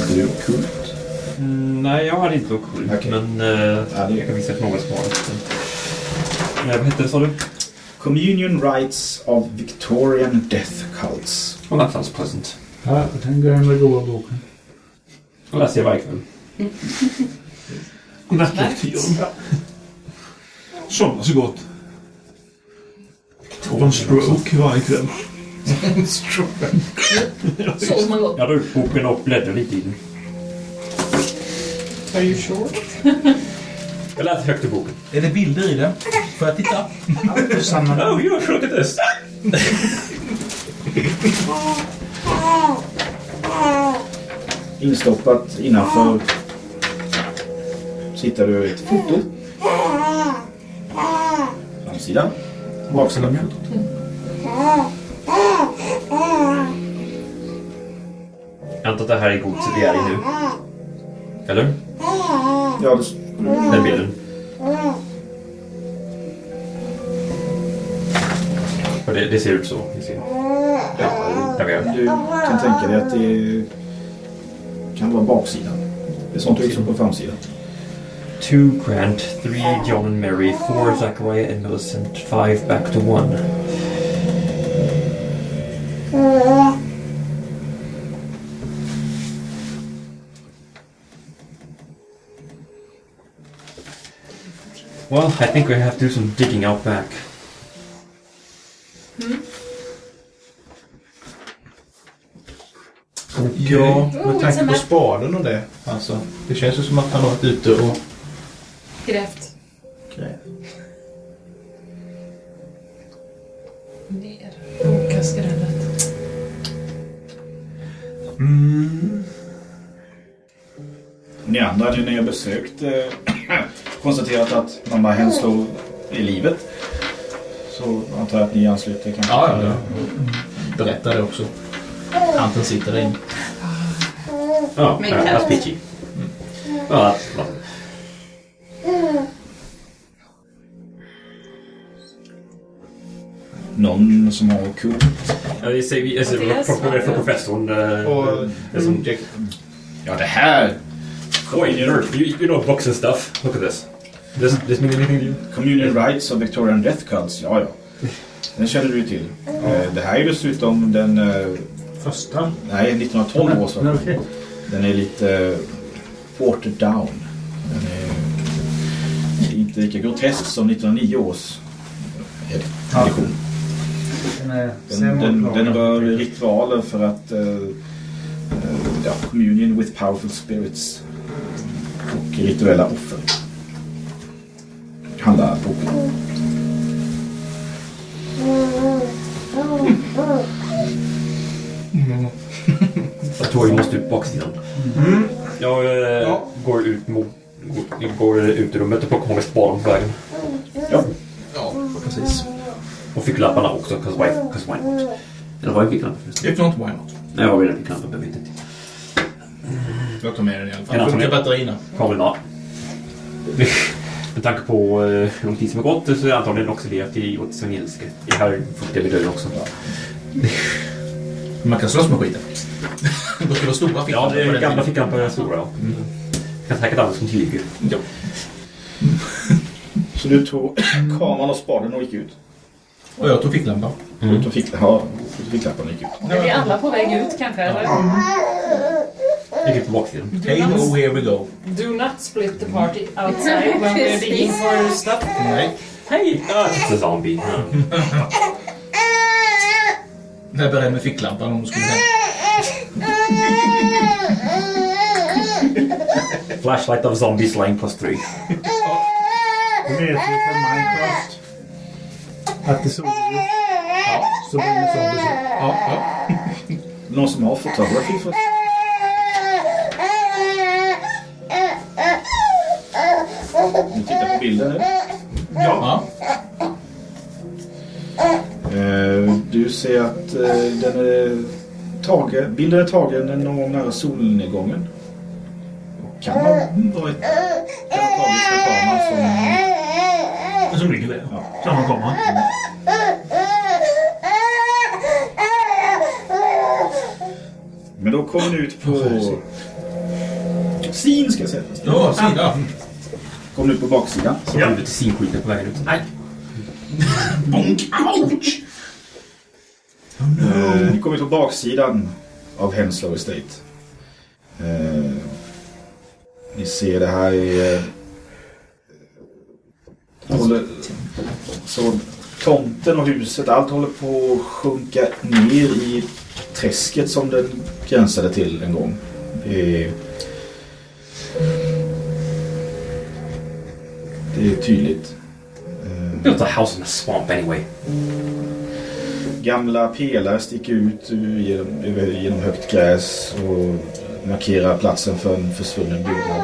Hade du kult? Mm, nej, jag hade inte okult. Okej. Men eh, Ja, det- jag kan visa ett något smarare. Vad hette det sa du? Communion Rites of Victorian Death Cults. Oh, that sounds pleasant. Ja, den gamla goa boken. Och läser jag varje kväll. Nattlektyren. Somna så gott. Och en stroke varje kväll. Sover man gott? Jag drar upp boken och bläddrar lite i den. Are you sure? Jag läser högt i boken. Är det bilder i den? Får jag titta? Samma Oh, you at this! Instoppat innanför sitter du ett foto. Framsidan. Baksidan. Jag antar att det här är är i nu. Eller? Ja, det, Den bilden. Och det, det ser ut så. Ni ser. ja, Där vi är. du kan tänka dig att det kan vara baksidan. Det är sånt du på framsidan. Two Grant, three John and Mary, four Zachariah and Millicent, five back to one. Well, I think we have to do some digging out back. Ja, Oh, med tanke på spaden och det. Alltså, det känns ju som att han har varit ute och Grävt grävt. ner bokaskrädet. Ni andra, nu när jag besökt, eh, konstaterat att mamma Henslow är i livet. Så antar jag att ni ansluter kanske? Ja, ja, ja. Berätta det också. Tanten sitter där inne. Men kan- that's peachy. Well, that's lovely. Någon som har kult? Ja, vi, alltså, från har- professorn. Och Jack, Ja, det här! Oj, you know, you, you know books and stuff. Look at this. This, this mean anything to you? Communion Rights of Victorian Death Cults, ja ja. Den känner du ju till. Eh, Det här är dessutom den... eh, Första. Nej, 1912 års version. okej. Den är lite eh, watered down. Den är inte lika grotesk som 1909 års eh, edition. Den är Den, den, den rör ritualer för att... eh, eh, ja, communion with powerful spirits. Och rituella offer. Handlar boken om. Jag tror vi måste ut baksidan. Jag eh, Ja. går ut mot... Går, går ut i rummet och plockar många spaden på vägen. Ja. ja, precis. Och ficklapparna också, 'cause why, 'cause why not? Eller har jag ficklampor förresten? If not, why not? Nej, jag har redan ficklampor, jag vet inte. Jag tar med den i alla fall. ta Funkar batterierna? Not. Med tanke på eh, hur lång tid som har gått så är det antagligen oxiderat i oxygenilske. Det här vid dörren också. Man kan slåss med skiten. Då ska det vara stora Ja, på är den gamla ficklampor är stora. Ja. Mm. Kan säkert användas som tillhygge. Ja. Så du tog kameran och spaden och gick ut? Och jag tog ficklampan. Mm. Du fick, ja, du fick lapparna och gick ut. Är vi alla på väg ut kanske? Eller? Ligger på baksidan. Hey ho, here we go. Do not split the party outside when we're digging for stuff. Nej. Hej! Ah, it's a zombie. Jag är beredd med ficklampan om du skulle. Flashlight of zombie slang plus 3. Det vet vi från Minecraft. Att det såg ju. Så blir det zombies. Ja, ja. Någon som har fotografi för Ni tittar på bilden nu. ja. Eh, Du ser att eh, den är tagen, bilden är tagen någon nära solnedgången. Och kan ha varit kan ha tagits kameran som... Som ligger där. Ja. Samma kamera. Men då kommer ni ut på... Sin ska jag säga. Ja, sida. Kommer ut på baksidan. Så ja. huvudet i sinskiten på vägen ut. Nej. Bonk, ouch! Eh, Ni kommer på baksidan av Henslow Estate. Eh, ni ser det här i... Eh, håller, så tomten och huset, allt håller på att sjunka ner i träsket som den gränsade till en gång. Det är, det är tydligt. Built a house in a swamp anyway. Gamla pelare sticker ut genom, genom högt gräs och markerar platsen för en försvunnen byggnad.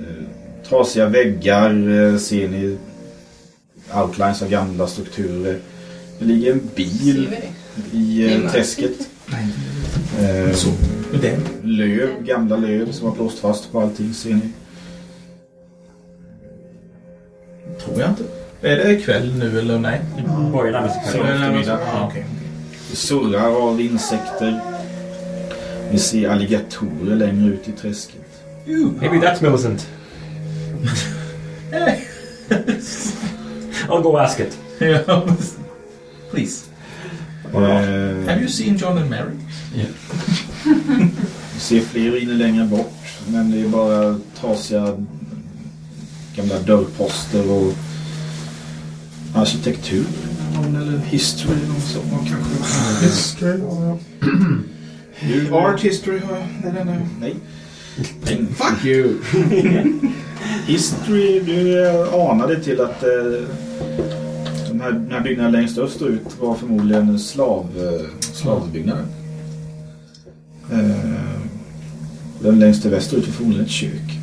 Eh, Trasiga väggar eh, ser ni outlines av gamla strukturer. Det ligger en bil i eh, träsket. Eh, löv, gamla löv som har blåst fast på allting ser ni. Tror jag inte. Är det kväll nu eller nej? Sig Så kväll. eftermiddag. Det surrar av insekter. Ni ser alligatorer längre ut i träsket. Maybe that's Millicent. I'll go ask it. Ja, Please. Eh, Have you seen John and Mary? Vi ser fler ruiner längre bort. Men det är bara trasiga gamla dörrposter och arkitektur. Eller history. Som har kanske... History. ja. Art history har jag. Den här. Nej. Men Fuck you! history, du anade till att eh, de här, den här byggnaden längst österut var förmodligen slav, eh, slavbyggnaden. Eh, den längst till västerut var förmodligen ett kök.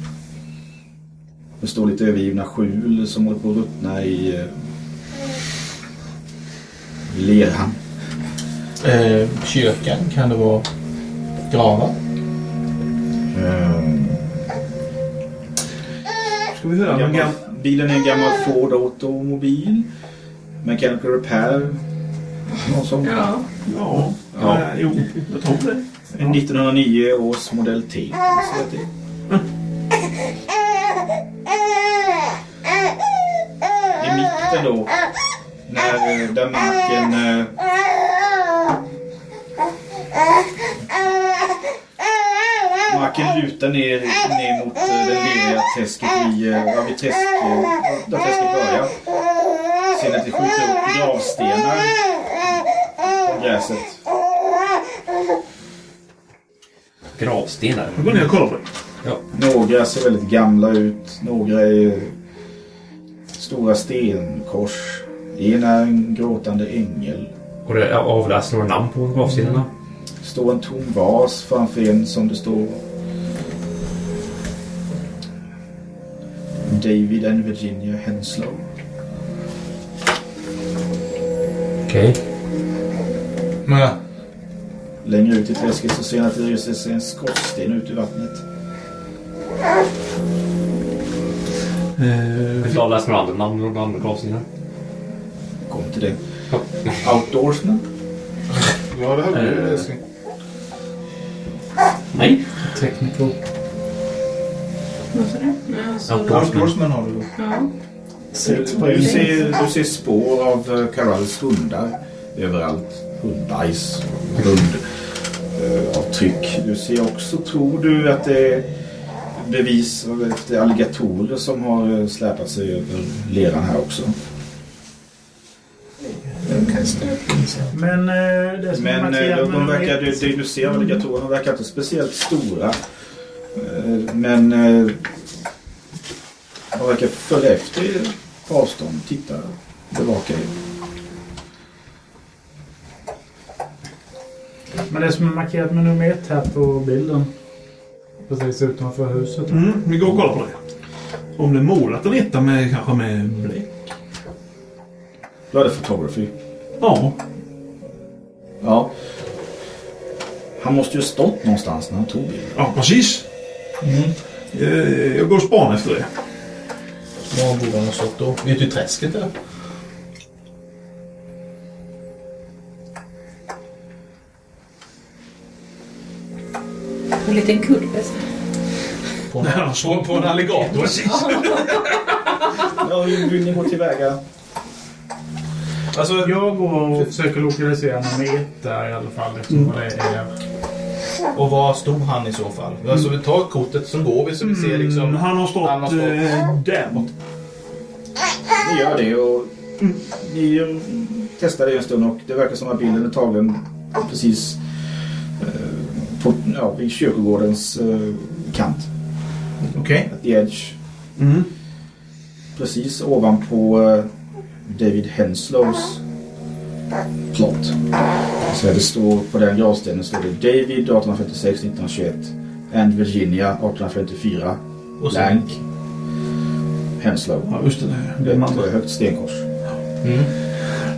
Det står lite övergivna skjul som håller på att ruttna i, eh, i leran. Eh, kyrkan, kan det vara gravar? Eh, Ska vi höra någon gammal, bilen är en gammal Ford automobil. Mechanical repair. Någon som... Ja. Ja, Ja. ja. jo, jag tror det. En 1909 års modell T. Så att det- I där marken... eh, Marken lutar ner, ner mot eh, det leriga träsket i, eh, ja, vid träsk, där träsket börjar. Ser ni att det skjuter upp gravstenar på gräset. Gravstenar. Jag går ner och kollar på det. Några ser väldigt gamla ut. Några är stora stenkors. En är en gråtande ängel. Och det avläser några namn på gravstenarna. står en tom vas framför en som det står David and Virginia Henslow. Okej. Men, Längre ut i träsket så ser ni att det reser sig en skorsten ut ur vattnet. Vill du avläsa några andra namn och andra gravstenar? Kom till det. Outdoorsman. ja, det hade du Eh. älskling. Nej. Technical. Vad sa du? Alltså, Outdoorsman har du. ja. Du, du, ser, du ser spår av uh, Carals hundar överallt. Hundbajs, hundavtryck. du ser också, tror du, att det är bevis efter alligatorer som har eh, släpat sig över leran här också. Men eh, det som är Men eh, de, verkar, det, det du ser av alligatorerna verkar inte speciellt stora. Eh, Men de verkar följa efter er på avstånd, titta, bevaka er. Men det som är markerat med nummer ett här på bilden. Precis utanför huset. mm, vi går och kollar på det. Om det är målat en etta med kanske med bläck. Då är det photography. Ja. Ja. Han måste ju ha stått någonstans när han tog bilden. Ja, precis. Eh, Jag går och spanar efter det. Var borde han ha stått då? Vet du träsket eller? En liten kulve. så. Ja, på, på en alligator. Precis. Ja, hur vill ni gå tillväga? Alltså, Jag går och försöker lokalisera ett där i alla fall. Eftersom det är... och var stod han i så fall? Alltså, vi tar kortet så går vi så vi ser liksom... Mm, han har stått, Han har stått. eh, där borta. Ni gör det och ni eh, testar det en stund och det verkar som att bilden är tagen precis eh, på, ja, vid kyrkogårdens eh, kant. Okej. At the edge. Mm. Precis ovanpå eh, David Henslows plot. Så det står på den gravstenen står det David 1856-1921 and Virginia 1854 Och sen... blank Henslow. Ja, just det. Det är ett högt stenkors. Mm.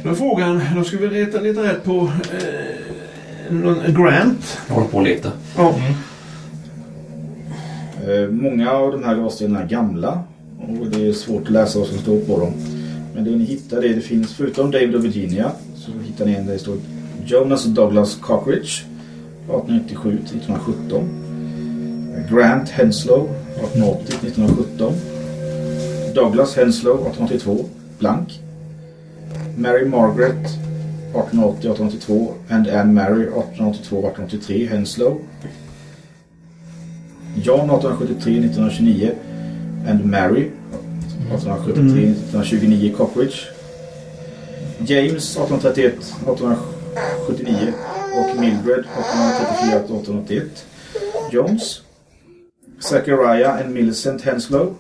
Är frågan, då ska vi leta, leta rätt på eh, någon Grant. Jag håller på att leta. Ja. Eh, Många av de här gravstenarna är gamla och det är svårt att läsa vad som står på dem. Men det ni hittar det, det finns förutom David och Virginia så hittar ni en där det står Jonas Douglas Cockridge 1897 till 1917. Grant Henslow 1880 till 1917. Douglas Henslow 1882 blank. Mary Margaret 1880-1882 and Anne Mary 1882-1883 Henslow. John 1873-1929 and Mary 1873-1929 Cockridge. James 1831-1879 och Mildred 1834-1881 Jones. Zachariah and Millicent Henslow.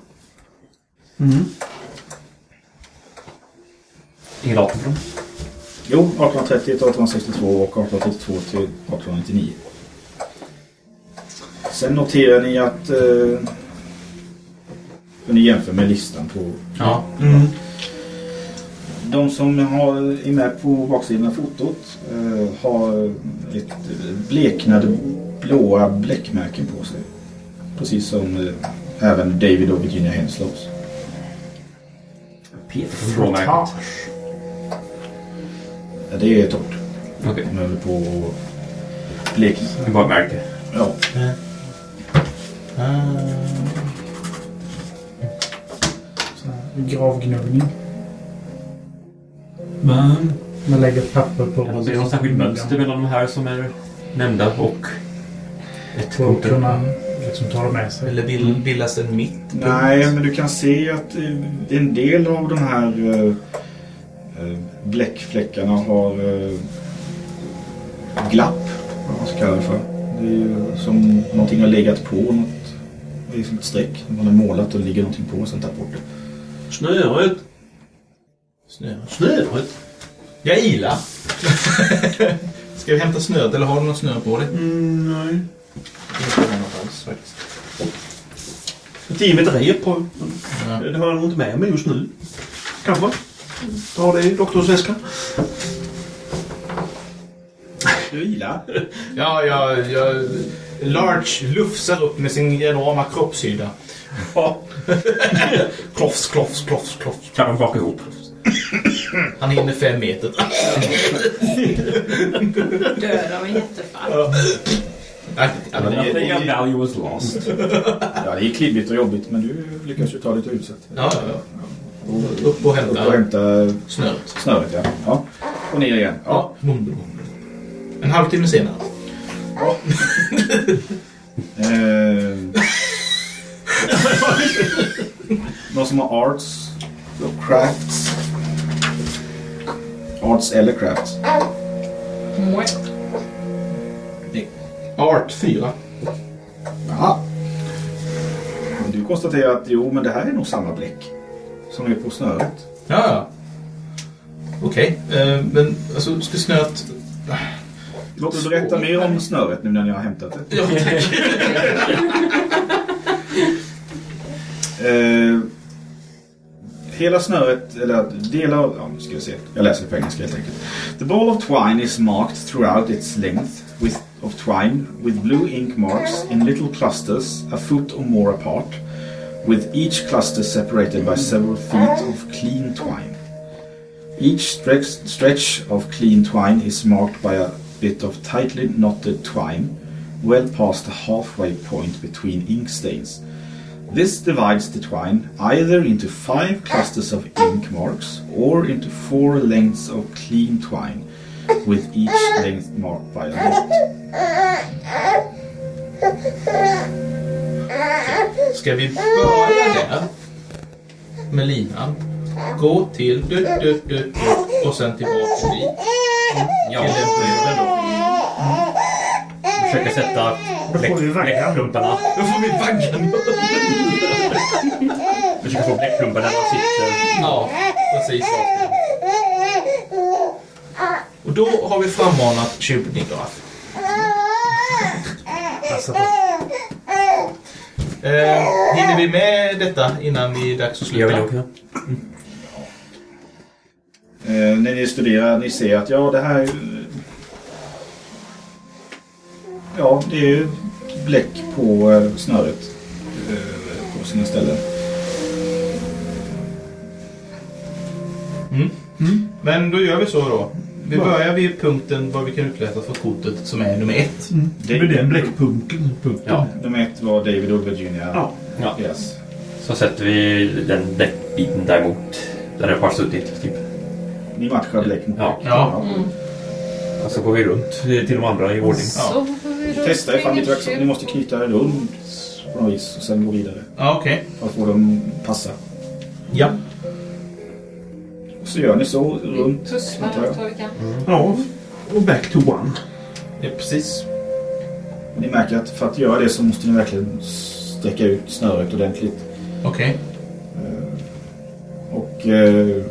Mm. Ingen datum på dem. Jo, 1830 till 1862 och 1832 till 1899. Sen noterar ni att eh, ni jämför med listan på Ja. Mm. De som har, är med på baksidan av fotot eh, har ett bleknade blåa bläckmärken på sig. Precis som eh, även David och Virginia Henslows. Blåmärket. Ja, det är torrt. Okej. De håller på blekna. Det är bara ett märke. Ja. Här Gravgnuggning. Men... Man lägger papper på... Är det något särskilt mönster mellan de här som är nämnda och ett För att kunna liksom ta med sig. Eller bild, bildas en mitt? Nej, men du kan se att en del av de här eh, eh, bläckfläckarna har eh, glapp. Vad man ska kalla det för. Det är ju som någonting har legat på något. Det är som ett streck. Man har målat och det ligger någonting på och sen tagit bort det. Snöret. Snö. Snöret? Jag ilar. Ska vi hämta snö eller har du någon snö på dig? Mm, nej. Inte något alls faktiskt. Ett givet rep på. Ja. Det har jag nog inte med mig just nu. Kanske. Ta det i doktorsväskan. Du vilar. Ja, jag, jag... Large lufsar upp med sin enorma kroppshydda. Ja. Klofs, klofs, klofs, klofs. Kan de baka ihop? Han hinner fem meter. Död av en jättefall. Ja, ja, our value was lost. Ja, det är klibbigt och jobbigt men du lyckas ju ta dig till huset. Ja, ja, ja. Upp och Upp och hämta hämta snöret. snöret ja. ja. Och ner igen. Ja. Ja. En halvtimme senare. Eh, någon som har arts och crafts? Arts eller crafts? Art 4. Jaha. Men du konstaterar att jo, men det här är nog samma bläck som är på snöret. Ja, ja. Okej, eh, men alltså ska snöret... Låt oss berätta mer om snöret nu när ni har hämtat det. Ja, tack. Eh, hela snöret, eller delar av... Ja, nu ska vi se. Jag läser på engelska helt enkelt. The ball of twine is marked throughout its length with, of twine with blue ink marks in little clusters a foot or more apart with each cluster separated by several feet of clean twine. Each stretch, stretch of clean twine is marked by a bit of tightly knotted twine well past the halfway point between ink stains. This divides the twine either into five clusters of ink marks or into four lengths of clean twine, with each length marked by a knot. Ska vi börja där? Med linan. Gå till du, du, du, du, och sen tillbaka dit. Ja, Till den bredden då. Försöka sätta bläckklumparna. Då får vi vaggan. Försöka få bläckklumparna där man sitter. Ja, precis. Och då har vi frammanat. Passa på. Eh, hinner vi med detta innan vi är dags att sluta? nog. Eh, när ni studerar, ni ser att ja, det här... Ja, det är ju bläck på eh, snöret eh, på sina ställen. Men då gör vi så då. Vi börjar vid punkten vad vi kan utläsa för kortet som är nummer ett. Det är den bläckpunkten. Punkten. Ja. Nummer ett var David och Virginia. Ja. Ja. Yes. Så sätter vi den bläckbiten däremot. Där det har suttit. Typ. Ni matchar bläck mot Ja. bläck. Ja. Och så går vi runt till de andra i ordning. Ja. Testa ifall ni att ni måste knyta er runt på något vis och sen gå vidare. Ja, okej. För att få dem passa. Ja. Och så gör ni så runt. Antar jag. kan. Ja, och back to one. ja, precis. Ni märker att för att göra det så måste ni verkligen sträcka ut snöret ordentligt. Okej. Och eh,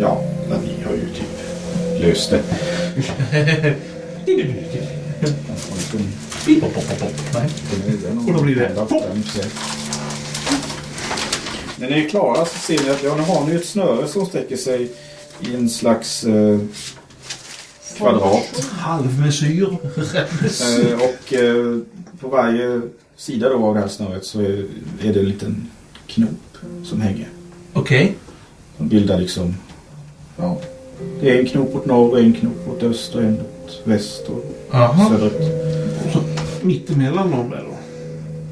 ja, men ni har ju typ löst det. Pip, pop, pop, pop. Nej. Och då blir det. När ni är klara så ser ni att ja, nu har ni ett snöre som sträcker sig i en slags eh, kvadrat. Halvmesyr. Eh, och eh, på varje sida då av det här snöret så är, är det en liten knop som hänger. Okej. Som bildar liksom... Ja, det är en knop åt norr och en knop åt öst och en väst och Aha. söderut. Så mittemellan dem där då.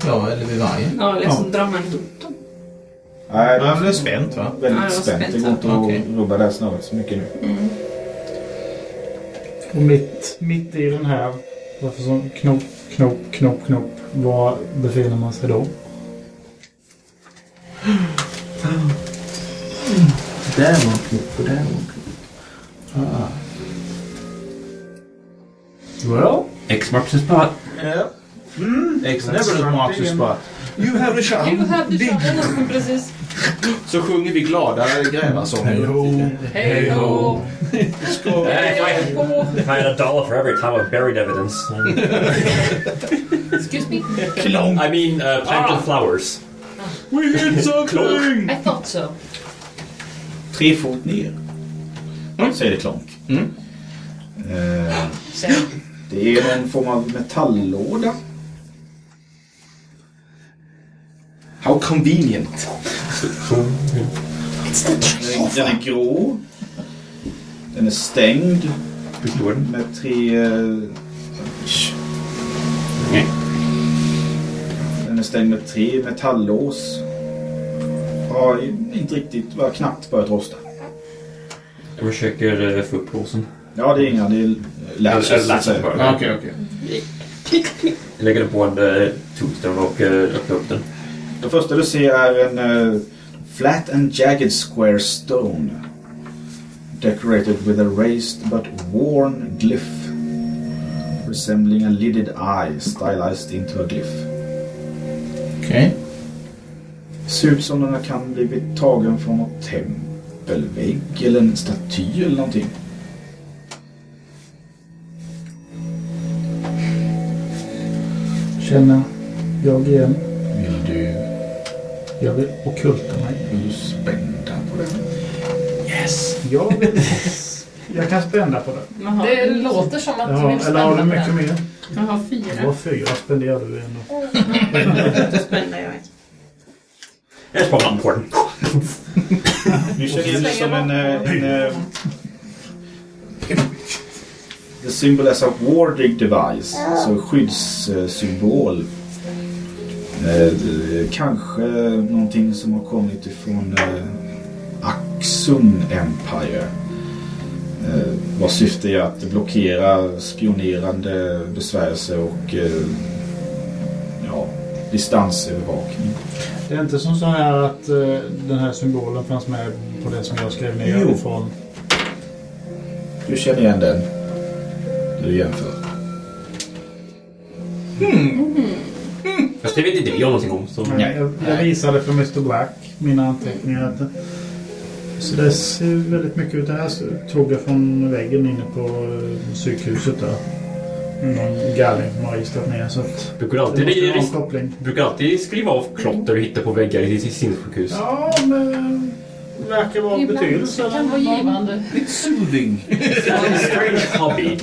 Ja, eller vid varje. Ja, liksom drar man ihop dem. Nej, Ja, men det är spänt va? väldigt Ja, spänt. Det går inte ja. att rubba det här snöret så mycket nu. Och mitt, mitt i den här, varför så knop, knop, knop, knop. Var befinner man sig då? Där var en knopp och där var en knopp. Well, X marks the spot. Ja. X never marks the spot. You have a You shovel. have the shovel. Precis. Så sjunger vi glada grävarsånger. Hej! Skål! Hej då! If I had a dollar for every time I've buried evidence. Excuse me? I mean, uh, planted flowers. We hit something! I thought so. Tre fot ner. Säger det klonk. Mm. Sen, det är någon form av metalllåda. How convenient. Den är, den är grå. Den är stängd med tre... eh, Nej. Den är stängd med tre metalllås. Har inte riktigt, bara knappt börjat rosta. Jag försöker få upp låsen. Ja, det är inga, det är latches. Latches bara. Okej, okej. Jag lägger den på en uh, tombstone och uh, öppnar upp den. Det första du ser är en eh, flat and jagged square stone. Decorated with a raised but worn glyph. Resembling a lidded eye stylized into a glyph. Okej. Ser ut som den kan blivit tagen från något tempelvägg eller en staty eller någonting. Känner jag igen. Vill du, Jag vill ockulta mig. vill du spända på den? Jag, vill, jag kan spända på den. Jaha. det låter som att du Ja, vill eller har du mycket mer? Jag har Det fyra. var fyra spenderar du ändå. Då spänner jag ett. Jag sparar på den. Du känner igen det som en... eh, en eh, The symbol as a warding device. Så skyddssymbol. Eh, kanske någonting som har kommit ifrån eh, Axum Empire. Eh, vars syfte är att blockera spionerande besvärjelse och eh, ja, distansövervakning. Det är inte som så här att eh, den här symbolen fanns med på det som jag skrev ner Jo. ifrån. Du känner igen den du jämför. Fast det vet inte jag någonting om. Så. Men jag, jag visade för Mr Black mina anteckningar. Att, det- så det ser väldigt mycket ut. Det här tog jag från väggen inne på eh, psykhuset där. Någon galning som har ristat ner. Så att Brukar det alltid, måste alltid, koppling. brukar alltid skriva av klotter du hittar på väggar i sinnessjukhus. Ja, men det verkar vara Ibland betydelse. det kan vara givande. Soothing. Strange hobby.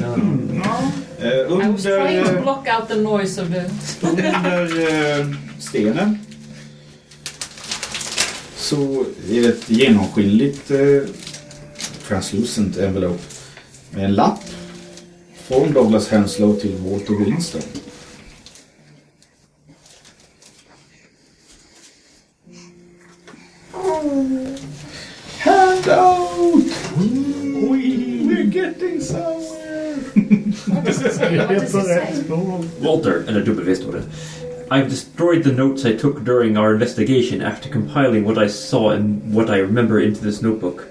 Eh, I was trying to under, block out the noise of the... under eh, stenen så är det ett genomskinligt eh, translucent envelope med en lapp från Douglas Henslow till Walter Winston. Say? What Jag är does it. Walter. I've destroyed the notes I took during our investigation after compiling what I saw and what I remember into this notebook.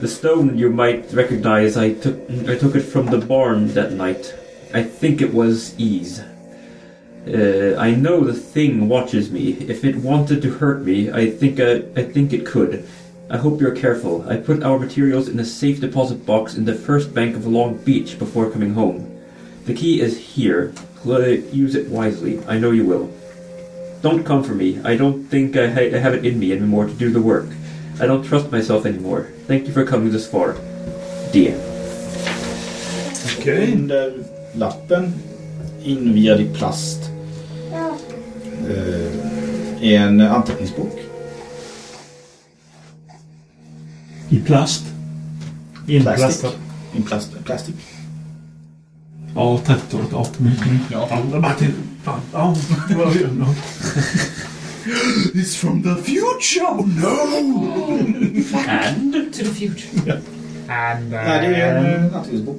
The stone you might recognize, I took I took it from the barn that night. I think it was Ease. Uh, I know the thing watches me. If it wanted to hurt me, I think I, I think it could. I hope you're careful. I put our materials in a safe deposit box in the first bank of Long Beach before coming home. The key is here. Cl- Use it wisely. I know you will. Don't come for me. I don't think I, ha- I have it in me anymore to do the work. I don't trust myself anymore. Thank you for coming this far. D. Okej. Under lappen, invirad i plast, eh, är en anteckningsbok. I plast. Inplastad. In plast, plastic. Ja, 30-talet. Ja. Mm. Ja. Martin. Fan. Ja. It's from the future! Oh, no! And? To the future. And, Nej, det är en eh, anteckningsbok.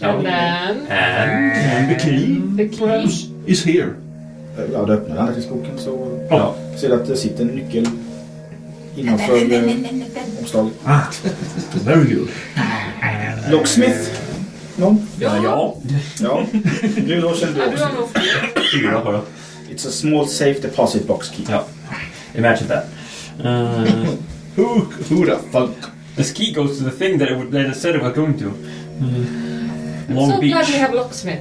And then... And? And the key The key. is here. Ja, du öppnar anteckningsboken så Ja. ser att det sitter en nyckel innanför eh, omslaget. Ah, very good. Locksmith? Någon? Ja. ja. Ja. Nu då känner du du också. Fyra har jag. It's a small safe deposit box key. Ja. Imagine that. Uh, Who, who the fuck? this key goes to the thing that it, would, that it said it was going to. Long so glad Beach. we have locksmith.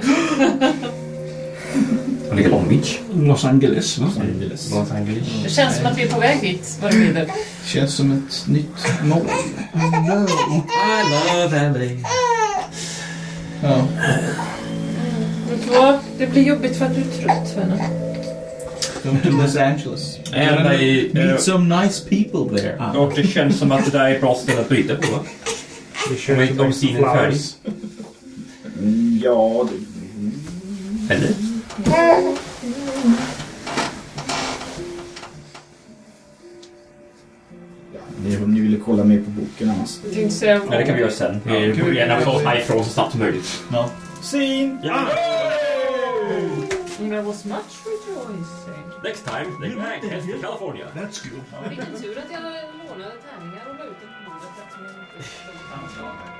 Ligger Long Beach. Los Angeles, va? Angeles. Los Angeles. Det känns som att vi är på väg dit, vad det lider. Känns som ett nytt mål. I love LA. Ja. Vet du vad? Det blir jobbigt för att du är trött, vännen. Come to Los Angeles. And I, uh, Meet some nice people there. Och det känns som att det där är ett bra ställe att bryta på. va? Om om är färdig. Mm, Ja, det, Eller? ni, ni ville kolla mer på boken annars. Jag tänkte säga... Ja, det kan vi göra sen. Vi kan vi vill gärna få oss härifrån så snabbt som möjligt. Ja. Scene! Ja! There was much rejoicing. Next time, they back heads to California. That's good. Vilken tur att jag lånade tärningar och la ut dem på bordet eftersom jag inte